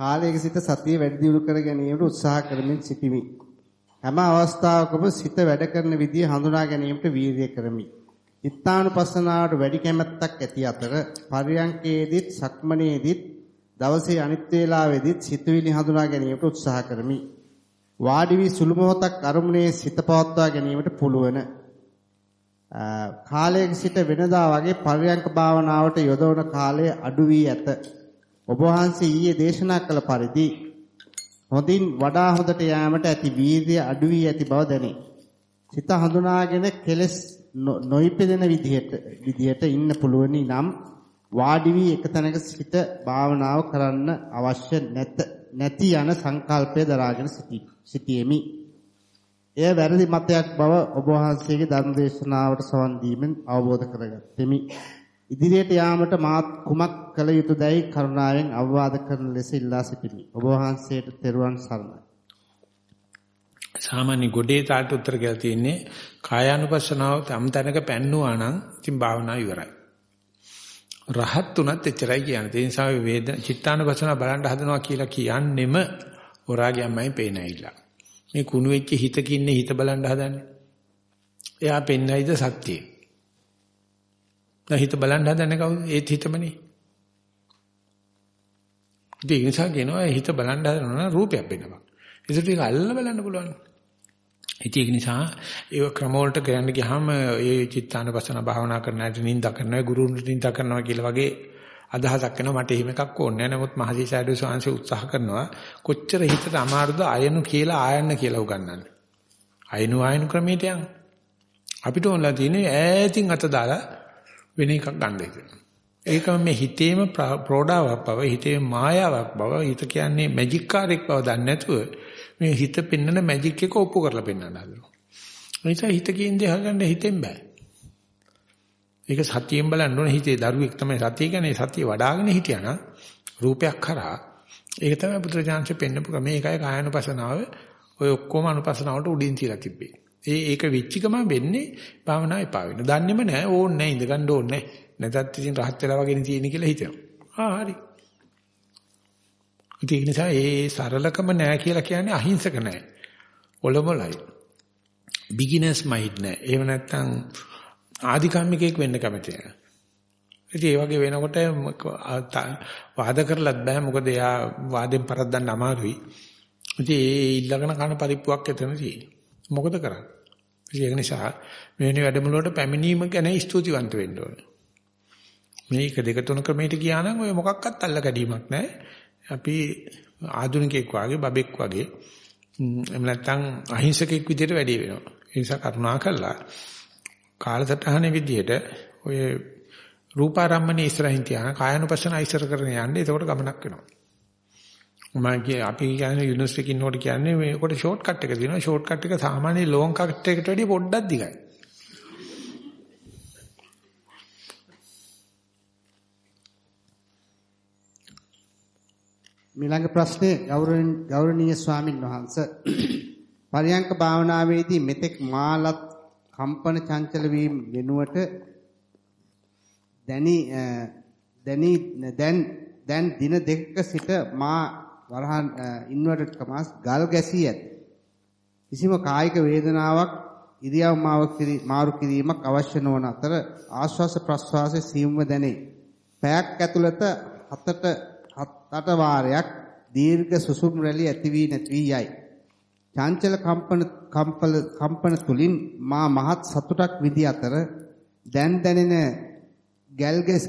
කාලයක සිට සතිය වැඩි දියුණු කර ගැනීමට උත්සාහ කරමින් සිටිමි. හැම අවස්ථාවකම සිත වැඩ කරන විදිය හඳුනා ගැනීමට වීර්ය කරමි. ඉත්තානුපස්සනාවට වැඩි කැමැත්තක් ඇති අතර පරියංකේදීත් සක්මනේදීත් දවසේ අනිත් වේලාවෙදීත් සිතුවිලි හඳුනා ගැනීමට උත්සාහ කරමි. වාඩි වී සුළු මොහොතක් අරමුණේ සිත පවත්වා ගැනීමට පුළුවන්. කාලයක සිට වෙනදා වගේ පරියංක භාවනාවට යොදවන කාලය අඩු වී ඇත. ඔබ වහන්සේ ඊයේ දේශනා කළ පරිදි හොඳින් වඩා හොඳට යාමට ඇති වීර්ය අඩු වී ඇති බව දැනේ. සිත හඳුනාගෙන කෙලස් නොයිපෙදෙන විදිහට විදිහට ඉන්න පුළුවනි නම් වාඩි වී එක තැනක සිට භාවනාව කරන්න අවශ්‍ය නැත නැති යන සංකල්පය දරාගෙන සිටියෙමි. එය වැරදි මතයක් බව ඔබ වහන්සේගේ ධර්ම දේශනාවට සවන් දීමෙන් අවබෝධ කරගත්තෙමි. ඉදිරියට යාමට මාත් කුමක් කළ යුතුදයි කරුණාවෙන් අවවාද කරන ලෙස ඉල්ලා සිටිමි. ඔබ වහන්සේට තෙරුවන් සරණයි. සාමාන්‍ය ගොඩේ තාට උත්තර කියලා තියෙන්නේ කායානුපස්සනාව තම තැනක පැන්නුවා නම් ඉතින් භාවනාව ඉවරයි. රහත් උනත් එච්චරයි කියන්නේ. ඒ නිසා වේද චිත්තානුපස්සනාව බලන්න හදනවා කියලා කියන්නෙම හොරාගියම්මයි පේනයිලා. මේ කුණු වෙච්ච හිතකින්නේ හිත බලන්න හදන්නේ. එයා පෙන්නයිද සත්‍යය. හිත බලන්න හදන්නේ කවුද? ඒත් හිතමනේ. ඒ නිසා කියනවා හිත බලන්න හදනවා රූපයක් වෙනවා. ඒක ටික අල්ල බලන්න පුළුවන්. ඒක නිසා ඒ ක්‍රම වලට ගයන්න ගියාම ඒ චිත්තානපසන භාවනා කරන ඇයි නින්ද කරනවා ගුරුන්ට නින්ද කරනවා කියලා වගේ අදහසක් එනවා මට එහෙම එකක් ඕනේ නැහැ. නමුත් මහසි සයිඩෝ සාංශ උත්සාහ කරනවා කොච්චර හිතට අමාරුද අයනු කියලා ආයන්න කියලා උගන්වන්න. අයනු ආයනු ක්‍රමයට යන්න. අපිට ඕනලා තියෙන්නේ ඈතින් අත දාලා වෙන එකක් ගන්නද කියලා. ඒකම මේ හිතේම ප්‍රෝඩාවක් බව, හිතේ මායාවක් බව, හිත කියන්නේ මැජික් කාර්යයක් බව දන්නේ නැතුව මේ හිත පෙන්වන මැජික් එක ඔප්පු කරලා පෙන්වන්න හදනවා. නිසා හිත කියන දේ හොයන්න හිතෙන් බෑ. ඒක සතියෙන් බලන්න ඕනේ හිතේ දරුවෙක් තමයි සතිය කියන්නේ සතිය වඩාගෙන හිටියානම් රූපයක් කරා ඒක තමයි පුත්‍රජාන්සේ පෙන්නපු ක්‍රමය ඒකයි කායනුපසනාව ඔය ඔක්කොම අනුපසනාවට උඩින් තියලා තිබ්බේ. ඒ ඒක වෙච්ච ගමන් වෙන්නේ භාවනාව එපා වෙන. දන්නේම නැහැ ඕන්නේ නැහැ ඉඳ ගන්න ඕනේ නැහැ. නැතත් ඉතින් රහත් වෙලා වගේ තියෙන කියලා හිතනවා. ආ හරි. ඒක නිසා ඒ සරලකම නැහැ කියලා කියන්නේ අහිංසක නැහැ. ඔලොමලයි. බිග්ිනර්ස් මයින්ඩ් නැහැ. එහෙම නැත්නම් ආධිකම්මිකයෙක් වෙන්න කැමති නැහැ. ඉතින් ඒ වගේ වෙනකොට වාද කරලත් බෑ මොකද එයා වාදෙන් පරද්දන්න අමාරුයි. ඉතින් ඒ ඉල්ලගෙන කන පරිප්පුවක් එතන තියෙන්නේ. මොකද කරන්නේ? ඒක නිසා මෙවැනි වැඩමුළුවට පැමිණීම ගැන ස්තුතිවන්ත වෙන්න ඕනේ. මේක දෙක තුන ක්‍රමයට ගියා නම් ඔය මොකක්වත් අල්ල ගැනීමක් නැහැ. අපි ආධුනිකෙක් වාගේ බබෙක් වගේ එහෙම නැත්නම් අහිංසකෙක් විදිහට වැඩි වෙනවා. ඒ නිසා කරුණා කළා කාලසටහනේ විදිහට ඔය රූපාරම්මනේ ඉස්සරහින් තියාන කායනුපස්සන ඉස්සර කරගෙන යන්න එතකොට ගමනක් වෙනවා. මම කිය අපි කියන්නේ යුනිවර්සිටි එකේ ඉන්නකොට කියන්නේ මේකට ෂෝට් කට් එක තියෙනවා ෂෝට් කට් එක සාමාන්‍ය ලොං කට් එකට වැඩිය පොඩ්ඩක් දිගයි. ඊළඟ ප්‍රශ්නේ ගෞරවනීය ස්වාමින් වහන්සේ පරියංක භාවනාවේදී මෙතෙක් මාලත් කම්පන චංචල වීම වෙනුවට දැනි දැනි දැන් දැන් දින දෙකක සිට මා වරහන් ඉන්වර්ටඩ් කමාස් ගල් ගැසී ඇත. කිසිම කායික වේදනාවක් ඉරියව් මාරු කිරීමක් අවශ්‍ය නොවන අතර ආශ්වාස ප්‍රශ්වාසයේ සීමුව දැනේ. පැයක් ඇතුළත හතට හතට වාරයක් දීර්ඝ සුසුම් රැලි ඇති වී නැති වී යයි. චංචල කම්පන කම්පල කම්පන තුලින් මා මහත් සතුටක් විදි අතර දැන් දැනෙන ගල්ගස්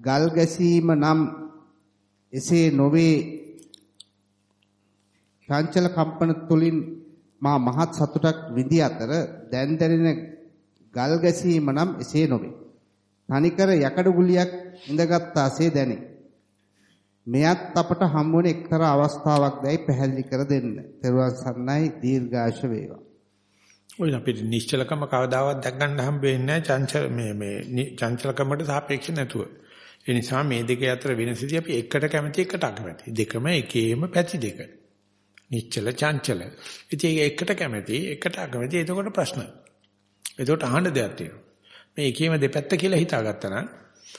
ගල් ගැසීම නම් එසේ නොවේ චංචල කම්පන තුලින් මා මහත් සතුටක් විඳි අතර දැන් දැනෙන ගල් ගැසීම නම් එසේ නොවේ. තනිකර යකඩ ගුලියක් ඉඳගත්තාසේ දැනේ. මෙයත් අපට හම්බුන එක්තරා අවස්ථාවක් දැයි පැහැදිලි කර දෙන්න. තෙරුවන් සරණයි දීර්ඝාෂ වේවා. ඔය අපිට නිශ්චලකම කවදාවත් දැක් ගන්න හම්බ වෙන්නේ නැහැ චංචල මේ මේ චංචලකමට සාපේක්ෂ නැතුව. ඒ නිසා මේ දෙක අතර වෙනසදී අපි එකට කැමති එකට අකමැති. දෙකම එකේම පැති දෙක. නිශ්චල චංචල. ඉතින් එකට කැමති එකට අකමැති එතකොට ප්‍රශ්න. එතකොට අහන්න දෙයක් තියෙනවා. මේ එකේම දෙපැත්ත කියලා හිතාගත්තා නම්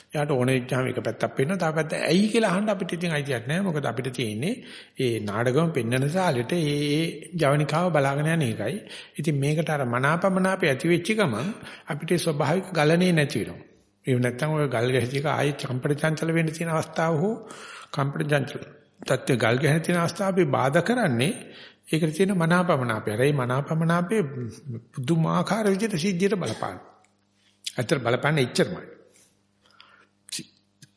එයාට ඕනේ වෙච්චාම එක පැත්තක් පෙන්නන තා පැත්ත ඇයි කියලා අහන්න අපිට ඉතින් අයිතියක් නැහැ. මොකද අපිට තියෙන්නේ ඒ නාඩගම පෙන්නන සාලෙට ඒ ඒ ජවනිකාව බලාගෙන යන එකයි. ඉතින් මේකට අර මනාපමනාපය ඇති වෙච්ච ගමන් අපිට ස්වභාවික ගලණේ නැති වෙනවා. ඒ නැත්තම් ඔය ගල් ගැහිච්ච එක ආයේ කම්පට චංචල වෙන්න තියෙන අවස්ථාව හෝ කම්පට චංචල තත්ත්ව ගල් ගැහෙන තියෙන අවස්ථාව අපි බාධා කරන්නේ ඒකට තියෙන මනාපමනාපය. ඒ මනාපමනාපේ පුදුමාකාර විදිහට සිද්ධියට බලපාන. අතර බලපන්නේ එච්චරමයි.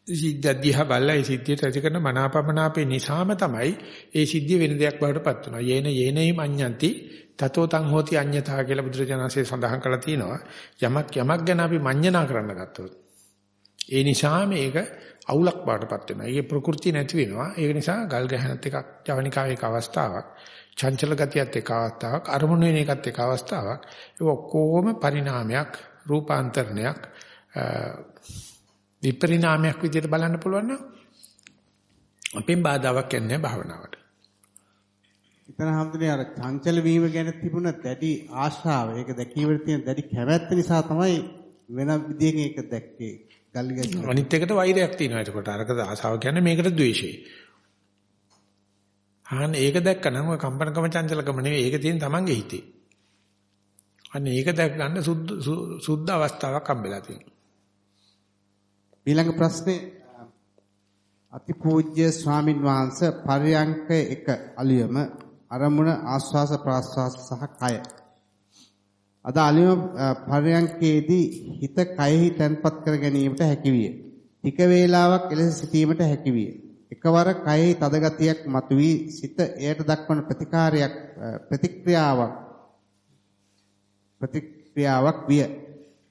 සිද්ධ දිහා බලලා ඒ සිද්ධියට ඇති කරන මනාපමනාපේ නිසාම තමයි ඒ සිද්ධිය වෙන දෙයක් බවට පත් වෙනවා. යේන යේනෙහි මඤ්ඤන්ති තතෝ තං හෝති අඤ්ඤතා කියලා බුදුරජාණන්සේ සඳහන් කරලා තියෙනවා. යමක් යමක් ගැන අපි මඤ්ඤණා කරන්න ගත්තොත් ඒ නිසා මේක අවුලක් බවටපත් වෙනවා. ඒකේ ප්‍රകൃති නැති වෙනවා. ඒක නිසා ගල් ගැහනත් එකක් ජවනිකාවේ එක අවස්ථාවක්. චංචල ගතියත් එක අවස්ථාවක්. අරමුණු වෙන එකත් එක අවස්ථාවක්. ඒ ඔක්කොම පරිණාමයක්, රූපාන්තරණයක්, විපරිණාමයක් විදිහට බලන්න පුළුවන් නම් අපෙන් බාධාවක් යන්නේ භාවනාවට. ඉතන හැමදේම අර චංචල වීම ගැන තිබුණ දැඩි ආශාව, ඒක දැකීමේ තියෙන දැඩි කැමැත්ත නිසා තමයි වෙන විදිහකින් ඒක දැක්කේ. ගල්ලි ගැස්ස. අනිත් එකට වෛරයක් තියෙනවා. එතකොට අරකට ආසාව කියන්නේ මේකට ද්වේෂය. අහන්න ඒක දැක්කනම් ඔය කම්පනකම චංචලකම නෙවෙයි. ඒක තියෙන තමන්ගේ හිතේ. අන්න ඒක දැක් ගන්න සුද්ධ සුද්ධ අවස්ථාවක් හම්බෙලා තියෙනවා. ඊළඟ ප්‍රශ්නේ අතිපූජ්‍ය ස්වාමින් වහන්සේ පර්යංක එක අලියම අරමුණ ආස්වාස ප්‍රාස්වාස සහ කය අද අලිම පරයන්කේදී හිත කයෙහි තැන්පත් කර ගැනීමට හැකියිය. ටික වේලාවක් එලෙස සිටීමට හැකියිය. එකවර කයෙහි තද ගතියක් මතුවී සිත එයට දක්වන ප්‍රතිකාරයක් ප්‍රතික්‍රියාවක් ප්‍රතික්‍රියාවක් විය.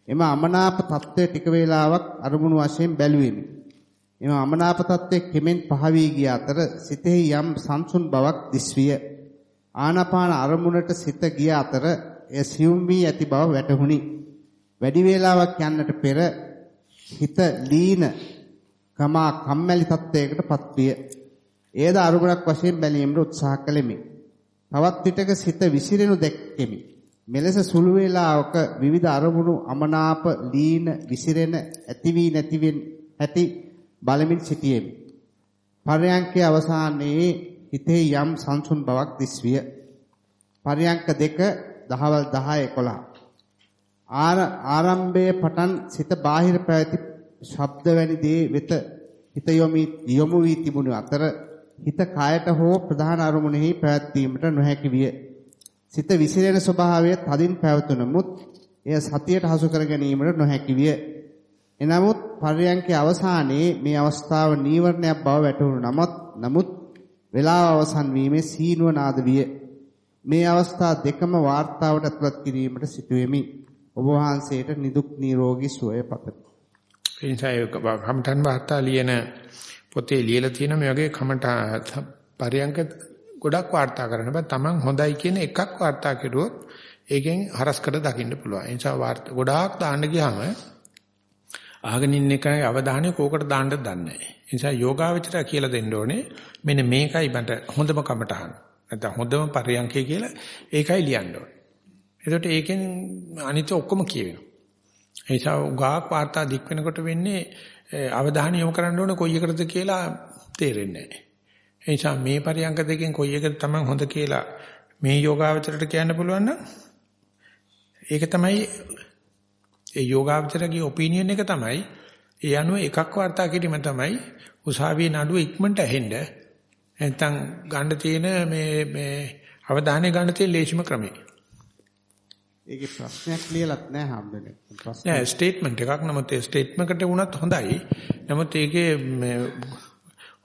එම අමනාප తත්වයේ ටික වේලාවක් අරමුණු වශයෙන් බැලුවෙමි. එම අමනාප తත්වයේ කෙමෙන් පහ වී ගිය අතර සිතෙහි යම් සංසුන් බවක් දිස්විය. ආනාපාන අරමුණට සිත ගිය අතර එය සියුම් වී ඇති බව වැටහුණි. වැඩි වේලාවක් යන්නට පෙර හිත ලීන කමා කම්මැලි තත්වයකටපත් විය. එයද අරුගණක් වශයෙන් බැලීමට උත්සාහ කළෙමි. තවත් විටක සිත විසිරෙනු දැක්කෙමි. මෙලෙස සුළු වේලාවක විවිධ අරමුණු අමනාප ලීන විසිරෙන ඇති වී නැති වෙන ඇති බලමින් සිටියෙමි. පරයන්කේ අවසානයේ හිතේ යම් සංසුන් බවක් දිස්විය. පරයන්ක දෙක දහවල් 10 11 ආරම්භයේ පටන් සිත බාහිර පැවති ශබ්ද වැනි දේ වෙත හිත යොමු වී තිබුණු අතර හිත කායට හෝ ප්‍රධාන අරමුණෙහි පැවැත්වීමට නොහැකි විය. සිත විසිරෙන ස්වභාවය තදින් පැවතුනමුත් එය සතියට හසු කර ගැනීමට නොහැකි විය. එනමුත් පර්යංකේ අවසානයේ මේ අවස්ථාව නීවරණයක් බව වැටහුණු නමුත් නමුත් වේලාව අවසන් වීමේ සීනුව නාද විය. මේ අවස්ථා දෙකම වார்த்தාවට ඇතුළත් කිරීමට සිටුවෙමි. ඔබ වහන්සේට නිදුක් නිරෝගී සුවය පතමි. ඒ නිසා ඒ කමඨන් වාර්තා ලියන පොතේ ලියලා තියෙන මේ වගේ කමඨ පරියංක ගොඩක් වාර්තා කරන්න බෑ. Taman හොඳයි කියන එකක් වාර්තා කෙරුවොත් ඒකෙන් හරස්කඩ දකින්න පුළුවන්. ඒ නිසා ගොඩාක් දාන්න ගියාම අහගෙන ඉන්න එකයි අවධානය කෝකට දාන්නද දන්නේ නැහැ. ඒ නිසා යෝගාවචරය කියලා දෙන්න ඕනේ මෙන්න මේකයි මට හොඳම කමටහන. නැත්නම් හොඳම පරියන්කේ කියලා ඒකයි ලියන්න ඕනේ. එතකොට ඒකෙන් අනිත් ඔක්කොම කියවෙනවා. ඒ නිසා උගාක් වාර්තා දික් වෙනකොට වෙන්නේ අවධානය යොමු කරන්න ඕනේ කොයි එකටද කියලා තේරෙන්නේ නැහැ. ඒ නිසා මේ පරියංග දෙකෙන් කොයි එකද තමයි හොඳ කියලා මේ යෝගාවචරයට කියන්න පුළුවන් නම් ඒක තමයි ඒ යෝගාවචරගේ ඔපිනියන් එක තමයි ඒ අනුව එකක් වාර්තා කිරීම තමයි උසාවියේ නඩුව ඉක්මනට ඇහෙන්න නැත්නම් ගන්න තියෙන මේ මේ අවධානය ගන්න තියෙන ලේසිම ක්‍රමය. ඒකේ ප්‍රශ්නයක් ලියලත් නැහැ හම්බෙන්නේ. ප්‍රශ්න නෑ ස්ටේට්මන්ට් එකක් නමුත් ඒ ස්ටේට්මන්ට් එකට වුණත් හොඳයි. නමුත් ඒකේ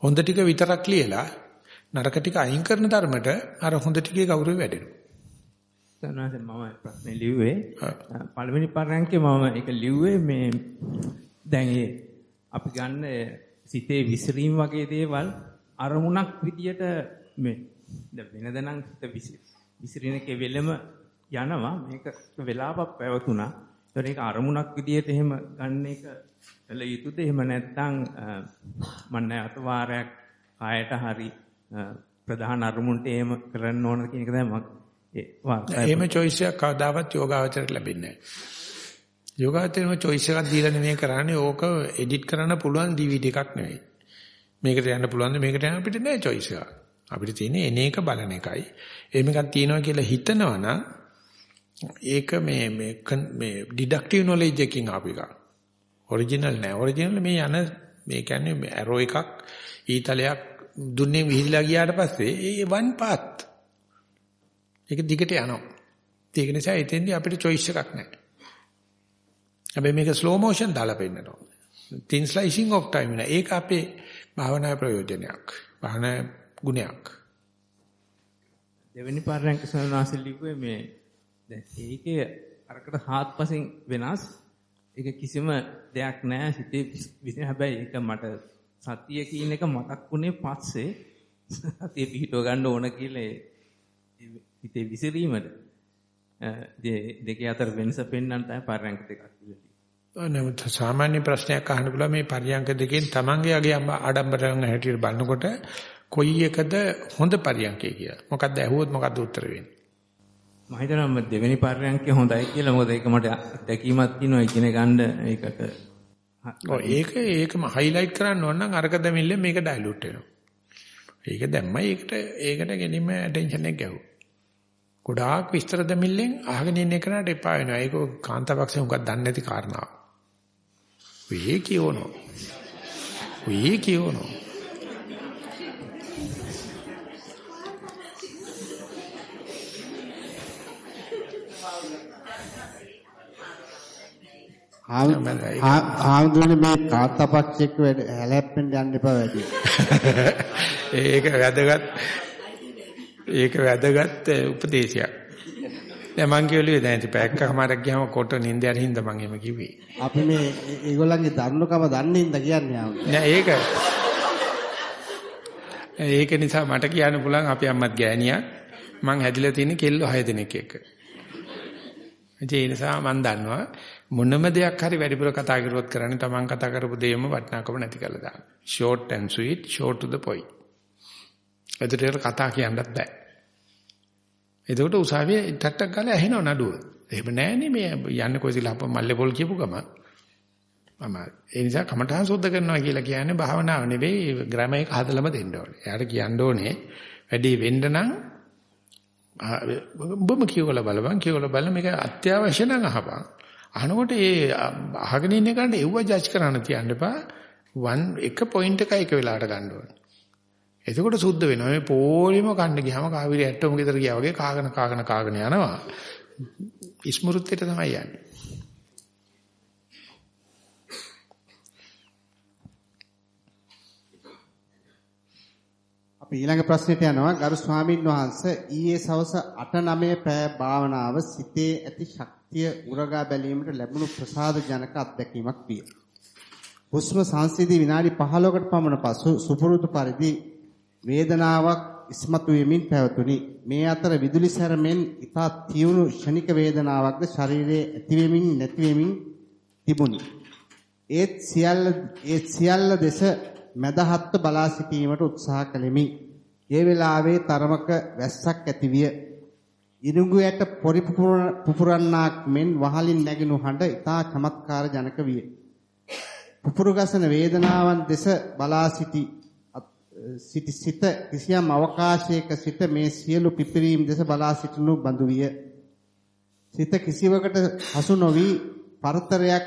හොඳ ටික විතරක් ලියලා නරක ටික අයින් කරන ධර්මයට අර හොඳ ටිකේ ගෞරවය වැඩෙනවා. සනාසේ මම ප්‍රශ්නේ ලිව්වේ පළවෙනි පරයන්කේ මම ඒක ලිව්වේ මේ දැන් ඒ අපි ගන්න සිතේ විසිරීම වගේ දේවල් අරමුණක් විදියට මේ දැන් වෙනද නම් විසිරින කෙවෙලම යනවා මේක වෙලාවක් පැවතුණා. ඒතර ඒක අරමුණක් විදියට එහෙම ගන්න එක කළ යුතුද එහෙම නැත්නම් මම නැවත වාරයක් කායට හරි ප්‍රධාන අරමුණට එහෙම කරන්න ඕනද කියන එක තමයි මම එහෙම choice එකක් කවදාවත් යෝගාවචරයට ලැබෙන්නේ නැහැ. යෝගාවචරෙම choice එකක් දීලා නෙමෙයි කරන්නේ ඕක edit කරන්න පුළුවන් DVD එකක් නෙවෙයි. මේකට යන්න පුළුවන්ද මේකට යන්න අපිට නෑ choice එකක්. අපිට තියෙන්නේ එන එක බලන එකයි. එහෙම එකක් තියෙනවා කියලා හිතනවා නම් ඒක මේ මේ මේ ඩිඩක්ටිව් නොලෙජ් එකකින් ආපු එකක්. ඔරිජිනල් නෑ. ඔරිජිනල් මේ යන මේ කියන්නේ ඇරෝ එකක් ඊතලයක් දුන්නේ විහිදලා ගියාට පස්සේ ඒ වන් පාත්. ඒක දිගට යනවා. ඒක නිසා එතෙන්දී අපිට choice එකක් නෑ. හැබැයි මේක slow motion දාලා පෙන්නනවා. thin slicing of time නේ. ඒක අපේ භාවනා ප්‍රයෝජනයක්. භාවනා ගුණයක්. දෙවෙනි පාරයන්ක සනාසෙ ලිව්වේ මේ දැන් ඒකේ අරකට හාත්පසින් වෙනස් ඒක කිසිම දෙයක් නෑ හිතේ විසින හැබැයි ඒක මට සතිය කියන එක මතක් වුණේ පස්සේ සතිය පිහිටව ගන්න ඕන කියලා හිතේ විසිරීමද දෙකේ අතර වෙනස පෙන්වන්න තමයි පරයන්ක දෙකක් තිබෙන්නේ. නමුත් සාමාන්‍ය ප්‍රශ්නයක් අහන්න පුළුවන් මේ පරියන්ක දෙකෙන් තමන්ගේ යගේ ආඩම්බරයෙන් හැටියට බලනකොට කොයි එකද හොඳ පරියන්කේ කියලා. මොකද්ද ඇහුවොත් මොකද්ද උත්තර වෙන්නේ? මම හිතනවා මම දෙවෙනි පරියන්කේ හොඳයි කියලා. මොකද ඒක මට දැකීමක් තියෙනවා ඉගෙන ගන්න ඒකට. ඔව් ඒක ඒකම හයිලයිට් කරන්න ඕන නම් අරක දෙමිල්ලෙන් මේක ඩයිලූට් වෙනවා. ඒක දැම්මයි ඒකට ඒකට ගෙනින්ම ඇටෙන්ෂන් එක ගැහුවා. ගොඩාක් විස්තර දෙමිල්ලෙන් අහගෙන ඉන්න එකනට එපා වෙනවා. ඒක කාන්තාවක්සේ උගක් දන්නේ නැති කාරණාවක්. ඔය කියවනවා. ඔය කියවනවා. ආම්දුනේ මේ කාත්තපක්ෂෙක් වැඩ හැලැප්පෙන් යන්න එපා වැඩි. ඒක වැදගත් ඒක වැදගත් උපදේශයක්. දැන් මං කියුවේ දැන් ඉතින් පැයකමාරක් ගියාම කොට නින්ද හින්දා මං එහෙම කිව්වේ. අපි මේ ඒගොල්ලන්ගේ දරුණුකම දන්නේ හින්දා කියන්නේ ආව. නෑ ඒක ඒක නිසා මට කියන්න පුළුවන් අපි අම්මත් ගෑණියක් මං හැදිලා තියෙන්නේ කෙල්ලෝ 6 දෙනෙක් එක්ක. ඒ නිසා මං දන්නවා මොනම දෙයක් හරි වැඩිපුර කතා කරුවොත් කරන්නේ Taman කතා කරපු දෙයම වටිනාකම නැති කරලා දාන්න. short and sweet, short to the point. එතකොට කතා කියන්නත් බෑ. එතකොට උසාවියේ ටට්ටක් ගාලා ඇහෙනව නඩුව. එහෙම නෑනේ මේ යන්නේ කොයිසිලා අප මල්ලේ පොල් කියපු ගම. මම ඒ නිසා කමඨහන් සුද්ධ කරනවා කියලා කියන්නේ භාවනාව නෙවෙයි ග්‍රැම එක හදලම දෙන්න ඕනේ. එයාට කියන්න ඕනේ වැඩි වෙන්න නම් ඔබම කියවලා බලපන් කියවලා බලලා මේක අත්‍යවශ්‍ය නම් අහපන්. අහනකොට ඒ අහගෙන ඉන්න කෙනාට එව්ව ජජ් කරන්න තියන්න එපා. වන් එක පොයින්ට් එකයි එක වෙලාවට ගන්න ඕනේ. එතකොට සුද්ධ වෙනවා. මේ පොලිම කන්න ගියාම කාවිරි ඇට්ටොම ගෙදර ගියා වගේ කාගෙන කාගෙන කාගෙන යනවා. ස්මෘතියට තමයි යන්නේ. අපි ඊළඟ ප්‍රශ්නෙට යනවා ගරු ස්වාමින් වහන්සේ ඊයේ සවස 8-9 පැය භාවනාව සිතේ ඇති ශක්තිය උරගා බැලීමට ලැබුණු ප්‍රසාද ජනක අත්දැකීමක් විය. හුස්ම සංසිඳී විනාඩි 15කට පමණ පසු සුපුරුදු පරිදි වේදනාවක් ඉස්මතු වෙමින් පැවතුණි. මේ අතර විදුලි සැරමෙන් ඉතා තියුණු ෂණික වේදනාවක්ද ශරීරයේ ඇති වෙමින් නැති වෙමින් තිබුණි. ඒත් සියල්ල ඒ සියල්ල දෙස මදහත්ව බලා සිටීමට උත්සාහ කළෙමි. ඒ වෙලාවේ තරමක වැස්සක් ඇතිවිය. ඉරුඟු යට පොරි පුපුරන්නාක් මෙන් වහලින් නැගිනු හඬ ඉතා චමත්කාර ජනක විය. පුපුරු ගසන වේදනාවන් දෙස බලා සිටි සිටි සිත කිසියම් අවකාශයක සිට මේ සියලු පිපිරීම් දෙස බලා සිටිනු බඳු විය. සිත කිසිවකට හසු නොවි පරතරයක්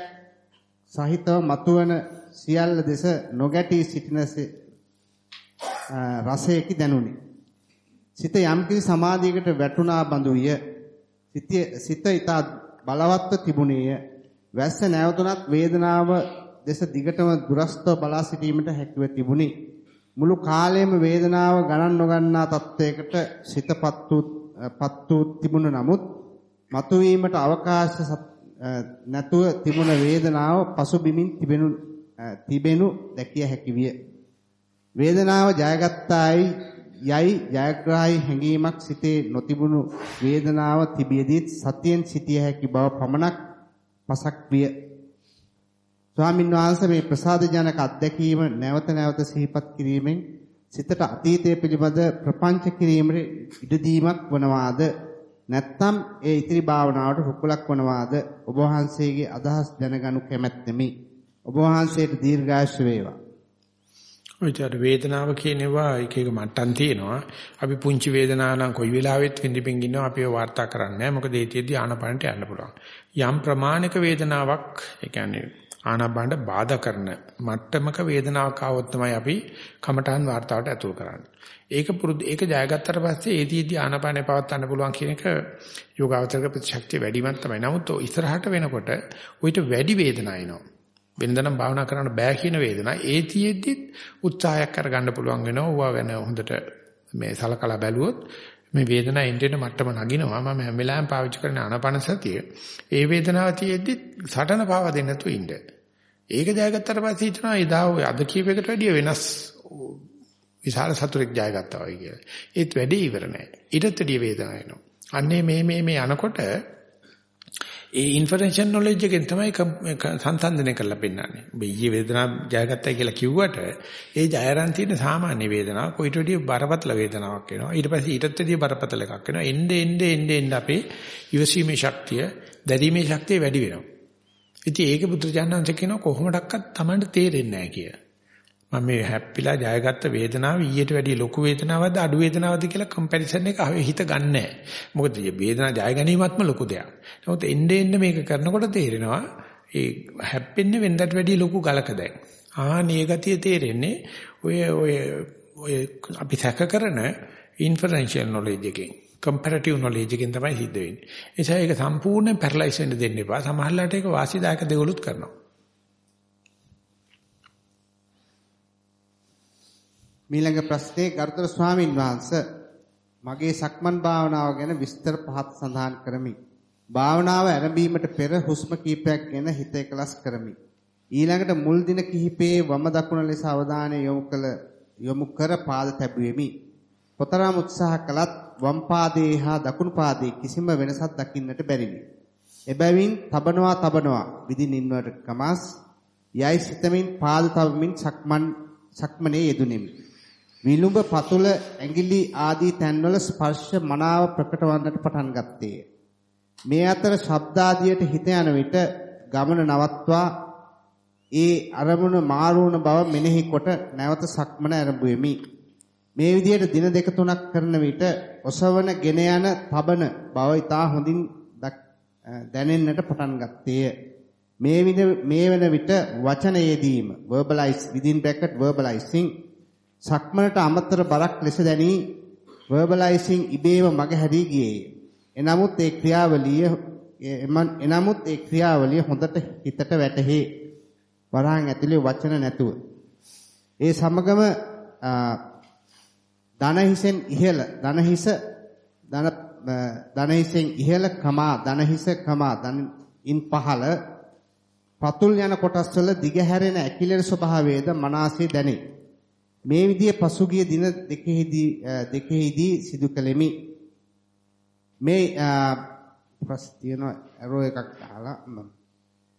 සහිතව මතුවන සියල්ල දෙස නොගැටී සිටින රසයකි දැනුනි. සිත යම්කිසි සමාධියකට වැටුණා බඳු විය. සිත ඊට බලවත්ව තිබුණේය. වැස්ස නැවතුණත් වේදනාව දෙස දිගටම දුරස්තව බලා සිටීමට හැකිව තිබුණි. මුළු කාලයම වේදනාව ගණන් නොගන්නා තත්වයකට සිතපත් වූ පත් වූ තිබුණ නමුත් මතුවීමට අවකාශ නැතුව තිබුණ වේදනාව පසුබිමින් තිබෙනු තිබෙනු දැකිය හැකි විය. වේදනාව ජයගත්තායි යයි ජයග්‍රහයි හැඟීමක් සිතේ නොතිබුණු වේදනාව තිබියදී සතියෙන් සිටිය හැකි බව පමණක් පසක් විය. ස්වාමීන් වහන්සේ මේ ප්‍රසාද ජනක අත්දැකීම නැවත නැවත සිහිපත් කිරීමෙන් සිතට අතීතය පිළිබඳ ප්‍රපංච කිරීමට ඉඩදීමක් වනවාද නැත්නම් ඒ ඉතිරි භාවනාවට රුකුලක් වනවාද ඔබ වහන්සේගේ අදහස් දැනගනු කැමැත්තෙමි. ඔබ වහන්සේට දීර්ඝායුෂ වේවා. ඔයතර වේදනාව කියනවා එක එක මට්ටම් තියෙනවා. අපි පුංචි වේදනාව නම් කොයි වෙලාවෙත් විඳින්මින් ඉන්නවා අපි ඒව වාර්තා කරන්නේ නැහැ. මොකද ඒ තියදී ආනපනට යන්න පුළුවන්. යම් ප්‍රමාණික වේදනාවක් ඒ කියන්නේ ආනපනට බාධා කරන මට්ටමක වේදනාවක් ආවොත් තමයි අපි කමඨාන් වාර්තාවට ඇතුල් කරන්නේ. ඒක පුරුදු ඒක ජයගත්තට පස්සේ ඒ තියදී ආනපනේ පවත් ගන්න පුළුවන් කියන එක යෝගාවචරක ප්‍රතිශක්තිය වැඩිමත් තමයි. නමුත් ඉස්සරහට වෙනකොට උවිත වැඩි වේදනාවක් එනවා. වෙනදනම් භාවනා කරන්න බෑ කියන වේදනාව ඒතියෙද්දි උත්සාහයක් කරගන්න පුළුවන් වෙනවා. ඌවා වෙන හොඳට මේ සලකලා බැලුවොත් මේ වේදනාව එන්ටෙන මට්ටම නගිනවා. මම හැම වෙලාවෙම පාවිච්චි කරන ආනාපාන සතිය. ඒ වේදනාව තියෙද්දි සටන පාව දෙන්න තු ඉන්න. ඒක ජයගත්තට පස්සේ හිතනවා එදා ඔය අද කීපයකට වැඩිය වෙනස් විශාල සතුරෙක් ජයගත්තා වගේ කියලා. ඒත් වැඩේ ඉවර නෑ ඊටත් වැඩිය වේදනාව එනවා. අන්නේ මේ මේ මේ යනකොට ඒ ඉන්ෆර්මේෂන් නොලෙජ් එකෙන් තමයි සංසන්දනය කරලා පෙන්නන්නේ. ඔබ ඊයේ වේදනාව ජයගත්තයි කියලා කිව්වට ඒ ජයරන් තියෙන සාමාන්‍ය වේදනාව කොයිට වැඩිය බරපතල වේදනාවක් වෙනවා. ඊට පස්සේ ඊටත් වැඩිය බරපතල එකක් වෙනවා. එnde ende ende ende අපේ ඉවසීමේ ශක්තිය, දැරීමේ ශක්තිය වැඩි වෙනවා. ඉතින් ඒක බුදුරජාණන්සේ කියනවා කොහොමඩක්වත් Tamanට තේරෙන්නේ නැහැ කියලා. මම මේ හැප්පිලා ජයගත්ත වේදනාව ඊට වැඩිය ලොකු වේදනාවක්ද අඩු වේදනාවක්ද කියලා කම්පැරිසන් එක හිත ගන්නෑ. මොකද මේ වේදනාව ජය ගැනීමත්ම ලොකු දෙයක්. නමුත් එnde end මේක කරනකොට තේරෙනවා ඒ හැප්පෙන්නේ වෙනදට වැඩිය ලොකු ගලක දැන්. ආහනේ ගතිය තේරෙන්නේ ඔය ඔය ඔය අපි සැක කරන ඉන්ෆරෙන්ෂියල් නොලෙජ් එකෙන් කම්පැරටිව් නොලෙජ් එකෙන් තමයි සිද්ධ වෙන්නේ. ඒ නිසා ඒක සම්පූර්ණයෙන් පැරලයිස් වෙන්න දෙන්න එපා. සමහරවිට ඒක වාසිදායක දෙවලුත් කරනවා. මීළඟ ප්‍රශ්නේ ගරුතර ස්වාමින් වහන්සේ මගේ සක්මන් භාවනාව ගැන විස්තර පහත් සඳහන් කරමි. භාවනාව ආරම්භීමට පෙර හුස්ම කීපයක් ගැන හිත එකලස් කරමි. ඊළඟට මුල් දින කිහිපයේ වම දකුණ ලෙස අවධානය යොමු කළ යොමු කර පාද තැබුවෙමි. කොතරම් උත්සාහ කළත් වම් පාදයේ හා දකුණු පාදයේ කිසිම වෙනසක් දකින්නට බැරිනි. එබැවින් තබනවා තබනවා within inverted commas යයි සිතමින් පාද තබමින් සක්මන් සක්මනේ යෙදුණෙමි. විලුඹ පතුල ඇඟිලි ආදී තැන්වල ස්පර්ශ මනාව ප්‍රකට වන්නට පටන් ගත්තේය. මේ අතර ශබ්දාදියට හිත යන විට ගමන නවත්වා ඒ අරමුණ මාරුණ බව මෙනෙහි කොට නැවත සක්මන ආරම්භුවෙමි. මේ විදිහට දින දෙක තුනක් කරන විට ඔසවන ගෙන යන තබන බව ඉතා හොඳින් දැනෙන්නට පටන් ගත්තේය. මේ මේ වෙන විට වචන යෙදීම verbalize within bracket verbalizing සක්මනට අමතර බරක් ලෙස දැනී verbalizing ඉබේම මග හැරී ගියේය. එනමුත් ඒ ක්‍රියාවලිය එනමුත් ඒ ක්‍රියාවලිය හොඳට හිතට වැටහේ. වරහන් ඇතුලේ වචන නැතුව. ඒ සමගම ධන හිසෙන් ඉහළ ධන හිස ධන ධන හිසෙන් ඉහළ කමා ධන හිස කමා ධන ඉන් පහළ පතුල් යන කොටස්වල දිග හැරෙන ඇකිලෙන ස්වභාවයේද මනසේ දැනේ. මේ විදිය පසුගිය දින දෙකෙහිදී දෙකෙහිදී සිදු කළෙමි. මේ ප්‍රශ්න තියෙන ඇරෝ එකක් දාලා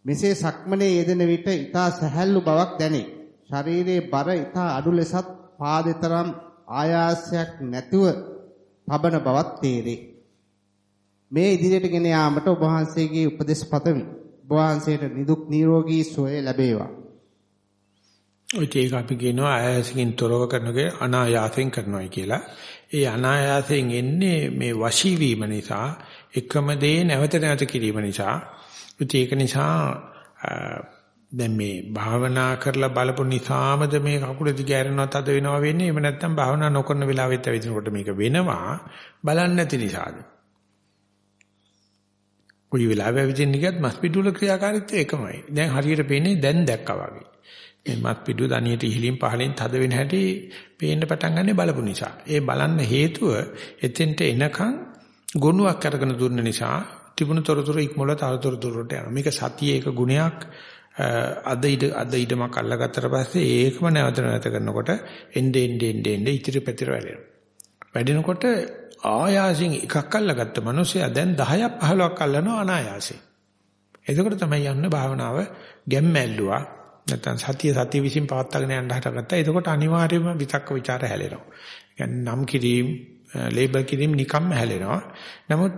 මෙසේ සක්මනේ යෙදෙන විට ඊතා සැහැල්ලු බවක් දැනේ. ශරීරයේ බර ඊතා අඩු ලෙසත් පාදතරම් ආයාසයක් නැතුව තබන බවක් තේරේ. මේ ඉදිරියට ගෙන යාමට ඔබ වහන්සේගේ උපදෙස් පතමි. ඔබ වහන්සේට නිදුක් නිරෝගී සුවය ලැබේවා. ඔය ඒක අපි කියනවා ආයාසකින් තොරව කරනකේ අනායාසයෙන් කරනවා කියලා. ඒ අනායාසයෙන් එන්නේ මේ වශී වීම නිසා, එකම දේ නැවත නැවත කිරීම නිසා. ඒක නිසා දැන් මේ භාවනා කරලා බලපු නිසාමද මේ කකුල දිගෑරෙනවත් අද වෙනවා වෙන්නේ. එහෙම නැත්නම් භාවනා නොකරන වෙලාවෙත් ඇවිදිනකොට මේක වෙනවා. බලන්නේ නැති නිසාද? කොයි වෙලාවෙ ඇවිදින්න ගියත් මස් පිටුල ක්‍රියාකාරීත්වය එකමයි. දැන් හරියට පේන්නේ දැන් දැක්කා වගේ. මේ මත් පිටු දණියට ඉහලින් පහලින් තද වෙන හැටි පේන්න පටන් ගන්නේ බලපු නිසා. ඒ බලන්න හේතුව එතෙන්ට එනකන් ගොනුවක් අරගෙන දුන්න නිසා තිබුණු තොරතුරු ඉක්මොල තවතොර දුරට යනවා. මේක සතියේ එක ගුණයක් අද ඉද අද ඉදමක් අල්ලගත්තට පස්සේ ඒකම නැවත නැවත කරනකොට එnde ende ende ende ඉතිරි පැතිර වැඩෙනවා. වැඩෙනකොට ආයාසයෙන් එකක් අල්ලගත්ත මිනිසයා දැන් 10ක් 15ක් අල්ලනවා අනායාසයෙන්. එතකොට තමයි යන්න භාවනාව ගැම්ම ඇල්ලුවා නැත්නම් සතිය සතිය විසින් පවත්වාගෙන යන්න හටගත්තා. එතකොට අනිවාර්යයෙන්ම විතක්ක ਵਿਚාර හැලෙනවා. කියන්නේ නම් කිරීම, ලේබල් කිරීම නිකම්ම හැලෙනවා. නමුත්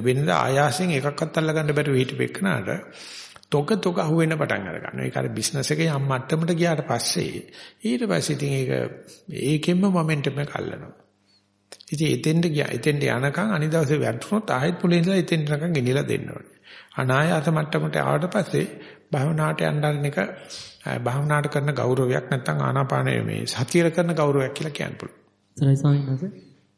වෙනද ආයාසයෙන් එකක්වත් අල්ලගන්න බැරුව හිටපෙන්නට තොක තොක අහුවෙන්න පටන් අර ගන්නවා. ඒක අර බිස්නස් එකේ යම් මට්ටමට ගියාට පස්සේ ඊට පස්සේ ඉතින් ඒක ඒකෙන්ම මොමන්ටම් එක අල්ලනවා. ඉතින් එතෙන්ට ගියා. එතෙන්ට යනකම් අනිදාසේ වැටුනොත් ආයෙත් මුලින් ඉඳලා එතෙන්ට නිකන් ගෙනිලා දෙන්න ඕනේ. අනායාස මට්ටමට ආවට පස්සේ භාවනාවට යන්න එක භාවනාවට කරන ගෞරවයක් නැත්නම් ආනාපානයේ මේ සතිය කරන ගෞරවයක් කියලා කියන්න පුළුවන්. සරයි ස්වාමීන් වහන්සේ.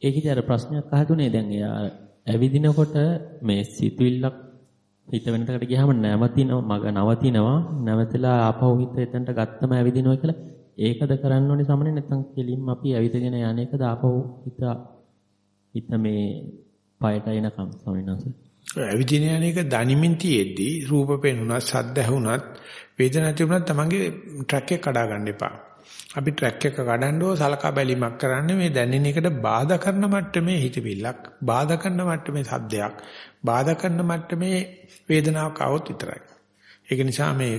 ඒකේ අර ප්‍රශ්නයක් අහතුනේ දැන් එයා ඇවිදිනකොට මේ සිතුවිල්ලක් හිත වෙනතකට ගියාම නැවතිනවා මග නවතිනවා. නැවතලා ආපහු හිත එතනට ගත්තම ඇවිදිනවා කියලා. ඒකද කරන්න ඕනේ සමනේ? නැත්නම් කෙලින්ම අපි ඇවිදගෙන යන එකද? ආපහු හිත හිත මේ පයට එනකම් ස්වාමීන් වහන්සේ. ඇවිදින යන එක දනිමින් තියේදී රූප පේනුණත් සද්ද ඇහුණත් වේදනාවක් තිබුණත් තමන්ගේ ට්‍රැක් එක කඩා ගන්න එපා. අපි ට්‍රැක් එක කඩන්නෝ සලකා බැලීමක් කරන්නේ මේ දැනෙන එකට බාධා කරන මට්ටමේ හිතවිල්ලක්, බාධා කරන මට්ටමේ සද්දයක්, බාධා කරන මට්ටමේ වේදනාවක් આવොත් විතරයි. ඒක නිසා මේ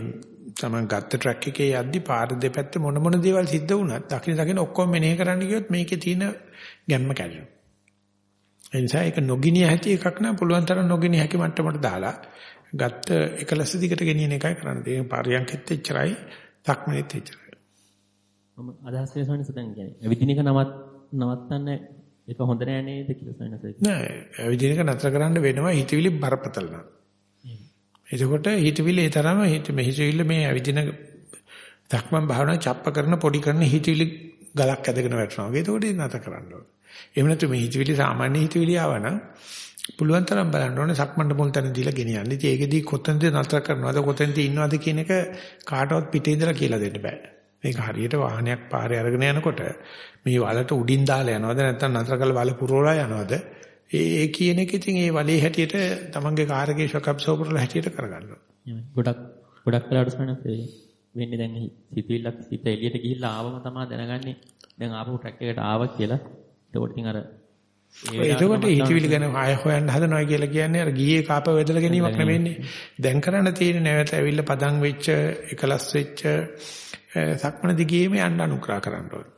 තමන් ගත්ත ට්‍රැක් එකේ යද්දි පාර දෙපැත්තේ මොන මොන දේවල් සිද්ධ වුණත් දකින්න දකින්න ඔක්කොම මෙනෙහි කරන්න ගියොත් මේකේ තියෙන ගැම්ම කැඩෙනවා. ඒ නිසා ඒක නොගිනිය හැකි එකක් නෑ පුළුවන් තරම් නොගිනිය හැකි මට්ටමට දාලා ගත්ත එකලස් දිගට ගෙනියන එකයි කරන්න තියෙන්නේ. පාරියන්කෙත් එච්චරයි, සක්මනේත් එච්චරයි. මම අදහස් වෙන සොයනස දැන් කියන්නේ ඇවිදින එක නවත් නවත්තන්න ඒක හොඳ නෑ නේද කියලා සොයනස. නෑ, ඇවිදින එක නතර කරන්න වෙනවා හිතවිලි බරපතල නම්. එතකොට හිතවිලි ඒ තරම හිතවිලි මේ ඇවිදින ධක්මන් භාවනා චප්ප කරන පොඩි කරන හිතවිලි ගලක් ඇදගෙන වැටෙනවා. ඒකෝට නතර කරන්න ඕනේ. එහෙම නැතු මේ හිතවිලි සාමාන්‍ය හිතවිලි ආවනම් පුළුවන් තරම් බලන්න ඕනේ සක්මන්ඩ මුල් තැන දීලා ගෙනියන්න. ඉතින් ඒකෙදී කොතනද නතර කරනවද කොතනද ඉන්නවද කියන එක කාටවත් පිටේ ඉඳලා කියලා දෙන්න බෑ. මේක හරියට වාහනයක් පාරේ අරගෙන යනකොට මේ වලට උඩින් දාලා යනවද නැත්නම් නතර කරලා වල පුරවලා යනවද? ඒ කියන එක ඉතින් ඒ වලේ හැටියට තමන්ගේ කාර් එකේ ෂොක් අබ්සෝබර් වල හැටියට කරගන්න ගොඩක් ගොඩක් වෙලාවට සනත් වෙන්නේ දැන් හිතවිල්ලක් හිත එළියට ගිහිල්ලා ආවම තමයි දැනගන්නේ දැන් ආපහු ට්‍රැක් එකට ආවා කියලා ඒකට ඉතින් අර ඒකට හිතවිලි ගැන ආය හොයන්න හදනවා කියලා කියන්නේ අර ගියේ කාප වෙදලා ගැනීමක් නෙවෙන්නේ. දැන් කරන්න තියෙන්නේ නැවත ඇවිල්ලා පදන් වෙච්ච එකලස් වෙච්ච සක්මණ දිගේම යන්න අනුග්‍රහ කරන්න ඕනේ.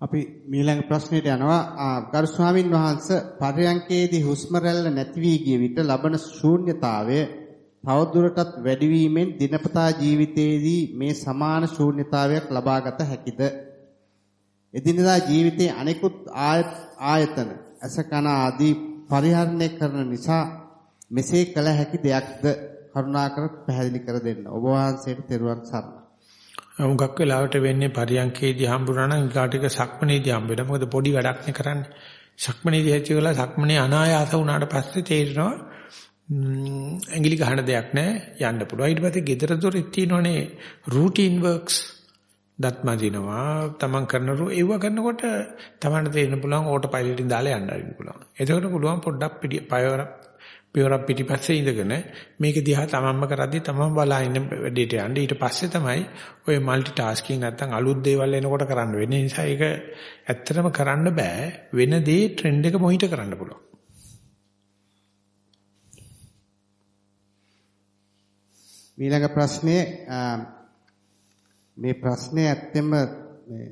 අපි ඊළඟ ප්‍රශ්නෙට යනවා ගරු ස්වාමින් වහන්සේ පරයන්කේදී හුස්ම රැල්ල නැති වී ගිය විට ලබන ශූන්‍යතාවය තවදුරටත් වැඩිවීමෙන් දිනපතා ජීවිතයේදී මේ සමාන ශූන්‍යතාවයක් ලබාගත හැකිද? එදිනදා ජීවිතයේ අනෙකුත් ආයතන අස කන ආදී පරිහරණය කරන නිසා මෙසේ කළ හැකි දෙයක්ද කරුණාකර පැහැදිලි කර දෙන්න. ඔබ වහන්සේට තෙරුවන් සරණයි. හුඟක් වෙලාවට වෙන්නේ පරියන්කේදී හම්බුනා නම් ඊට සක්මනේදී හම්බ වෙනවා. මොකද පොඩි වැඩක් නේ කරන්නේ. සක්මනේදී හැචි වෙලා සක්මනේ අනායාස වුණාට පස්සේ තේරෙනවා ඇඟිලි ගහන දෙයක් නැහැ යන්න පුළුවන්. ඊට පස්සේ gedara දොරේ තියෙනවනේ routine works දත් මදිනවා තමන් කරන රු ඒව කරනකොට තමන්ට තේරෙන්න පුළුවන් ඕටෝ පයිලට් එකෙන් දාලා යන්න අරින්න පුළුවන්. එතකොට පුළුවන් පොඩ්ඩක් පයවර පියවරක් පිටිපස්සේ ඉඳගෙන මේක දිහා තමන්ම කරද්දී තමන් බලා ඉන්න වැඩේට යන්න ඊට පස්සේ තමයි ඔය মালටි ටාස්කින් නැත්තම් අලුත් දේවල් එනකොට කරන්න වෙන්නේ. නිසා ඒක ඇත්තටම කරන්න බෑ වෙන දේ ට්‍රෙන්ඩ් එක මොහිට කරන්න පුළුවන්. ඊළඟ ප්‍රශ්නේ මේ ප්‍රශ්නේ ඇත්තෙම මේ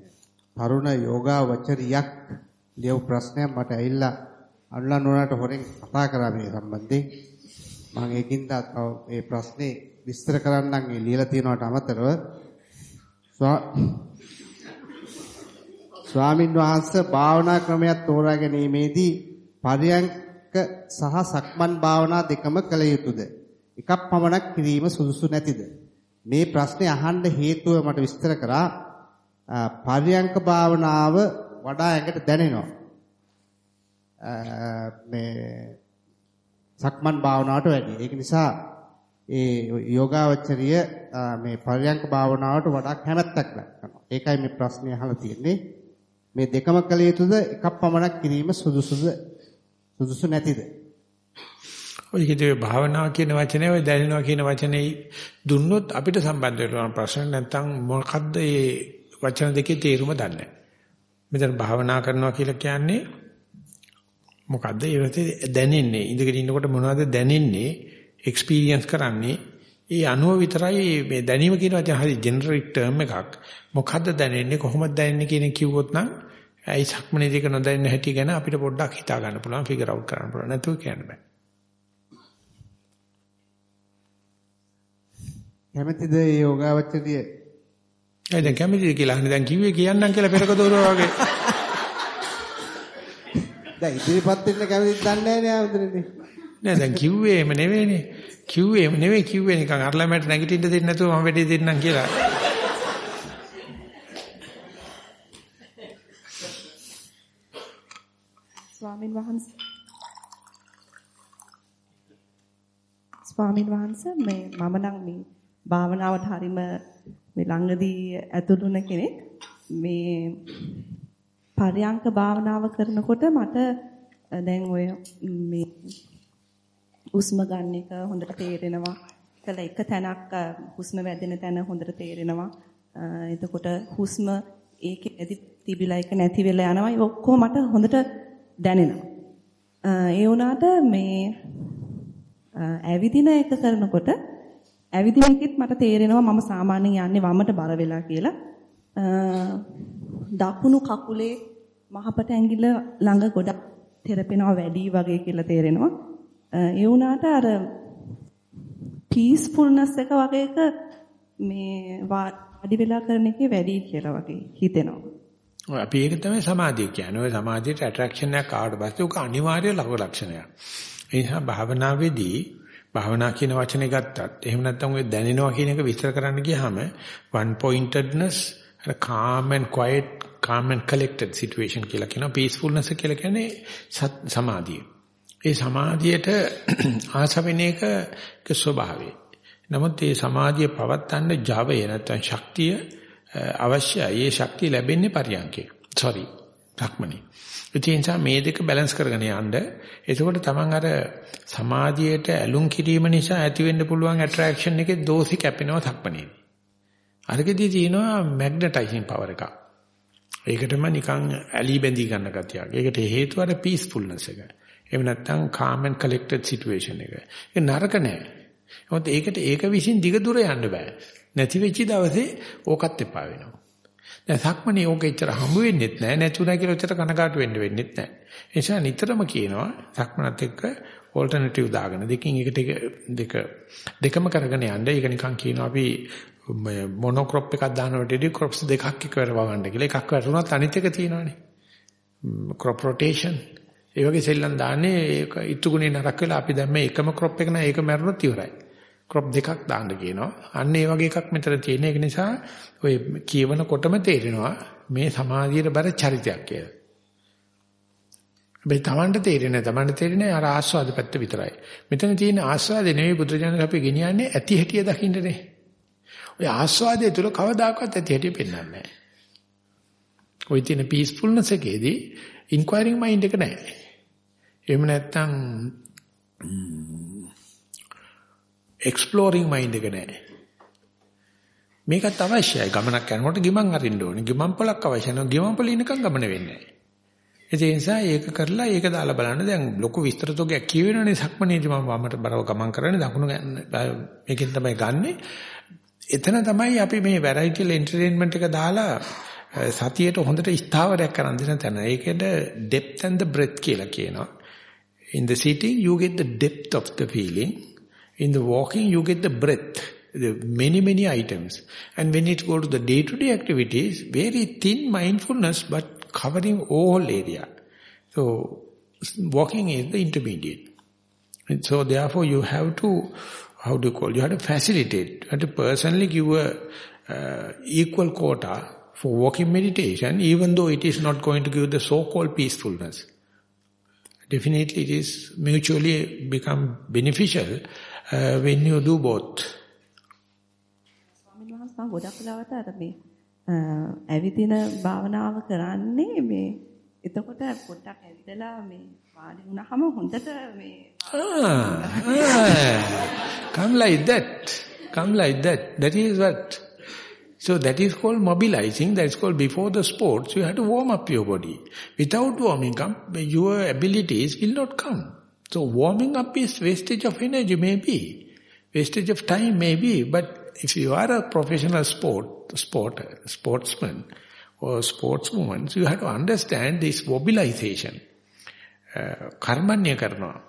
තරුණ යෝගාවචරියක් ලියව ප්‍රශ්නයක් මට ඇවිල්ලා අනුලා නෝනාට හොරෙන් කතා කරා මේ සම්බන්ධයෙන්. මම ඒකින්ද මේ ප්‍රශ්නේ විස්තර කරන්නම් ඒ ලියලා තියෙනවට අමතරව ස්වාමින් වහන්සේ භාවනා ක්‍රමයක් තෝරා ගැනීමේදී පරියංක සහ සක්මන් භාවනා දෙකම කළ යුතුයද? එකක් පමණක් කිරීම සුදුසු නැතිද? මේ ප්‍රශ්නේ අහන්න හේතුව මට විස්තර කරා පරියංක භාවනාව වඩා ඇඟට දැනෙනවා. මේ සක්මන් භාවනාවට වැඩි. ඒක නිසා ඒ යෝගාවචරිය මේ පරියංක භාවනාවට වඩා කැමැත්තක් දක්වනවා. ඒකයි මේ ප්‍රශ්නේ අහලා තියෙන්නේ. මේ දෙකම කළ යුතුද එකක් පමණක් කිරීම සුදුසුද සුදුසු නැතිද? ඔය හිතේ භාවනාව කියන වචනේ ඔය දැනෙනවා කියන වචනේ දුන්නොත් අපිට සම්බන්ධ වෙන ප්‍රශ්න නැත්තම් මොකද්ද මේ වචන දෙකේ තේරුම දන්නේ මෙතන භාවනා කරනවා කියලා කියන්නේ මොකද්ද? ඒ දැනෙන්නේ. ඉඳගෙන ඉන්නකොට මොනවද දැනෙන්නේ? එක්ස්පීරියන්ස් කරන්නේ. ඒ අනුව විතරයි මේ දැනීම කියන වචන හරි ජෙනරික් ටර්ම් එකක්. මොකද්ද දැනෙන්නේ? කොහොමද දැනෙන්නේ කියන කිව්වොත් නම් ඇයි සක්මනේ දෙක නොදැනෙන හැටි ගැන අපිට පොඩ්ඩක් හිතා ගන්න පුළුවන් ෆිගර් අවුට් කරන්න පුළුවන්. නැතුව කියන්න බෑ. කැමැතිද මේ යෝගාවචරිය? ඒ දැන් කැමැතිද කියලා අහන්නේ දැන් කිව්වේ කියන්නම් කියලා පෙරක දෝරුවා වගේ. දැන් ඉදිරිපත් වෙන්න කැමතිද දන්නේ නැහැ නේ දැන් කිව්වේ එහෙම නෙවෙයිනේ. කිව්වේ එහෙම නෙවෙයි කිව්වේ නිකන් අර ළමයට නැගිටින්න දෙන්නේ නැතුව මම වැඩේ දෙන්නම් කියලා. ස්වාමින් වහන්සේ ස්වාමින් වහන්සේ මේ මම නම් මේ භාවනාවට හරීම මේ ළඟදී ඇතුළුන කෙනෙක් මේ පරයන්ක භාවනාව කරනකොට මට දැන් ඔය මේ හුස්ම ගන්න එක හොඳට තේරෙනවා. කළ එක තැනක් හුස්ම වැදෙන තැන හොඳට තේරෙනවා. එතකොට හුස්ම ඒකේ ඇදි තිබිලා එක නැති වෙලා යනවා. ඒ ඔක්කොම මට හොඳට දැනෙනවා. ඒ වුණාට මේ ඇවිදින එක කරනකොට ඇවිදින එකෙත් මට තේරෙනවා මම සාමාන්‍යයෙන් යන්නේ වමට බර වෙලා කියලා. දකුණු කකුලේ මහපට ඇඟිල්ල ළඟ ගොඩක් තෙරපෙනවා වැඩි වගේ කියලා තේරෙනවා. ඒ වුණාට අර පීස්ෆුල්නස් එක වගේ එක මේ වාඩි වෙලා කරන එකේ වැඩි කියලා වගේ හිතෙනවා. ඔය අපි ඒක තමයි සමාධිය කියන්නේ. ඔය සමාධියට ඇට්‍රැක්ෂන් එකක් ආවට පස්සේ ඒක අනිවාර්ය ලක්ෂණයක්. ඒ නිසා භාවනාවේදී භාවනා කියන වචනේ ගත්තත් එහෙම නැත්නම් ඔය දැනෙනවා කියන එක විස්තර කරන්න ගියාම one pointedness අර calm and quiet calm and collected situation කියලා කියනවා peacefulness කියලා කියන්නේ සමාධිය. ඒ සමාධියට ආසවෙන එක ස්වභාවය. නමුත් මේ සමාධිය පවත්වන්න Java නැත්නම් ශක්තිය අවශ්‍යයි. ඒ ශක්තිය ලැබෙන්නේ පරියන්කේ. sorry. ධක්මනේ. ඒ නිසා මේ දෙක බැලන්ස් කරගෙන යන්න. එතකොට තමන් අර සමාධියට ඇලුම් කිරීම නිසා ඇති වෙන්න පුළුවන් ඇට්‍රැක්ෂන් එකේ දෝෂි කැපෙනවා ධක්මනේ. අරකෙදී තියෙනවා මැග්නටයිසින් පවර් එකක්. ඒකටම නිකන් ඇලි බැඳී ගන්න ගතියක්. ඒකට හේතුව අර පීස්ෆුල්නස් එක. එහෙම නැත්නම් calm and collected situation එක. ඒක නරක නෑ. මොකද ඒකට ඒක විසින් දිග දුර යන්න බෑ. නැති වෙච්ච දවසේ ඕකත් එපා වෙනවා. දැන් සක්මණේ ඕක එච්චර හම්බ වෙන්නෙත් නෑ නැතුණා කියලා එච්චර කනකාට වෙන්න වෙන්නෙත් නෑ. ඒ නිසා නිතරම කියනවා සක්මනත් එක්ක ඕල්ටර්නටිව් දාගෙන දෙකින් එකට දෙක දෙකම කරගෙන යන්න. ඒක නිකන් කියනවා අපි මොනෝක්‍රොප් එකක් දානකොට ඉදි ක්‍රොප්ස් දෙකක් එකවර වවන්න කියලා. එකක් වැටුණත් අනිත් එක තියෙනවනේ. Crop rotation. ඒ වගේ සෙල්ලම් දාන්නේ ඒක ඉතුගුණේ නරක වෙලා අපි දැන් මේ එකම ක්‍රොප් එක නෑ ඒක මැරුණොත් ඉවරයි. ක්‍රොප් දෙකක් දාන්න කියනවා. අන්න ඒ වගේ එකක් මෙතන තියෙන. ඒක නිසා ඔය කියවනකොටම තේරෙනවා මේ සමාධියට බර චරිතයක් කියලා. හැබැයි Tamanට තේරෙන්නේ Tamanට තේරෙන්නේ අර ආස්වාද පැත්ත විතරයි. මෙතන තියෙන ආස්වාදේ නෙවෙයි බුදුරජාණන් අපි ගෙනියන්නේ ඇති හැටිය දකින්නනේ. ඔය ආස්වාදයේ තුල කවදාකවත් ඇති හැටිය පෙන්වන්නේ නැහැ. ඔය තියෙන පීස්ෆුල්නස් එකේදී ඉන්ක්වයරිං මයින්ඩ් එක නැහැ. එහෙම නැත්නම් එක්ස්ප්ලෝරිං මයින්ඩ් එක නැහැ. මේකත් අවශ්‍යයි. ගමනක් යනකොට ගිමන් අරින්න ඕනේ. ගිමන් පොලක් අවශ්‍ය නැහැ. ගිමන් පොල ඉනකම් ගමන වෙන්නේ නැහැ. ඒ නිසා ඒක කරලා ඒක දාලා බලන්න දැන් ලොකු විස්තර තෝගයක් කියවෙනවනේ සක්මනේදී මම වමට බරව ගමන් කරන්නේ දකුණු මේකෙන් තමයි ගන්නෙ. එතන තමයි අපි මේ වැරයිටිල් එන්ටර්ටේන්මන්ට් එක දාලා සතියේට හොඳට ස්ථාවරයක් කරන් දෙන තැන. ඒකෙද depth and the breadth කියලා කියනවා. In the sitting you get the depth of the feeling. In the walking you get the breadth. The many, many items. And when it go to the day-to-day -day activities, very thin mindfulness but covering all area. So walking is the intermediate. And so therefore you have to, how do you call, you have to facilitate, you have to personally give a uh, equal quota for walking meditation, even though it is not going to give the so-called peacefulness. Definitely it is mutually become beneficial uh, when you do both. ස්වාමීන් වහන්සේ මම ගොඩක් වෙලාවට අර මේ ඇවිදින භාවනාව කරන්නේ මේ එතකොට පොඩ්ඩක් ඇවිදලා මේ වාඩි වුණාම හොඳට මේ Ah, ah, come like that. Come like that. That is what. So that is called mobilizing. That is called before the sports. You have to warm up your body. Without warming up, your abilities will not come. So warming up is wastage of energy, maybe. Wastage of time, maybe. But if you are a professional sport, sport, sportsman or sportswoman, so you have to understand this mobilization. Uh, karmanya karma.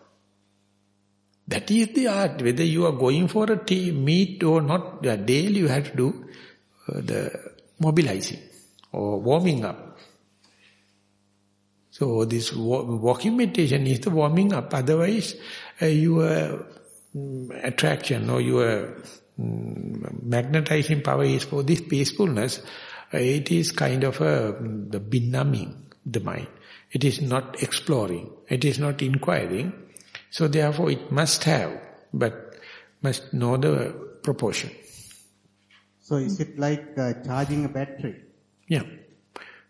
That is the art. Whether you are going for a tea, meet or not, daily you have to do uh, the mobilizing or warming up. So this walking meditation is the warming up. Otherwise, uh, your um, attraction or your um, magnetizing power is for this peacefulness. Uh, it is kind of a, the benumbing the mind. It is not exploring. It is not inquiring. So therefore it must have, but must know the proportion. So is it like uh, charging a battery? Yeah.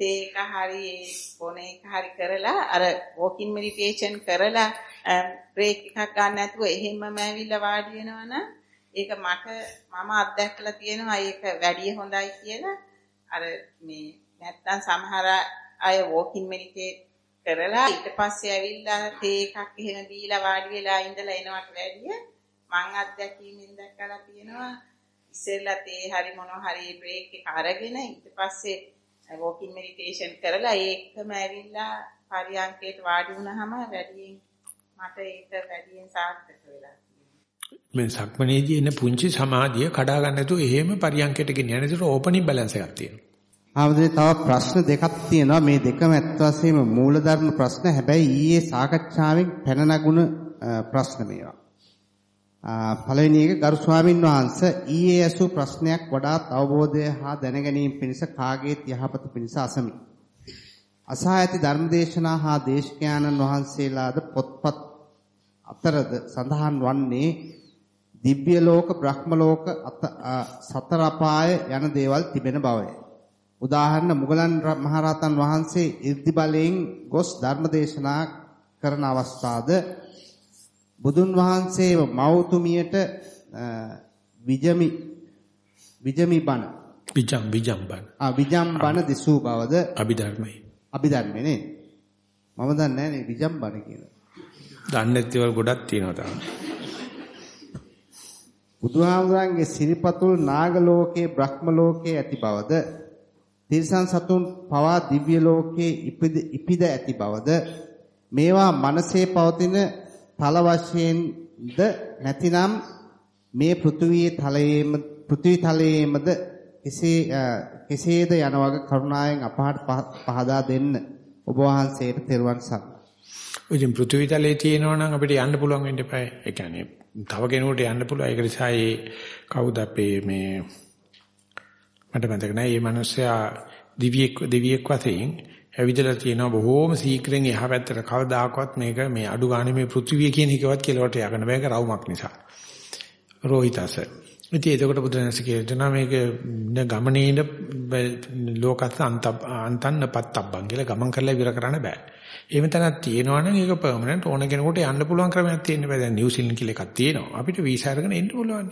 තේක හරි බොන එක හරි කරලා අර වෝකින් මෙඩිටේෂන් කරලා බ්‍රේක් එකක් ගන්න නැතුව එහෙමම ඇවිල්ලා වාඩි වෙනවා නම් ඒක මට මම අත්දැකලා තියෙනවා ඒක වැඩි හොඳයි කියලා. අර මේ නැත්තම් සමහර අය වෝකින් මෙඩිටේට් කරලා ඊට පස්සේ ඇවිල්ලා තේ එකක් එහෙම දීලා වාඩි වෙලා ඉඳලා එනවට වැඩිය මං අත්දැකීමෙන් දැක්කලා තියෙනවා. ඉස්සෙල්ලා තේ හරි මොනවා හරි බ්‍රේක් එක අරගෙන ඊට පස්සේ වෝකින් මෙඩිටේෂන් කරලා ඒකම ඇවිල්ලා පරියන්කේට වාඩි වුණාම වැඩියෙන් මට ඒක වැඩියෙන් සාර්ථක වෙලා මේ සක්මනේදී එන පුංචි සමාධිය කඩා ගන්න නැතුව එහෙම පරියන්කයට ගෙනියන. ඒකට ඕපනින් බැලන්ස් එකක් තියෙනවා. ආවදේ තව ප්‍රශ්න දෙකක් තියෙනවා. මේ දෙකම ඇත්ත වශයෙන්ම මූලධර්ම ප්‍රශ්න. හැබැයි ඊයේ සාකච්ඡාවෙන් පැන නගුණ ප්‍රශ්න මේවා. පළවෙනි එක ගරු ස්වාමින් වහන්සේ ඊයේ ඇසූ ප්‍රශ්නයක් වඩාත් අවබෝධය හා දැනගැනීම පිණිස කාගේත් යහපත පිණිස අසමි. අසා ඇති ධර්මදේශනා හා දේශකයන්න් වහන්සේලාද පොත්පත් අතරද සඳහන් වන්නේ දිව්‍ය ලෝක බ්‍රහ්ම ලෝක සතර අපාය යන දේවල් තිබෙන බවය. උදාහරණ මුගලන් මහරහතන් වහන්සේ 이르දි බලයෙන් ගොස් ධර්මදේශනා කරන අවස්ථාද බුදුන් වහන්සේ මෞතුමියට විජමි විජමි බණ. විජම් විජම් බණ. ආ විජම් බණ දිසූ බවද? අභිධර්මයි. අභිධර්මනේ නේ? මම දන්නේ නැහැ නේ විජම් බණ කියලා. දන්නේ නැතිවල් ගොඩක් තියෙනවා තාම. බුදුහාමුදුරන්ගේ සිරිපතුල් නාග ලෝකේ බ්‍රහ්ම ලෝකේ ඇති බවද? තිරිසන් සතුන් පවා දිව්‍ය ලෝකේ ඉපිද ඇති බවද? මේවා මනසේ පවතින තල වශයෙන්ද නැතිනම් මේ පෘථුවියේ තලයේම පෘථිවි තලයේමද කෙසේ කෙසේද යන වගේ කරුණාවෙන් අපහාට පහදා දෙන්න ඔබ වහන්සේට තෙරුවන් සරණයි. ඉතින් පෘථිවි තලයේ තියෙනවා නම් අපිට යන්න පුළුවන් වෙන්න එපා. ඒ කියන්නේ තව කෙනෙකුට යන්න පුළුවන්. ඒක නිසා ඒ කවුද අපේ මේ මට මතක නැහැ. මේ මිනිස්සයා දිවියෙක් දිවියෙක් වශයෙන් ඇවිදලා තියෙනවා බොහෝම සීක්‍රෙන් එහා පැත්තට කවදාකවත් මේක මේ අඩු ගානේ මේ පෘථිවිය කියන එකවත් කෙලවට යකන බෑක රවුමක් නිසා. රෝහිතස. ඉතින් එතකොට බුදුරජාණන් කියනවා මේක ගමනේන ලෝකත් අන්ත අන්තන්න පත්තබ්බන් කියලා ගමන් කරලා ඉවර කරන්න බෑ. එහෙම තැනක් තියෙනවා නම් ඒක පර්මනන්ට් ඕන කෙනෙකුට යන්න පුළුවන් ක්‍රමයක් තියෙන්න බෑ. දැන් නිව්සීලන්ත කියලා එකක් තියෙනවා. අපිට වීසා අරගෙන එන්න පුළුවන්.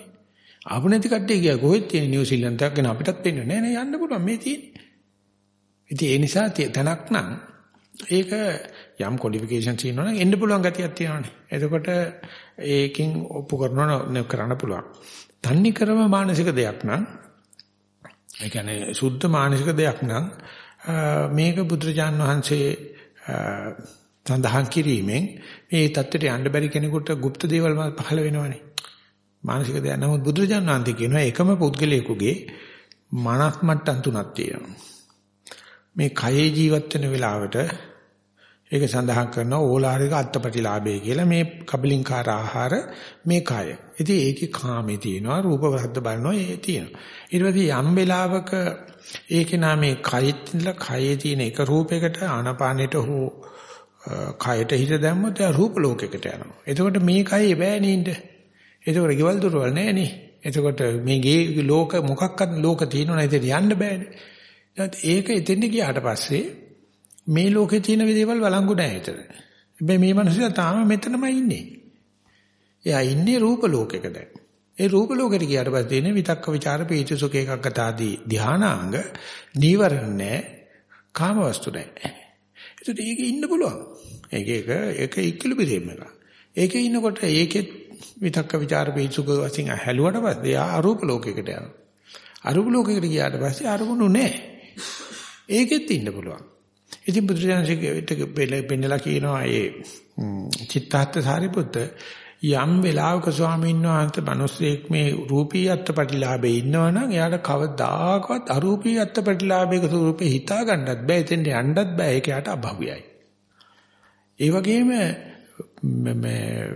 ආපු නැති කට්ටිය ගියා කොහෙද තියෙන නිව්සීලන්ත එකක් ගැන අපිටත් පෙන්වන්නේ නෑ නෑ යන්න පුළුවන් මේ තියෙන්නේ. ඉතින් ඒ නිසා තැනක් නම් ඒක යම් ක්වොලිෆිකේෂන් තියෙනවා නම් එන්න පුළුවන් ගතියක් තියෙනවානේ. එතකොට ඒකෙන් ඔප්පු කරනවා කරන්න පුළුවන්. තන්නේ ක්‍රම මානසික දෙයක් නම් ඒ කියන්නේ සුද්ධ මානසික දෙයක් නම් මේක බුදුරජාන් වහන්සේ සඳහන් කිරීමෙන් මේ தත්ත්වයට යන්න බැරි කෙනෙකුට গুপ্ত දේවල් පහළ වෙනවනේ. මානසික දෙයක්. නමුත් බුදුරජාන් වහන්සේ කියනවා එකම පුද්ගලයෙකුගේ මනස් මට්ටම් තුනක් තියෙනවා. මේ කයේ ජීවත් වෙන වෙලාවට ඒක සඳහන් කරනවා ඕලාරික අත්පටිලාභය කියලා මේ කබලින්කාර ආහාර මේ කය. ඉතින් ඒකේ කාමේ තියෙනවා රූප වර්ධ බලනවා ඒ තියෙනවා. ඊට පස්සේ යම් වෙලාවක ඒකේ නාමේ කයෙත් ඉඳලා කයේ තියෙන එක රූපයකට ආනාපානෙට හෝ කයට හිත දැම්මොත් ඒ රූප ලෝකයකට යනවා. එතකොට මේ කයේ බෑ නේද? එතකොට ගෙවල් දොරවල් නෑ නේ. එතකොට මේ ගේ ලෝක මොකක්වත් ලෝක තියෙනවනේ එතන යන්න බෑනේ. ඒක එතෙන්ට ගියාට පස්සේ මේ ලෝකේ තියෙන දේවල් වළංගු නැහැ හිතට. හැබැයි මේ මිනිස්සු තාම මෙතනමයි ඉන්නේ. එයා ඉන්නේ රූප ලෝකයක දැන්. ඒ රූප ලෝකෙට ගියාට පස්සේ තියෙන විතක්ක ਵਿਚාර පීති සුඛ එකකට ආදී ධානාංග නීවරණ නැහැ. කාම වස්තු නැහැ. ඒකට ඒක ඉන්න පුළුවන්. ඒක ඒක ඒක ඉක්කළු පිරෙම එක. ඒකේ ඉන්නකොට ඒකෙත් විතක්ක ਵਿਚාර පීති සුඛ වශයෙන් හැලුවට පස්සේ ආ අරූප ලෝකයකට යනවා. අරූප ලෝකයකට ගියාට පස්සේ අරමුණු නැහැ. ඒකෙත් ඉන්න පුළුවන්. ඉතින් බුදුරජාණන්සේ පෙන්නලා කියනවා ඒ චිත්තාර්ථ සාරිපුත්ත යම් වෙලාවක ස්වාමීන් වහන්සේ මිනිස්සෙක් මේ රූපී අත්පටිලාභේ ඉන්නවනම් එයාට කවදාකවත් අරූපී අත්පටිලාභයක ස්වරූපේ හිතා ගන්නත් බෑ එතෙන්ට යන්නත් බෑ ඒක යට අභව්‍යයි. ඒ වගේම මේ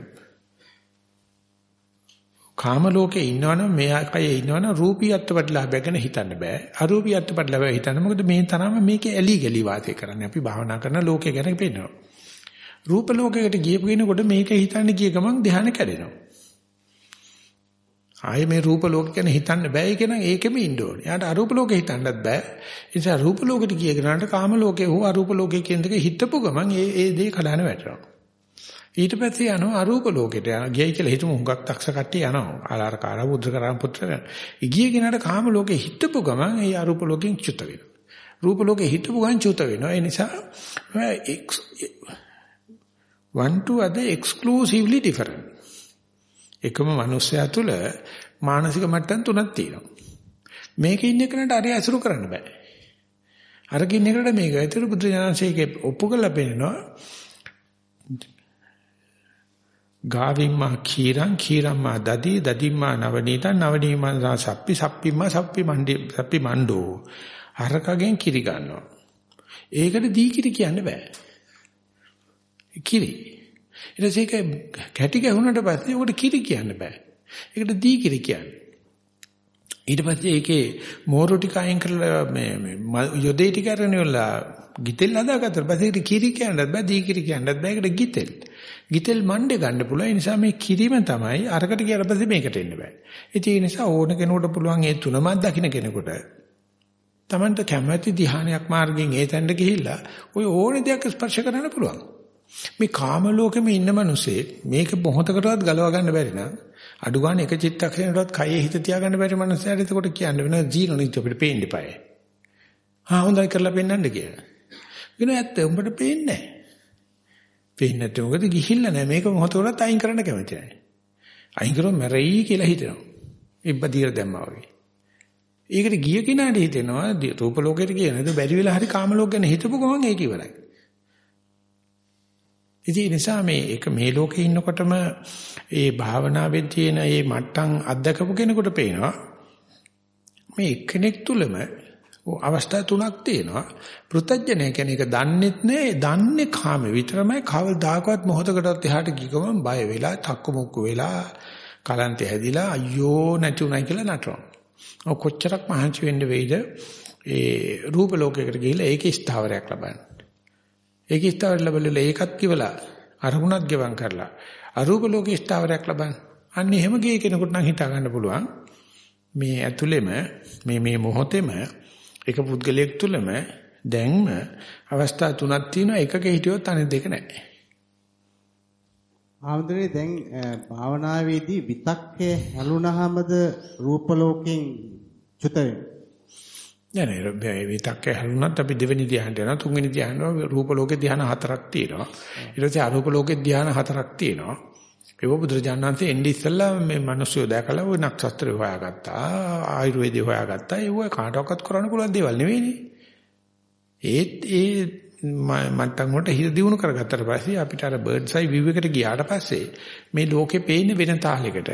කාම ලෝකේ ඉන්නවනම් මේ කයේ ඉන්නවනම් රූපී අත්පටිලාභය ගැන හිතන්න බෑ. අරූපී අත්පටිලාභය හිතන්න මොකද මේ තරම මේකේ ඇලි ගලි වාතය කරන්නේ. අපි භාවනා කරන ලෝකේ ගැන පේනවා. රූප ලෝකයකට ගියපු කෙනෙකුට මේක හිතන්න ගිය ගමන් ධ්‍යාන කැඩෙනවා. ආයේ මේ රූප ලෝක ගැන හිතන්න බෑ ඒක නම් ඒකෙම ඉන්න ඕනේ. එයාට අරූප ලෝකේ හිතන්නත් බෑ. ඒ නිසා රූප ලෝකෙට ගිය කෙනාට කාම ලෝකේ හෝ අරූප ලෝකේ කියන දෙක හිතපු ගමන් ඒ ඒ දේ කඩන වැටෙනවා. ඊට පස්සේ යනවා අරූප ලෝකෙට යනවා. ගියයි කියලා හිතමු හුඟක් තක්ෂ කට්ටිය යනවා. ආලාරකාරා බුද්ධකරා පුත්‍ර ඉගිය කෙනාට කාම ලෝකේ හිතපු ගමන් ඒ අරූප ලෝකෙන් චුත වෙනවා. රූප ලෝකේ හිතපු ගමන් චුත වෙනවා. ඒ නිසා one to other exclusively different. එකම මනුස්සයා තුල මානසික මට්ටම් තුනක් තියෙනවා. මේකේ ඉන්න කෙනාට අර ඇසුරු කරන්න බෑ. අරකින් එකට මේක. ඒතර බුදු දනසේකේ ඔප්පු කරලා පෙන්නනවා. ගාවිම්මා කීරං කීරම්මා දදි දදිම්මා නවනීතං නවනීමා සප්පි සප්පිම්මා සප්පි මණ්ඩි සප්පි මණ්ඩෝ. හරකගෙන් කිරි ගන්නවා. ඒකට දී කිරි කියන්න බෑ. කිරි. ඊට පස්සේ ඒක කැටි ගැහුනට පස්සේ උකට කිරි කියන්න බෑ. ඒකට දී කිරි කියන්නේ. ඊට පස්සේ ඒකේ මෝරු ටික අයින් කරලා මේ යොදේ ටික අරගෙන ඉවරලා ගිතෙල් හදාගත්තා පස්සේ ඒකට කිරි කියන්නත් බෑ දී කිරි කියන්නත් බෑ. ඒකට ගිතෙල්. ගිතෙල් මණ්ඩේ ගන්න පුළුවන්. ඒ නිසා මේ කිරීම තමයි අරකට ගියාට පස්සේ මේකට එන්න බෑ. ඉතින් ඒ නිසා ඕන කෙනෙකුට පුළුවන් ඒ තුනමත් දකින්න කෙනෙකුට Tamanට කැමැති ධ්‍යානයක් මාර්ගයෙන් ඒ තැනට ගිහිල්ලා ওই ඕනේ දෙයක් ස්පර්ශ කරන්න පුළුවන්. මේ කාම ලෝකෙම ඉන්න මිනිස්සේ මේක මොහොතකටවත් ගලව ගන්න බැරි නම් අඩු ගන්න එක චිත්තක්ෂණයකටවත් කයේ හිත තියාගන්න බැරි මනුස්සයෙක් එතකොට කියන්න වෙන ජීන නිත්‍ය අපිට පේන්න ඉපාය. ආ හොඳයි කරලා පෙන්නන්න කියලා. වෙන ඇත්ත උඹට පේන්නේ නැහැ. පේන්නේ නැත්නම් මොකද ගිහිල්ලා නැහැ මේක මොහොතවලත් අයින් කරන්න කැමති නැහැ. අයින් කරොත් මැරෙයි කියලා හිතෙනවා. ඉබ්බදීර දැම්මා වගේ. ඒකට ගිය කෙනාට හිතෙනවා රූප ලෝකෙට ගිය නේද බැරි වෙලා හරි කාම ලෝක ගැන හිතපු ගමන් ඒක ඉවරයි. ඉතින් නිසා මේ ඒක මේ ලෝකේ ඉන්නකොටම ඒ භාවනාවෙන් තියෙන මේ මට්ටම් අත්දකපු කෙනෙකුට පේනවා මේ එක්කෙනෙක් තුලම අවස්ථා තුනක් තියෙනවා. පෘතජ්ජනය කියන එක දන්නෙත් නෑ. දන්නේ කාම විතරමයි. කවදාකවත් මොහොතකටවත් එහාට ගිගම බය වෙලා, තක්කු මුක්කු වෙලා, කලන්තේ හැදිලා අයියෝ නැතුණයි කියලා නටනවා. ඔය කොච්චරක් මහන්සි වෙන්න වෙයිද? ඒ රූප ලෝකයකට ගිහිල්ලා ඒකේ ස්ථාවරයක් ලබන්න. ඒකේ ස්ථාවර ලැබෙලා ඒකත් කිවලා අරමුණක් ගෙවම් කරලා අරූප ලෝකේ ස්ථාවරයක් ලබන්න. අන්න එහෙම ගිය කෙනෙකුට නම් හිතා ගන්න පුළුවන්. මේ ඇතුළෙම මේ මේ මොහොතේම එක පුද්ගලයෙක් තුළම දැන්ම අවස්ථා තුනක් තියෙනවා එකක හිටියොත් අනිත් දෙක නැහැ. ආමඳුනේ දැන් භාවනාවේදී විතක්කේ හැලුනහමද රූප ලෝකෙන් චුත වෙන්නේ. නෑ විතක්කේ හැලුනත් අපි දෙවෙනි ධ්‍යානට යනවා තුන්වෙනි ධ්‍යානට රූප ලෝකේ ධ්‍යාන හතරක් තියෙනවා. ඊට පස්සේ අරූප ලෝකේ ධ්‍යාන හතරක් තියෙනවා. ඒක බුදුරජාණන්සේ එන්නේ ඉස්සෙල්ලා මේ මිනිස්සු දැකලා ওই නක්ෂත්‍රය හොයාගත්තා ආයුර්වේදය හොයාගත්තා. ඒව කාටවත් කරන්න පුළුවන් දේවල් නෙවෙයිනේ. ඒත් ඒ මන්ටන් වලට හිත දිනු කරගත්තට පස්සේ අපිට අර බර්ඩ්ස් අයි view එකට ගියාට පස්සේ මේ ලෝකේ පේන්නේ වෙන තාලයකට.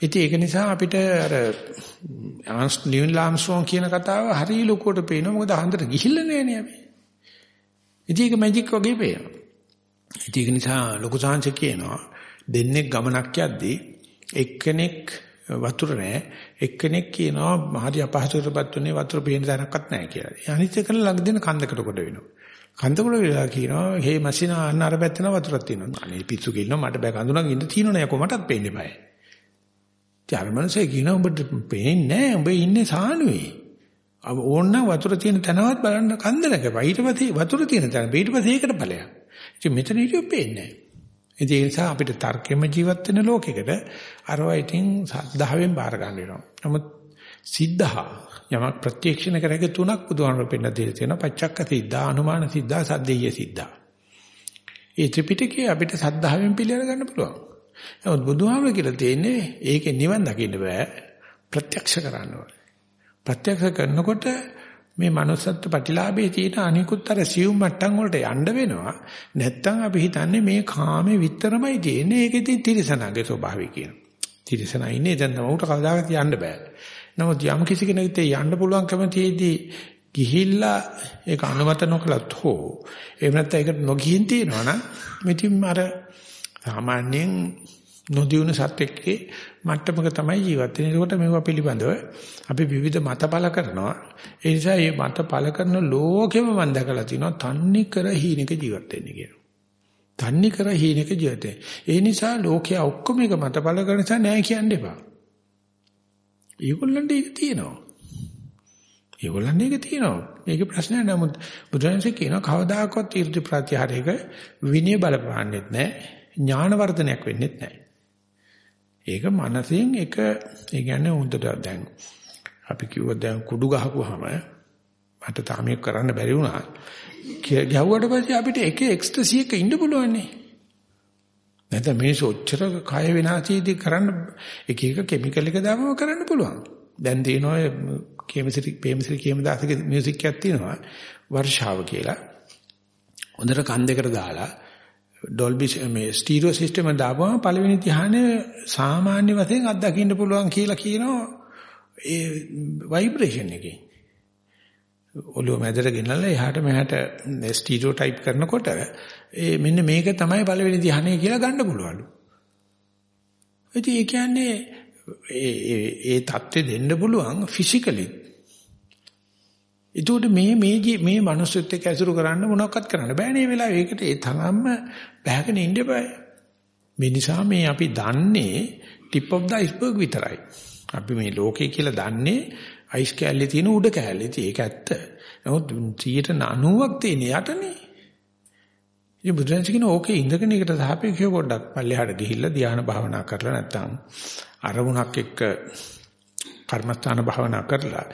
ඉතින් ඒක නිසා අපිට අර නිවල් ආම්ස්ට්‍රෝන් කියන කතාව හරිය ලොකුවට පේනවා. මොකද හන්දට ගිහිල්ලා නෑනේ අපි. ඉතින් ඒක මැජික් වගේ පේනවා. ඉතින් ඒක නිසා ලොකු සාංශ කියනවා දෙන්නේ ගමනක් යද්දී එක්කෙනෙක් වතුර නැහැ එක්කෙනෙක් කියනවා හරි අපහසුතාවපත් උනේ වතුර පේන තැනක්වත් නැහැ කියලා. අනිත් එකන ළඟ දෙන කන්දකට කොට වෙනවා. කන්දකට වෙලා කියනවා හේ මැෂින අන්න අර පැත්තේ න වතුරක් තියෙනවා. අනේ පිස්සු කියනවා මට බෑ කඳුනක් ඉන්න තියෙනවනේ යකෝ මටත් පේන්නේ බෑ. ඊට කියනවා ඔබට පේන්නේ නැහැ උඹ ඉන්නේ සානුවේ. අව ඕන්න වතුර තියෙන තැනවත් බලන්න කන්දලක. ඊට පස්සේ වතුර තියෙන තැන ඊට පස්සේ ඒකට ඵලයක්. ඉතින් මෙතන හිටියොත් පේන්නේ නැහැ. ඒ නිසා අපිට තර්කෙම ජීවත් වෙන ලෝකයකට අරවා ඉතින් සද්ධාවෙන් බාර ගන්න වෙනවා. නමුත් සිද්ධා යමක් ප්‍රත්‍යක්ෂණ කරගෙන තුනක් බුදුහාමර පෙන්න දෙලා තියෙනවා. පච්චක්ක සිද්ධා, අනුමාන සිද්ධා, සද්දේය සිද්ධා. ඒ ත්‍රිපිටකේ අපිට සද්ධාවෙන් පිළිඅර ගන්න පුළුවන්. නමුත් බුදුහාමර කියලා තියෙන්නේ ඒකේ නිවන් දකින්න බෑ. ප්‍රත්‍යක්ෂ කරන්න ඕනේ. ප්‍රත්‍යක්ෂ කරනකොට මේ manussත්ව ප්‍රතිලාභයේ තියෙන අනිකුත් අර සියුම් මට්ටම් වලට යන්න වෙනවා. නැත්තම් අපි හිතන්නේ මේ කාමේ විතරමයි තියෙන්නේ. ඒක ඉතින් තිරසනාගේ ස්වභාවය කියන. තිරසනා ඉන්නේ දැන් තමයි උට කවදාකවත් යන්න බෑ. නමුත් යම් කිසි කෙනෙකුට යන්න පුළුවන්කම තියේදී ගිහිල්ලා ඒක අනුමත නොකලත් හෝ එහෙම නැත්නම් ඒකට නොගිහින් තියෙනවා නම් මෙතින් අර සාමාන්‍යයෙන් නොදියුණු සත්‍යකේ මට්ටමක තමයි ජීවත් වෙන්නේ. ඒකට මේවා පිළිබඳව අපි විවිධ මත පළ කරනවා. ඒ නිසා මේ මත පළ කරන ලෝකෙම මම දැකලා තිනවා තන්නේ කර හීනක ජීවත් වෙන්නේ කියලා. තන්නේ කර හීනක ජීවත් ඒ නිසා ලෝකයා ඔක්කොම එක මත පළ කරන නිසා නෑ කියන්න එපා. ඒගොල්ලන්ට ඒක තියෙනවා. ඒගොල්ලන් ඒක තියෙනවා. මේක ප්‍රශ්නයක් නමුත් බුදුරජාණන්සේ කියනවා කවදාකවත් ඊර්ති ප්‍රත්‍යහාරයක විනය බලපාන්නෙත් නැහැ. ඥාන වර්ධනයක් වෙන්නෙත් නැහැ. ඒක මනසෙන් එක ඒ කියන්නේ හොඳට දැන් අපි කිව්වොත් දැන් කුඩු ගහපුවාම මට තාම ඒක කරන්න බැරි වුණා. ගැහුවට පස්සේ අපිට එක එක්ස්ටසි එක ඉන්න පුළුවන් නේ. නැත්නම් මේස ඔච්චර කය විනාශයේදී කරන්න එක එක කිමිකල් එක දාපුවම කරන්න පුළුවන්. දැන් තියෙනවා කේමසිරි පේමසිරි කේමදාසගේ මියුසික් එකක් තියෙනවා වර්ෂාව කියලා. හොඳට කන් දෙකට දාලා ඩොල්බි මේ ස්ටීරියෝ සිස්ටම් එක දාපුවම පළවෙනි ධ්‍යානය සාමාන්‍ය වශයෙන් අත්දකින්න පුළුවන් කියලා කියනවා ඒ ভাইබ්‍රේෂන් එකේ. ඔළුව මැදට ගෙනල්ලා එහාට මෙහාට ස්ටීරියෝ ටයිප් කරනකොට ඒ මෙන්න මේක තමයි පළවෙනි ධ්‍යානය කියලා ගන්න පුළුවන්ලු. ඉතින් ඒ කියන්නේ ඒ ඒ ඒ தත්ත්වෙ දෙන්න පුළුවන් ෆිසිකලි ඒකට මේ මේ මේ මනුස්සයත් එක්ක ඇසුරු කරන්න මොනවක්වත් කරන්න බෑනේ මේ වෙලාවේ. ඒකට ඒ තරම්ම බහගෙන ඉන්න බෑ. මේ නිසා මේ අපි දන්නේ tip of the iceberg විතරයි. අපි මේ ලෝකේ කියලා දන්නේ අයිස් කැල්ලේ තියෙන උඩ කැල්ලේ. ඒක ඇත්ත. නමුත් 90ක් තියෙන යටනේ. ඉතින් බුදුරජාණන් කියන ඕකේ ඉඳගෙන එකට සාපේක්ෂව පොඩ්ඩක් පල්ලෙහාට ගිහිල්ලා ධ්‍යාන භාවනා කරලා නැත්නම් අරමුණක් එක්ක කර්මස්ථාන භාවනා කරලා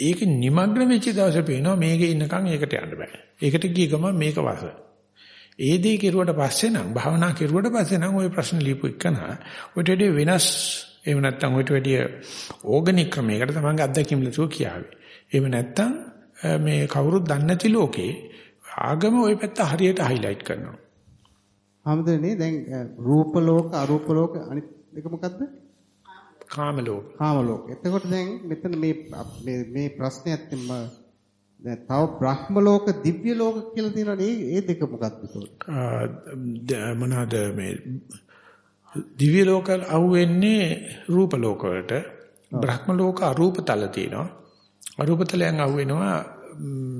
ඒක নিমগ্ন වෙච්ච දවසේ පේනවා මේකේ ඉන්නකම් ඒකට යන්න බෑ. ඒකට ගිය ගමන් මේක වස. ඒ දේ කෙරුවට පස්සේ නම් භාවනා කෙරුවට පස්සේ නම් ওই ප්‍රශ්න ලියපු එකන ඔයිට වැඩි වෙනස් එහෙම නැත්නම් ඔයිට වැඩි ඕගනික් ක්‍රමයකට තමයි අත්දැකීම් ලැබුව කියාවේ. එහෙම නැත්නම් මේ කවුරුත් දන්නේ නැති ලෝකේ ආගම ওই පැත්ත හරියට හයිලයිට් කරනවා. හැමදෙන්නේ දැන් රූප ලෝක අරූප ලෝක අනිත් දෙක මොකද්ද? කාම ලෝක. කාම ලෝක. එතකොට දැන් මෙතන මේ මේ මේ ප්‍රශ්නයත් දැන් තව බ්‍රහ්ම ලෝක දිව්‍ය ලෝක කියලා තියෙනවනේ ඒ දෙක මොකක්ද මොනවාද මේ දිව්‍ය ලෝක අහුවෙන්නේ රූප ලෝක වලට. බ්‍රහ්ම ලෝක අරූප තල තියෙනවා. අරූප තලයන් අහුවෙනවා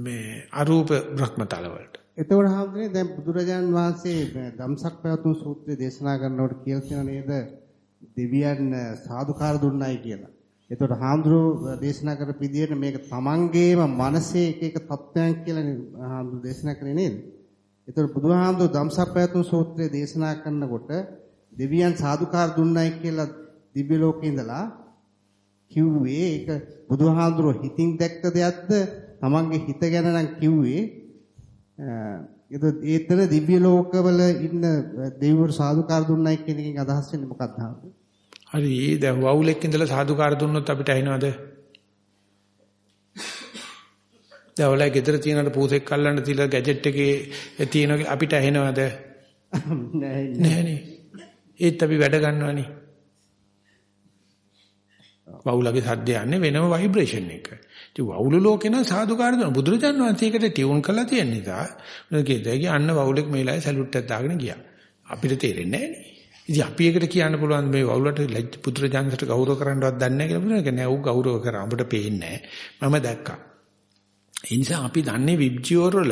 මේ අරූප බ්‍රහ්ම තල වලට. එතකොට හාමුදුරනේ දැන් බුදුරජාන් වහන්සේ ධම්සක් පැවතුම් සූත්‍රය දේශනා කරනකොට කියලා තියෙන නේද දෙවියන් සාදුකාර දුන්නයි කියලා. එතකොට හාමුදුරුවෝ දේශනා කරපු විදිහට මේක තමන්ගේම මනසේ එක එක තත්ත්වයන් කියලා හාමුදුරුවෝ දේශනා කරේ නේද? එතකොට බුදුහාමුදුරුවෝ ධම්සප්පයතුන් සූත්‍රයේ දේශනා කරනකොට දෙවියන් සාදුකාර දුන්නයි කියලා දිව්‍ය ලෝකේ ඉඳලා කිව්වේ ඒක බුදුහාමුදුරුවෝ හිතින් දැක්ක දෙයක්ද තමන්ගේ හිත ගැන නම් කිව්වේ ඒතර දිව්‍ය ලෝකවල ඉන්න දෙවිවරු සාදුකාර දුන්නයි කියන එකෙන් අදහස් වෙන්නේ මොකක්ද? හරි දැන් වවුලෙක් ඉඳලා සාදුකාර දුන්නොත් අපිට ඇහෙනවද? දැන් ඔලයි ගෙදර තියෙනට පූසෙක් අල්ලන්න තියලා ගැජට් එකේ තියෙන අපිට ඇහෙනවද? නෑ නෑනේ. ඒත් අපි වැඩ ගන්නවනේ. වවුලගේ සද්ද යන්නේ වෙනම ভাইබ්‍රේෂන් එක. ඉතින් වවුල ලෝකේ නම් සාදුකාර දුන බුදුරජාණන් වහන්සේ ඒකට ටියුන් කරලා තියෙන නිසා මොකද අන්න වවුලෙක් මේලායි සැලුට් එකක් දාගෙන ගියා. අපිට තේරෙන්නේ නෑනේ. ඉතින් අපි එකට කියන්න පුළුවන් මේ වවුලට පුත්‍රජානකට ගෞරව කරන්නවත් දන්නේ නැහැ කියලා බුදුන් නෑ ඌ ගෞරව කරා. අපිට පේන්නේ නෑ. මම දැක්කා. ඒ නිසා අපි දන්නේ විබ්ජියෝරල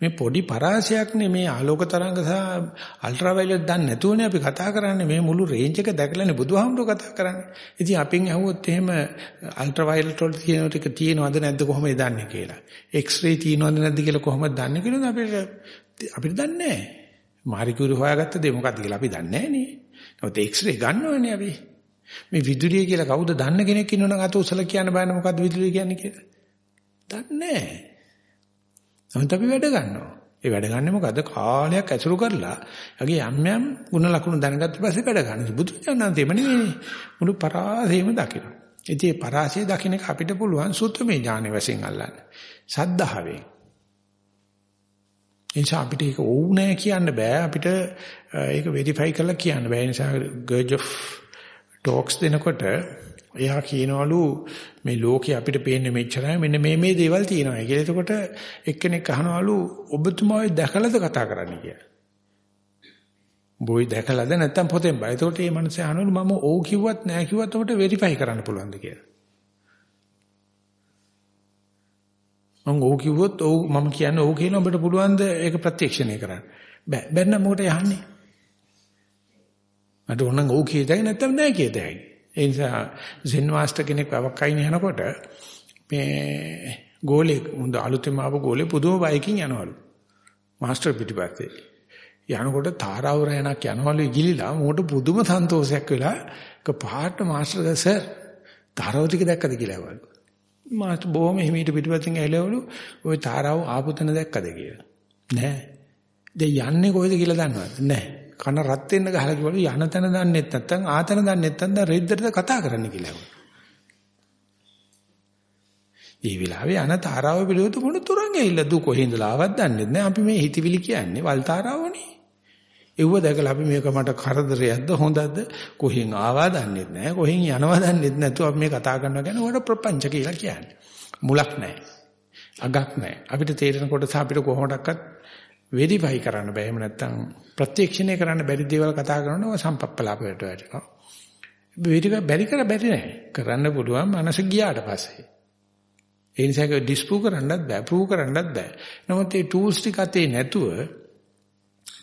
මේ පොඩි පරාසයක් නේ මේ ආලෝක තරංග සහ අල්ට්‍රා වයලට් දන්නේ නැතුවනේ අපි කතා කරන්නේ මේ මුළු රේන්ජ් එක දැකලානේ බුදුහාමුදුරුවෝ කතා කරන්නේ. ඉතින් අපෙන් අහුවොත් එහෙම අල්ට්‍රා වයලට් වල තියෙන ටික තියෙනවද නැද්ද කොහොමද දන්නේ කියලා. එක්ස්රේ තියෙනවද නැද්ද කියලා කොහොමද දන්නේ කියලා අපිට අපිට දන්නේ නැහැ. මාරි කියුරි හොයාගත්ත දේ මොකද්ද කියලා අපි දන්නේ නැහැ නේ. නමුත් එක්ස්රේ ගන්නවනේ අපි. මේ විදුලිය කියලා කවුද දන්න කෙනෙක් ඉන්නවනම් අත උසල කියන්න බෑනේ මොකද්ද විදුලිය කියන්නේ කියලා. දන්නේ නැහැ. නමුත් අපි වැඩ ගන්නවා. ඒ වැඩ ගන්නෙ මොකද්ද? කාලයක් ඇසුරු කරලා යගේ යම් යම් ಗುಣ ලක්ෂණ දැනගත්ත පස්සේ වැඩ ගන්න. බුදු ඥානන්තේම නෙවෙයි. මුළු පරාසයම දකින්න. ඉතින් මේ පරාසය දකින්න අපිට පුළුවන් සුත්තමේ ඥානෙ වශයෙන් අල්ලන්න. සද්ධාවෙන්. එනිසා අපිට ඒක ඕනෑ කියන්න බෑ අපිට ඒක වෙරිෆයි කරලා කියන්න බෑ ඒ නිසා ගර්ජ් ඔෆ් ටොක්ස් දෙනකොට එයා කියනවලු මේ ලෝකේ අපිට පේන්නේ මෙච්චරයි මෙන්න මේ මේ දේවල් තියෙනවා කියලා. එතකොට එක්කෙනෙක් අහනවලු ඔබතුමා ඔය දැකලාද කතා කරන්නේ කියලා. බොයි දැකලාද නැත්තම් පොතෙන් බයි. එතකොට මේ මනුස්සයා අහනවලු මම ඕ කිව්වත් නෑ කිව්වත් ඔබට වෙරිෆයි කරන්න පුළුවන්ද කියලා. මම ඕ කිව්වොත් ඕ මම කියන්නේ ඕ කියන ඔබට පුළුවන්ද ඒක ප්‍රත්‍යක්ෂණය කරන්න. බෑ බැන්න මොකට යන්නේ? මට ඕනනම් ඕ කියතයි නැත්තම් නෑ කියතයි. ඒ නිසා සෙන් මාස්ටර් කෙනෙක් වවක් අයින් යනකොට මේ ගෝලේ හොඳ අලුතෙන් ආපු ගෝලේ පුදුම බයිකින් යනවලු. මාස්ටර් පිටිපස්සේ. යනකොට තාරාව රැණක් යනවලු ඉගිලිලා මොකට පුදුම සන්තෝෂයක් වෙලා ක පාට මාස්ටර් සර් තාරාව ටික දැක්කද කියලා වළු. මාත් බොහොම හිමීට පිටිපස්සෙන් ඇවිලවලු ওই තාරාව ආපු තැන දැක්කද කියලා. නෑ. දැන් යන්නේ කොහෙද කියලා දන්නවද? නෑ. කන රත් වෙන්න ගහලා කිව්වලු යන තැන දන්නෙත් නැත්නම් ආතන දන්නෙත් නැත්නම් රෙද්දටද කතා කරන්න කියලා. ඒ විලාවේ අන තාරාව පිළිවෙත මොන තරම් ඇවිල්ලා දු කොහෙන්දලා ආවත් දන්නෙත් නෑ. අපි මේ හිතවිලි කියන්නේ වල් තාරාවනේ. ඒව දැකලා අපි මේක මට කරදරයක්ද හොඳද කොහෙන් ආවා දන්නෙත් නෑ. කොහෙන් යනවා දන්නෙත් නැතුව අපි මේ කතා කරනවා කියන්නේ උඩ ප්‍රපංච කියලා කියන්නේ. මුලක් නෑ. අගක් නෑ. අපිට තේරෙන කොටස අපිට කොහොමඩක්වත් වෙරිෆයි කරන්න බෑ. එහෙම නැත්නම් ප්‍රත්‍යක්ෂණය කරන්න බැරි දේවල් කතා කරනවා සම්පප්පලාපයට වැටෙනවා. වෙරිෆයි බැරි කර බැරි නෑ. කරන්න පුළුවන් මනස ගියාට පස්සේ. ඒ නිසා ඒක ඩිස්ප්‍රූව් කරන්නත් බෑ, ප්‍රූව් කරන්නත් බෑ. නමුත් මේ ටූල්ස් ටික අතේ නැතුව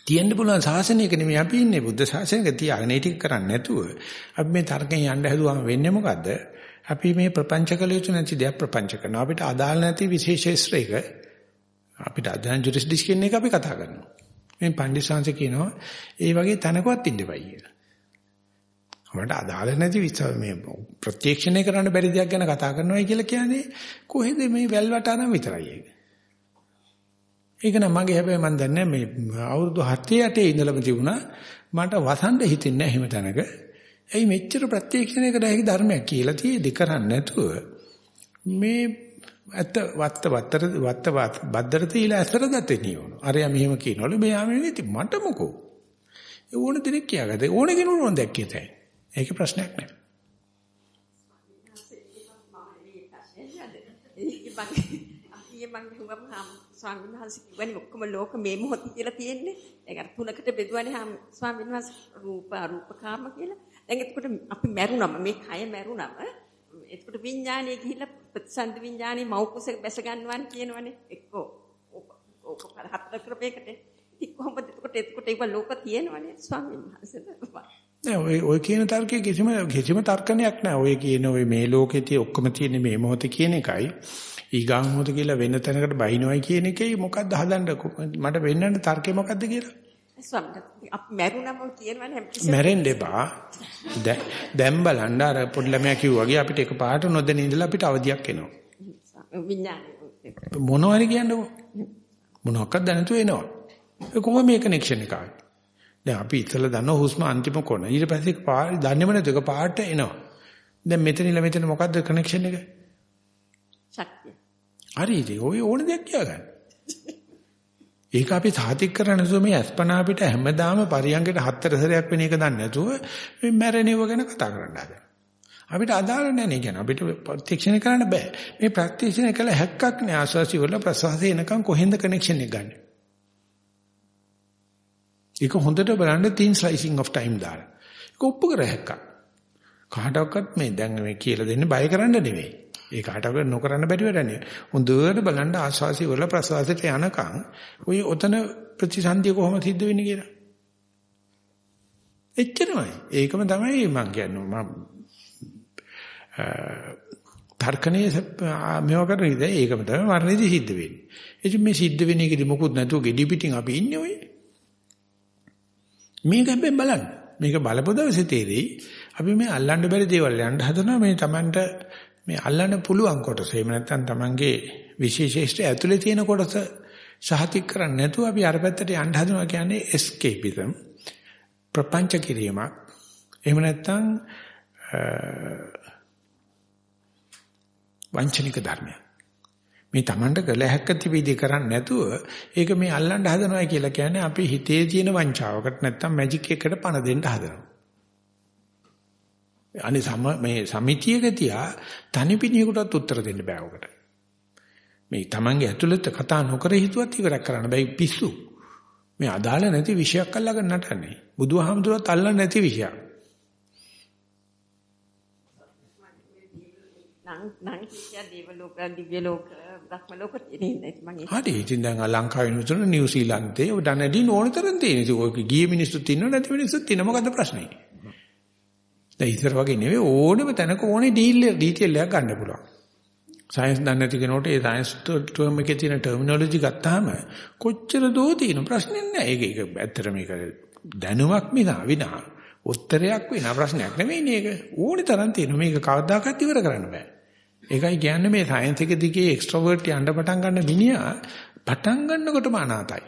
තියෙන්න පුළුවන් ශාසනයක නෙමෙයි අපි ඉන්නේ බුද්ධ ශාසනයක තියාගෙන ඒ ටික කරන්නේ නැතුව අපි මේ තර්කයෙන් යන්න හැදුවාම වෙන්නේ මොකද්ද? අපි මේ ප්‍රපංච කළ යුතු නැති දෙයක් ප්‍රපංච කරනවා. අපිට අදාළ නැති විශේෂේශ්‍රයක අපිට අදාළ ජුරිස්ඩික්ෂන් එක අපි කතා කරනවා. මේ පණ්ඩිතසංශ කියනවා ඒ වගේ තැනකවත් ඉන්න බෑ කියලා. අපිට අදාළ නැති මේ ප්‍රත්‍යක්ෂණය කරන්න බැරි දෙයක් ගැන කතා කරනවායි කියලා කියන්නේ කොහෙද මේ වැල්වට අරන් විතරයි ඒක. ඒක නම් මගේ හැබැයි මම දන්නේ මේ අවුරුදු 7 8 ඉඳලම තිබුණා මට වසන්ඩ හිතෙන්නේ නැහැ එහෙම තැනක. ඇයි මෙච්චර ප්‍රත්‍යක්ෂණය කර හැකි ධර්මයක් කියලා තියෙදි කරන්නේ නැතුව මේ ඇත්ත වත්ත වත්තර වත්ත බද්දර තීලා ඇතර දතේ නියෝන. අරයා මෙහෙම කියනවලු මෙයා මෙහෙම ඉතින් මට මොකෝ. ඒ ඕන දෙනෙක් කියාගත්තා. ඕන කෙනෙකුට ඕන දැක්කේ තැයි. ඒක ප්‍රශ්නයක් නෑ. ස්වාමීන් වහන්සේ කිව්වනේ ඔක්කොම ලෝක මේ මොහොතේ කියලා තියෙන්නේ. ඒක අර තුනකට බෙදුවානේ හාම ස්වාමීන් වහන්සේ රූප අරූපකාම කියලා. දැන් එතකොට අපි මැරුණම මේ කය මැරුණම එතකොට විඥානය ගිහිල්ලා ප්‍රතිසන්ද විඥානේ මෞකුසෙක බැස ගන්නවානේ කියනවනේ. එක්කෝ ඕක හතර ක්‍රමයකට. ඉතින් කොහොමද එතකොට එතකොට ඒක ලෝක තියෙනවනේ ස්වාමීන් වහන්සේ. නෑ ඔය ඔය කියන තර්කයේ කිසිම කිසිම තර්කණයක් නෑ. ඔය කියන ඔය මේ ලෝකේ තියෙ ඔක්කොම තියෙන මේ මොහොතේ කියන එකයි ඊගාම මොහොත කියලා වෙන තැනකට බහිනවයි කියන එකයි මොකද්ද හදන්න මට වෙන්නන්න තර්කේ මොකද්ද කියලා. ස්වාමීන් අපි මැරුණම කියනවනේ හැමතිස්සෙම මැරෙන්න එපා. දැන් බලන්න අර පොඩි ළමයා කිව්වා වගේ අපිට එකපාරට නොදැන ඉඳලා අපිට අවදියක් එනවා. විඥානය මොනවද කියන්නකෝ? මොනවාක්වත් දැනතු එනවා. ඒ කොහොම මේ කනෙක්ෂන් එක ආවේ? දැන් අපි ඉතල දන්න හුස්ම අන්තිම කොන. ඊට පස්සේ පාර දන්නේම නැතු එක පාට එනවා. දැන් මෙතන ඉල මෙතන මොකද්ද කනෙක්ෂන් එක? ශක්තිය. හරි ඉතින් ඔය ඕන දෙයක් කියාගන්න. ඒක අපි සාතික් කරන්නේ නැතුව මේ අස්පනා අපිට හැමදාම පරියංගයට හතර සැරයක් වෙන එක දන්නේ නැතුව මේ මැරෙනව ගැන කතා කරන්න හදනවා. අපිට අදාළ නැහැ නේ කියන්නේ අපිට ප්‍රත්‍යක්ෂණය කරන්න බෑ. මේ ප්‍රත්‍යක්ෂණය කළ හැක්කක් නෑ ආස්වාසි වල ප්‍රසවාසය එනකන් කොහෙන්ද කනෙක්ෂන් එක ගන්න. ඒක හොඳට බලන්න thin slicing of time දාලා. ඒක ඔප්පු කර හැක්කක්. කාටවත් මේ දැන් මේ කියලා දෙන්න බය කරන්න නෙවෙයි. ඒ කාටවත් නොකරන්න බැරි වැඩනේ. හොඳට බලන්න ආස්වාසි වල ප්‍රසවාසයට යනකම් ඔය ඔතන ප්‍රතිසන්දිය කොහොමද සිද්ධ වෙන්නේ කියලා. එච්චරමයි. ඒකම තමයි මම කියන්නේ. මම තර්කණයේ මේව කරන ඉතින් ඒකම තමයි මරණයේදී සිද්ධ වෙන්නේ. එච මේ සිද්ධ වෙන එකේදී මොකුත් නැතුව gedi පිටින් අපි ඉන්නේ ඔය. මේක හැබැයි බලන්න. මේක බලපො දවසේ තේරෙයි අපි මේ අල්ලන්න බැරි දේවල් යන්න හදනවා මේ Tamanට මේ අල්ලන්න පුළුවන් කොටස. එහෙම නැත්නම් Tamanගේ විශේෂේෂ්ඨ ඇතුලේ තියෙන කොටස සහතික කරන්නේ නැතුව අපි අර පැත්තට යන්න හදනවා කියන්නේ escapism. ප්‍රපංච කිරීමක්. එහෙම නැත්නම් වංචනික ධර්මයක්. මේ Tamanට කළ හැක්ක තිබීදී කරන්නේ නැතුව ඒක මේ අල්ලන්න හදනවා කියලා කියන්නේ අපි හිතේ තියෙන වංචාවකට නැත්තම් මැජික් එකකට පණ දෙන්න හදනවා. අනේ සම මේ සමිතියක තියා තනිපිනියකටත් උත්තර දෙන්න බෑ ඔකට. මේ Tamanගේ ඇතුළත කතා නොකර හිතුවත් ඉවරක් කරන්න බෑ පිස්සු. මේ අදාළ නැති විෂයක් අල්ලගෙන නටන්නේ. බුදුහාමුදුරුවත් අල්ලන්නේ නැති විෂයක්. නම් කිය දේව ලෝක දිව්‍ය ලෝක බ්‍රහ්ම ලෝක තියෙන්නේ මම හරි ඉතින් දැන් ලංකාවේ නුතන නිව්සීලන්තේ ඔය දනදීන ඕන තරම් තියෙන. ඉතින් ඔය ගිය මිනිස්සුත් ඉන්නව නැති මිනිස්සුත් ඉන්න මොකද්ද ප්‍රශ්නේ? දැන් ඉතර වගේ නෙවෙයි ඕනෙම තැනක ඕනේ ඩීල් ඩීටේල් එකක් ගන්න පුළුවන්. සයන්ස් දන්නේ නැති කෙනෙකුට ඒ සයන්ස් ටර්ම් එකේ තියෙන ටර්මිනොලොජි ගත්තාම කොච්චර දෝ තියෙන ප්‍රශ්නේ නැහැ. ඒක ඒක ඇත්තට මේක දැනුමක් විනා විනා උත්තරයක් වෙන ප්‍රශ්නයක් නෙවෙයි මේක. ඕනේ තරම් තියෙන මේක කවදාකවත් ඉවර කරන්න බෑ. ඒකයි කියන්නේ මේ සයන්ස් එක දිගේ එක්ස්ට්‍රෝවර්ට් යන්න පටන් ගන්න මිනිහා පටන් ගන්නකොටම අනාතයි.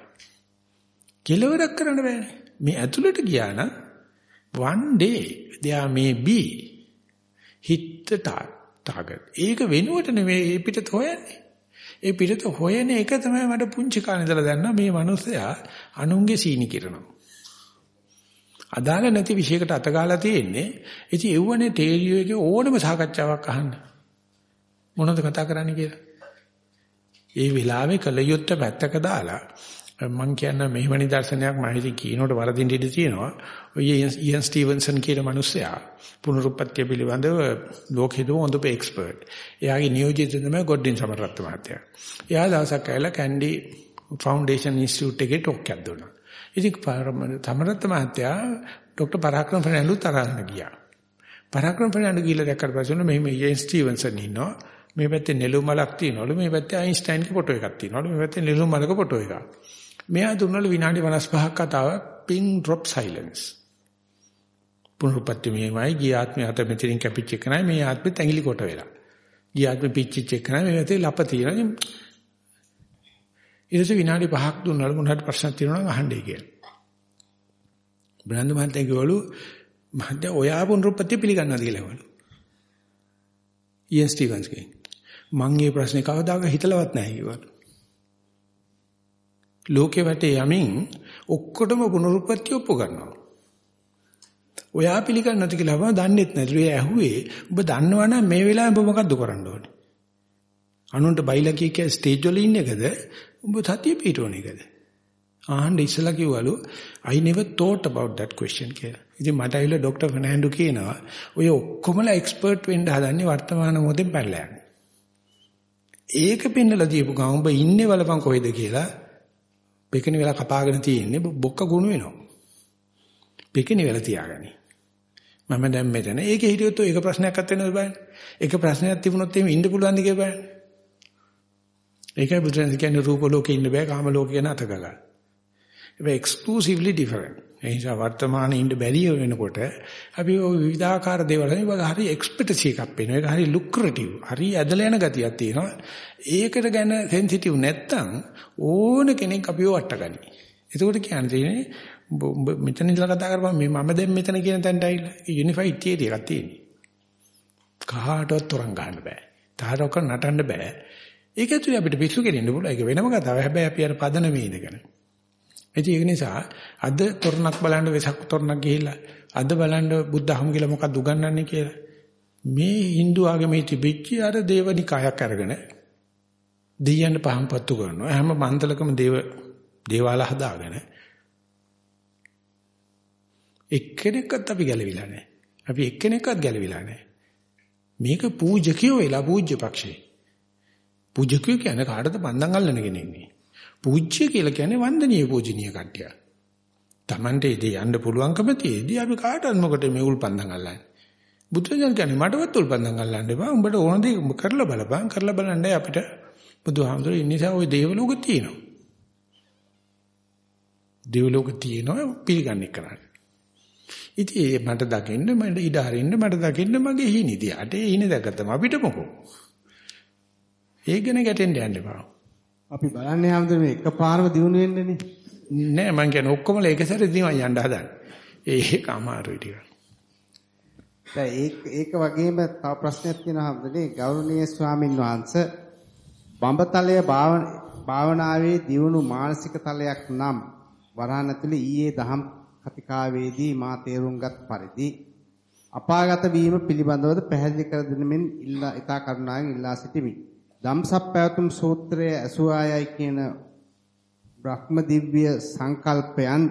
කෙලවරක් කරන්න බෑනේ. මේ ඇතුළට ගියා නම් one day there may be hit the target. ඒක වෙනුවට නෙවෙයි පිටත හොයන්නේ. ඒ පිටත හොයන එක තමයි මට පුංචි කාලේ ඉඳලා දැනන මේ මිනිස්සයා අනුන්ගේ සීනි කිරනවා. අදාළ නැති විශයකට අතගාලා තියෙන්නේ. ඉතින් එව්වනේ තේරියෝ එකේ ඕනම සාකච්ඡාවක් අහන්න. මොනවද කතා කරන්නේ කියලා. ඒ වෙලාවේ කලියොත්ත පැත්තක දාලා මම කියන මෙහෙම නිදර්ශනයක් මම හිතේ කියනකොට වරදින්න ඉඩ තියෙනවා. ඔය ඉයන් ස්ටිවන්සන් කියන මිනිස්සයා පුනරුත්පත්ති පිළිබඳව ලෝකෙදම හොඳම එක්ස්පර්ට්. එයාගේ නියෝජිත තමයි ගොඩින් සමරත්ත මහත්තයා. එයා දවසක් ඇවිල්ලා කැන්ඩි ෆවුන්ඩේෂන් ඉන්ස්ටිටියුට් එකේ ටොක් එකක් දුන්නා. ඉතින් සමරත්ත මහත්තයා ડોક્ટર පරාක්‍රම ෆර්නැන්ඩෝ තරහන ගියා. පරාක්‍රම ෆර්නැන්ඩෝ ගිහලා දැක්කට පස්සේ මෙහෙම ඉයන් ස්ටිවන්සන් ඉන්නවා. මේ පැත්තේ නෙළුම් මලක් තියෙනවලු මේ පැත්තේ අයින්ස්ටයින්ගේ ෆොටෝ එකක් තියෙනවලු මේ පැත්තේ නෙළුම් මලක ෆොටෝ එකක්. මෙයා දුන්නලු විනාඩි 55ක් කතාවක් pin drop silence. පුනරුත්පත්ති මෙහෙමයි ගිය ආත්මය අත මෙතනින් කැපිච්ච එක නයි මේ ආත්මෙත් ඇඟිලි කොට වෙලා. ගිය ආත්මෙ පිච්චිච්ච එක නයි මේ පැත්තේ ලප තියෙනවා. ඊටසේ විනාඩි 5ක් දුන්නලු මොනවාට ප්‍රශ්න තියෙනවා නම් අහන්නයි කියලා. බ්‍රහන්ද මහත්තයා කිව්වලු මහත්තයා ඔයා පුනරුත්පත්ති පිළිගන්නවද කියලා කිව්වලු. ඊఎన్ ස්ටිවන්ස්ගේ මං මේ ප්‍රශ්නේ කවදාක හිතලවත් නැහැ කිව්වා. ලෝකේ වටේ යමින් ඔක්කොටම පුනරුත්පත්ති ඔප්පු කරනවා. ඔයා පිළිගන්නේ නැති කියලා වම දන්නේත් නැතිලු. ඒ ඇහුවේ ඔබ දන්නවනම් මේ වෙලාවේ ඔබ මොකද්ද කරන්න ඕනේ? අනුන්ට බයිලා කිය කිය ස්ටේජ් වල ඉන්න එකද? ඔබ සතිය පිටවන එකද? ආහන්න ඉස්සලා කිව්වලු I never thought about that question කියලා. ඉතින් මට ඇවිල්ලා ડોක්ටර් ෆර්නෑන්ඩෝ කියනවා ඔය ඔක්කොමලා එක්ස්පර්ට් වෙන්න හදන්නේ වර්තමාන මොහොතෙන් පැනලා යන්න. ඒක පෙන්නලා දීපු ගමන් ඔබ ඉන්නේ වලපන් කොහෙද කියලා පෙකිනි වෙලා කපාගෙන තියෙන්නේ බොක්ක ගුණ වෙනවා. පෙකිනි වෙලා තියාගනි. මම දැන් මෙතන. ඒකේ හිටියොත් ඒක ප්‍රශ්නයක් අත් වෙනවද බලන්න. ඒක ප්‍රශ්නයක් තිබුණොත් එහෙම ඉන්න පුළුවන් ද කියලා බලන්න. ඒකයි බුදුන් කියන්නේ රූප ලෝකේ ඉන්න බෑ කාම ලෝකේ ගැන අත ගගන්න. ඒක exclusively different. ඒ නිසා වර්තමානයේ ඉන්න බැරි වෙනකොට අපි ওই විවිධාකාර දේවල් වල හරි එක්ස්පෙක්ටසි එකක් වෙනවා. ඒක හරි ලුක්‍රටිව්. හරි ඇදලා යන ගතියක් තියෙනවා. ඒකට ගැන සෙන්සිටිව් නැත්තම් ඕන කෙනෙක් අපිව වට්ටගනි. ඒකට කියන්නේ මෙතන ඉඳලා කතා කරපම් මේ මම දැන් මෙතන කියන තැනට ඇවිල්ලා යුනිෆයිඩ් තියරි එකක් තියෙන්නේ. කාටවත් තරංග ගන්න බෑ. තාරක නටන්න බෑ. ඒක ඇතුලේ අපිට පිස්සු කෙරෙන්න පුළුවන්. ඒක වෙනම කතාවක්. හැබැයි අපි අර පදන වේදගෙන. ඒක නිසා අද තොරණක් බලන්න වෙසක් තොරණක් ගිහිල්ලා අද බලන්න බුද්ධහම කියලා මොකක්ද උගන්වන්නේ කියලා. මේ Hindu ආගමේ තිබිච්ච අර දේවනිකායක් අරගෙන දෙයයන් පහම්පත්තු කරනවා. හැම මන්දලකම දේව දේවාල හදාගෙන එක්කෙනෙක්වත් අපි ගැලවිලා නැහැ. අපි එක්කෙනෙක්වත් ගැලවිලා නැහැ. මේක පූජකයෝ වෙලා පූජ්‍ය පක්ෂේ. පූජකයෝ කියන්නේ කාටද පන්දන් අල්ලන කෙනෙක් නේ. පූජ්‍ය කියලා කියන්නේ වන්දනීය පූජනීය කට්ටිය. Tamante ඉදී යන්න පුළුවන්කම තියේදී අපි කාටවත් මොකට මේ උල්පන්දන් අල්ලන්නේ. බුදුරජාණන් කියන්නේ මටවත් උල්පන්දන් අල්ලන්න එපා. උඹට ඕන දේ කරලා බලපන්. කරලා බලන්නයි අපිට බුදුහාමුදුරුවෝ ඉන්නේ නිසා ওই දේවලෝක තියෙනවා. දේවලෝක තියෙනවා පිළිගන්නේ කරන්නේ. ඉතින් මට දකින්න මට ඉඩ හරින්න මට දකින්න මගේ හිණිදී. අටේ හිණ දැකතම අපිට මොකෝ. ඒක ගැන ගැටෙන්න යන්න එපා. අපි බලන්නේ හැමදේම එකපාරම දිනු වෙන්නේනේ. නෑ මං කියන්නේ ඔක්කොම එක සැරේ දිනව යන්න හදන්නේ. ඒක අමාරුයි ටික. දැන් ඒක ඒක වගේම තව ප්‍රශ්නයක් තියෙනවා හැමදේ ගෞරවනීය ස්වාමින් වහන්සේ බඹතලය භාවනාවේ දියුණු මානසික තලයක් නම් වරහන් ඇතුලේ ඊයේ දහම් කතිකාවේදී මා තේරුම්ගත් පරිදි අපාගත වීම පිළිබඳවද පැහැදිලි කර දෙනෙමින් ඉල්ලා ඊතා කරුණාවෙන් ඉල්ලා සිටිමි. ධම්සප්පවතුම් සූත්‍රයේ අසුආයයි කියන බ්‍රහ්ම දිව්‍ය සංකල්පයන්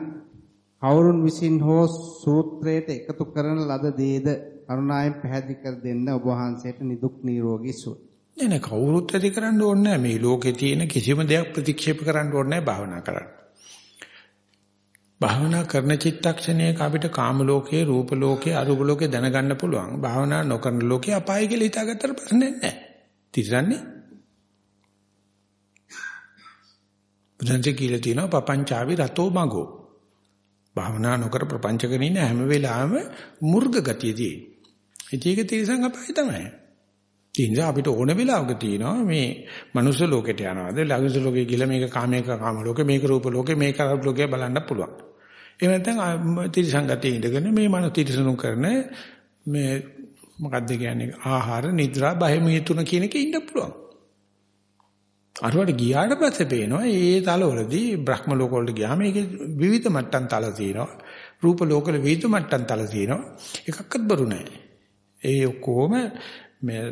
කවුරුන් විසින් හෝ සූත්‍රයට එකතු කරන ලද දේද කරුණාවෙන් පැහැදිලි කර දෙන්න ඔබ වහන්සේට නිදුක් නිරෝගී සුව. නෑ නෑ කවුරුත් ඇති කරන්න ඕනේ නෑ මේ ලෝකේ තියෙන කිසිම දෙයක් ප්‍රතික්ෂේප කරන්න ඕනේ නෑ භාවනා කරන්න. භාවනා කරන චිත්තක්ෂණයක අපිට කාම ලෝකයේ රූප ලෝකයේ අරූප ලෝකයේ දැනගන්න පුළුවන්. භාවනා නොකරන ලෝකේ අපාය කියලා හිතාගත්තට ප්‍රශ්නයක් නැහැ. තිරන්නේ. බුදුන්සේ කියලා තියෙනවා පపంచාවි රතෝ මගෝ. භාවනා නොකර ප්‍රපංචකගෙන ඉන්න හැම වෙලාවෙම මුර්ග ගතියදී. ඒක තිරසං අපාය තමයි. ඉතින් අපිට ඕන වෙලාවක තියෙනවා මේ මනුස්ස ලෝකෙට යනවාද ලඝුස ලෝකෙ ගිහලා මේක කාමයක කාම ලෝකෙ මේක රූප ලෝකෙ මේක අරූප ලෝකෙ බලන්න පුළුවන්. එහෙම නැත්නම් තිරසංගතයේ ඉඳගෙන මේ මනෝ තිරසනුම් කරන මේ මොකද්ද කියන්නේ ආහාර නිද්‍රා බය මේ තුන කියන එකේ ඉන්න පුළුවන්. අරවට ගියාට පස්සේ පේනවා ඒ තලවලදී බ්‍රහ්ම ලෝක වලට ගියාම ඒකේ විවිධ මට්ටම් තල තියෙනවා. රූප ලෝකවල විවිධ මට්ටම් තල තියෙනවා. එකක්වත් බරු නැහැ. ඒ ඔක්කොම මේ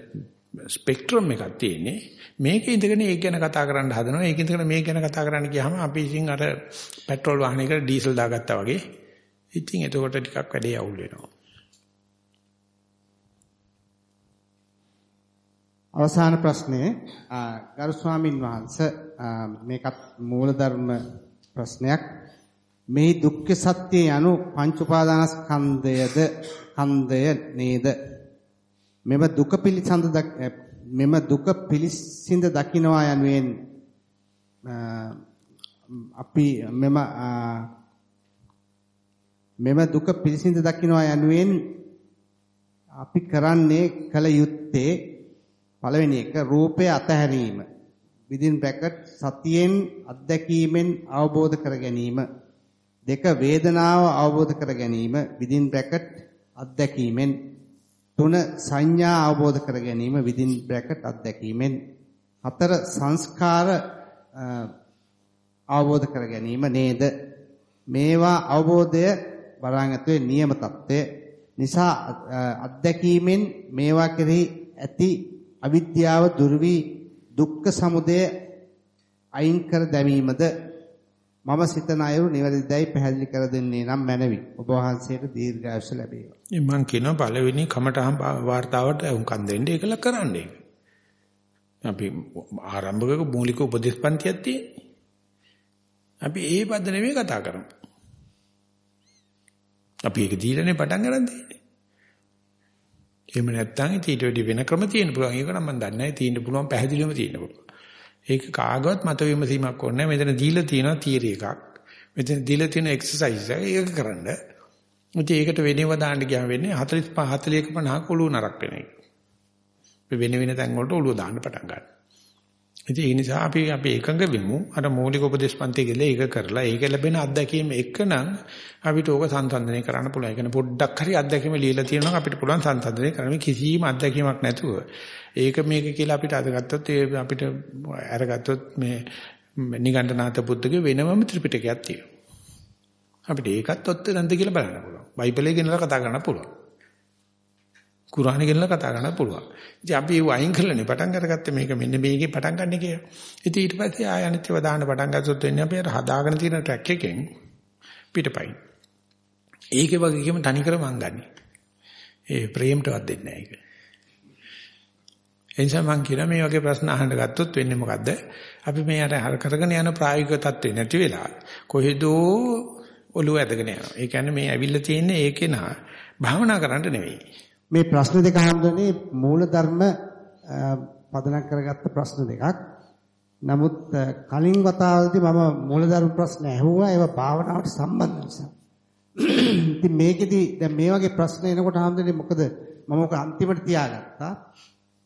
ස්පෙක්ට්‍රම් එකක් තියෙන්නේ. මේකේ ඉඳගෙන ඒක ගැන කතා කරන්න හදනවා. ඒක ඉඳගෙන මේක ගැන කතා කරන්න ගියාම අපි ඉතින් අර පෙට්‍රල් වාහනයකට ඩීසල් දාගත්තා වගේ. ඉතින් එතකොට ටිකක් වැඩේ අවුල් වෙනවා. අවසාන ප්‍රශ්නේ ගරු ස්වාමින් වහන්සේ මේකත් මූලධර්ම ප්‍රශ්නයක්. මේ දුක්ඛ සත්‍ය යනු පංච උපාදානස්කන්ධයද කන්දය නේද? මෙම දුක පිළිසඳ මෙම දුක පිළිසිඳ දකින්නවා යනුවෙන් අපි මෙම මෙම දුක පිළිසිඳ දකින්නවා යනුවෙන් අපි කරන්නේ කල යුත්තේ පළවෙනි එක රූපය අතහැරීම. within bracket සතියෙන් අත්දැකීමෙන් අවබෝධ කර ගැනීම. දෙක වේදනාව අවබෝධ කර ගැනීම. within bracket අත්දැකීමෙන්. තුන සංඥා අවබෝධ කර ගැනීම within bracket අත්දැකීමෙන්. හතර සංස්කාර අවබෝධ කර ගැනීම නේද? මේවා අවබෝධය වරන් ඇතුලේ නියම தත්ත්වය නිසා අත්දැකීමෙන් මේවා කෙරෙහි ඇති අවිද්‍යාව දුරු වී දුක්ඛ සමුදය අයින් කර දැමීමද මම සිතන අයුරු නිවැරදිදයි පැහැදිලි කර දෙන්නේ නම් මැනවි. ඔබ වහන්සේට දීර්ඝායුෂ ලැබේවා. මම කියන පළවෙනි කමටහන් වார்த்தාවට උන්කම් දෙන්න ඒකල කරන්නේ. අපි ආරම්භක මූලික උපදේශ පන්තියක් තියෙන්නේ. අපි ඒ පදනමේ කතා කරමු. අපි ඒක දීලානේ පටන් ගන්න දෙන්නේ. එහෙම නැත්නම් ඊට වෙඩි වෙන ක්‍රම තියෙන පුළුවන්. ඒක නම් මම දන්නේ නැහැ. තියෙන්න පුළුවන් පැහැදිලිවම තියෙන්න පුළුවන්. ඒක කාගවත් මත විමසීමක් ඕනේ නැහැ. මෙතන දීලා තියෙනවා තියරි එකක්. මෙතන දීලා තියෙන එක්සර්සයිස් එක. ඒක කරන්න. ඉතින් ඒකට වෙනව දාන්න ගියාම වෙන්නේ 45 41 50 ඔළුව නරක් වෙන එක. වෙන වෙන තැන් වලට ඔළුව දාන්න පටන් ගන්නවා. ඉතින් ඒ නිසා අපි අපි එකඟ වෙමු අර මූලික උපදේශ පන්ති කියලා ඒක කරලා ඒක ලැබෙන අත්දැකීම එක්කනම් අපිට ඕක සංසන්දනය කරන්න පුළුවන්. ඒ කියන්නේ පොඩ්ඩක් හරි අත්දැකීම ලියලා තියෙනවා අපිට පුළුවන් සංසන්දනය කරන්න කිසිම අත්දැකීමක් නැතුව ඒක මේක කියලා අපිට අදගත්තොත් ඒ අපිට අරගත්තොත් මේ නිගණ්ඨනාත බුද්ධගේ වෙනමම ත්‍රිපිටකයක් තියෙනවා. අපිට ඒකත් ඔත්ත නැන්ද කියලා බලන්න පුළුවන්. බයිබලයේ ගෙනලා කතා කරන්න පුළුවන්. කුරානේ ගෙනලා කතා කරන්න පුළුවන්. ඉතින් අපි ඒව අයින් කරලානේ පටන් අරගත්තේ මේක මෙන්න මේකේ පටන් ගන්න කියලා. ඉතින් ඊට පස්සේ ආය අනිත්‍යව දාන්න පටන් ගත්තොත් වෙන්නේ අපි අර හදාගෙන තියෙන ට්‍රැක් එකෙන් පිටපයින්. ඒකේ වගේම තනිකර මං ගන්නෙ. ඒ ප්‍රේමටවත් දෙන්නේ නැහැ ඒක. එනිසා මං කියන මේ වගේ ප්‍රශ්න අහන්න ගත්තොත් වෙන්නේ මොකද්ද? අපි මේ අර කරගෙන යන ප්‍රායෝගික தත්ත්වේ නැති වෙලා කොහෙදෝ ඔළුව ඇදගෙන යනවා. ඒ කියන්නේ මේ ඇවිල්ලා තියෙන්නේ ඒකේ නා භාවනා කරන්න නෙවෙයි. මේ ප්‍රශ්න දෙක හඳුනන්නේ මූලධර්ම පදනම් කරගත්ත ප්‍රශ්න දෙකක්. නමුත් කලින් වතාවේදී මම මූලධර්ම ප්‍රශ්න ඇහුවා ඒවා භාවනාවට සම්බන්ධ නිසා. ඉතින් මේකෙදි දැන් මේ වගේ ප්‍රශ්න එනකොට හඳුනන්නේ මොකද මම ඔක අන්තිමට තියාගත්තා.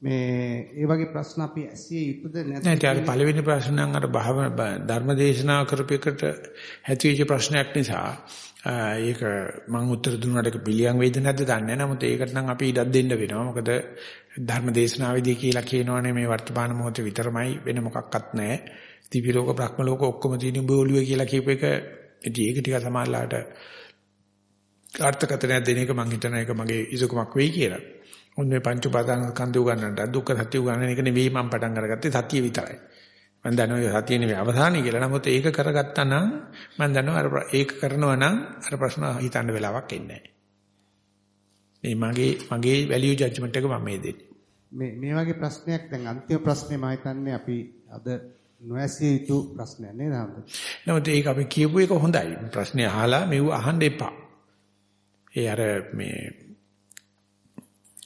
මේ ඒ වගේ ප්‍රශ්න අපි ඇසිය යුතුද නැත්නම් නෑ ඒ පළවෙනි ප්‍රශ්න නම් අර භාවන ධර්මදේශනා කරපෙකට ඇතිවෙච්ච ප්‍රශ්නයක් නිසා ඒක මම උත්තර දුන්නාට ඒක පිළියම් වේද නැද්ද දන්නේ නැහැ. නමුත් ඒකට නම් අපි ඉඩක් දෙන්න වෙනවා. මොකද ධර්මදේශනාවේදී කියලා කියනවනේ මේ වර්තමාන මොහොතේ විතරමයි වෙන මොකක්වත් නැහැ. දිවි ලෝක බ්‍රහ්ම ලෝක ඔක්කොම තියෙන බෝලුවේ කියලා කියප එක ඉතින් ඒක ටික සමාජලාට අර්ථකථනයක් දෙන එක මම හිතන එක මගේ ඉසුකමක් වෙයි කියලා. මොන්නේ පංච උපාදාන ස්කන්ධ උගන්නන්නට දුක්ඛ සත්‍ය උගන්නන එක නෙවෙයි මම පටන් අරගත්තේ සතිය විතරයි. මම දන්නවා සතිය නෙවෙයි අවසානයි කියලා. නමුත් ඒක කරගත්තා නම් මම දන්නවා අර ඒක කරනවා නම් අර ප්‍රශ්න හිතන්න වෙලාවක් එන්නේ නැහැ. මගේ මගේ වැලියු ජජ්මන්ට් එක මම මේ දෙන්නේ. මේ මේ වගේ ප්‍රශ්නයක් දැන් අන්තිම ප්‍රශ්නේ මම හිතන්නේ අපි අද නොඇසිය යුතු ප්‍රශ්නයක් නේද හම්ද? නමුත් ඒක අපි කියපු එක හොඳයි. ප්‍රශ්නේ අහලා මෙව අහන්න එපා. ඒ අර මේ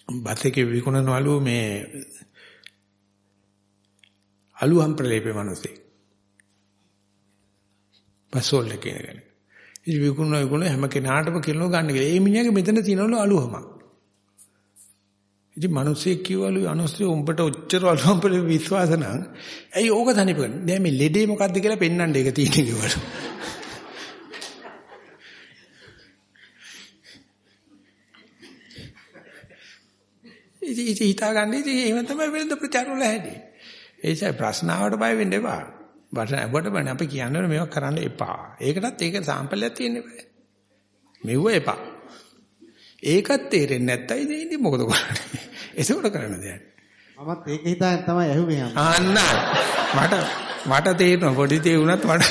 බතේක විකුණනවලු මේ අලුහම් ප්‍රලේපේ මිනිස්සේ. පසෝල් කියන එක. ඉතින් විකුණන විකුණන හැම කෙනාටම කිලෝ ගන්න කියලා. ඒ මිනිහාගේ මෙතන තියෙනවලු අලුහමක්. ඉතින් මිනිස්සේ කිව්වලු අනුස්සේ උඹට ඔච්චර අලුහම් ප්‍රලේප විශ්වාස නම් ඇයි ඕක තනිපගෙන? දැන් මේ ලෙඩේ මොකද්ද කියලා පෙන්වන්න ඒක තියෙන්නේ කිව්වලු. ඉතින් ඉතින් හිතාගන්න ඉතින් එහෙම තමයි වෙනද ප්‍රචාර වල හැදී. ඒ නිසා ප්‍රශ්නාවට බය වෙන්න එපා. වටන අපට බෑ අපි කියන්නේ මේවා කරන්න එපා. ඒකටත් ඒක සාම්පලයක් තියෙන්න බෑ. මෙව්ව එපා. ඒකත් තේරෙන්නේ නැත්තයි ඉතින් ඉතින් මොකද කරන්නේ? ඒසොට කරන්න දෙයක්. මමත් ඒක හිතාගෙන තමයි ඇහුවේ අන්න මට මට තේරෙනවා පොඩි දේ වුණත් මට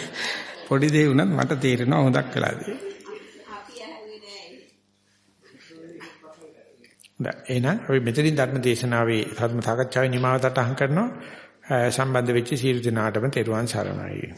පොඩි දේ වුණත් මට තේරෙනවා හොඳක් වෙලාදී. එහෙනම් අපි මෙතනින් ධර්ම දේශනාවේ ධර්ම සාකච්ඡාවේ නිමාව සටහන් කරනවා. සම්බන්ධ වෙච්ච සීල දිනාටම තෙරුවන් සරණයි.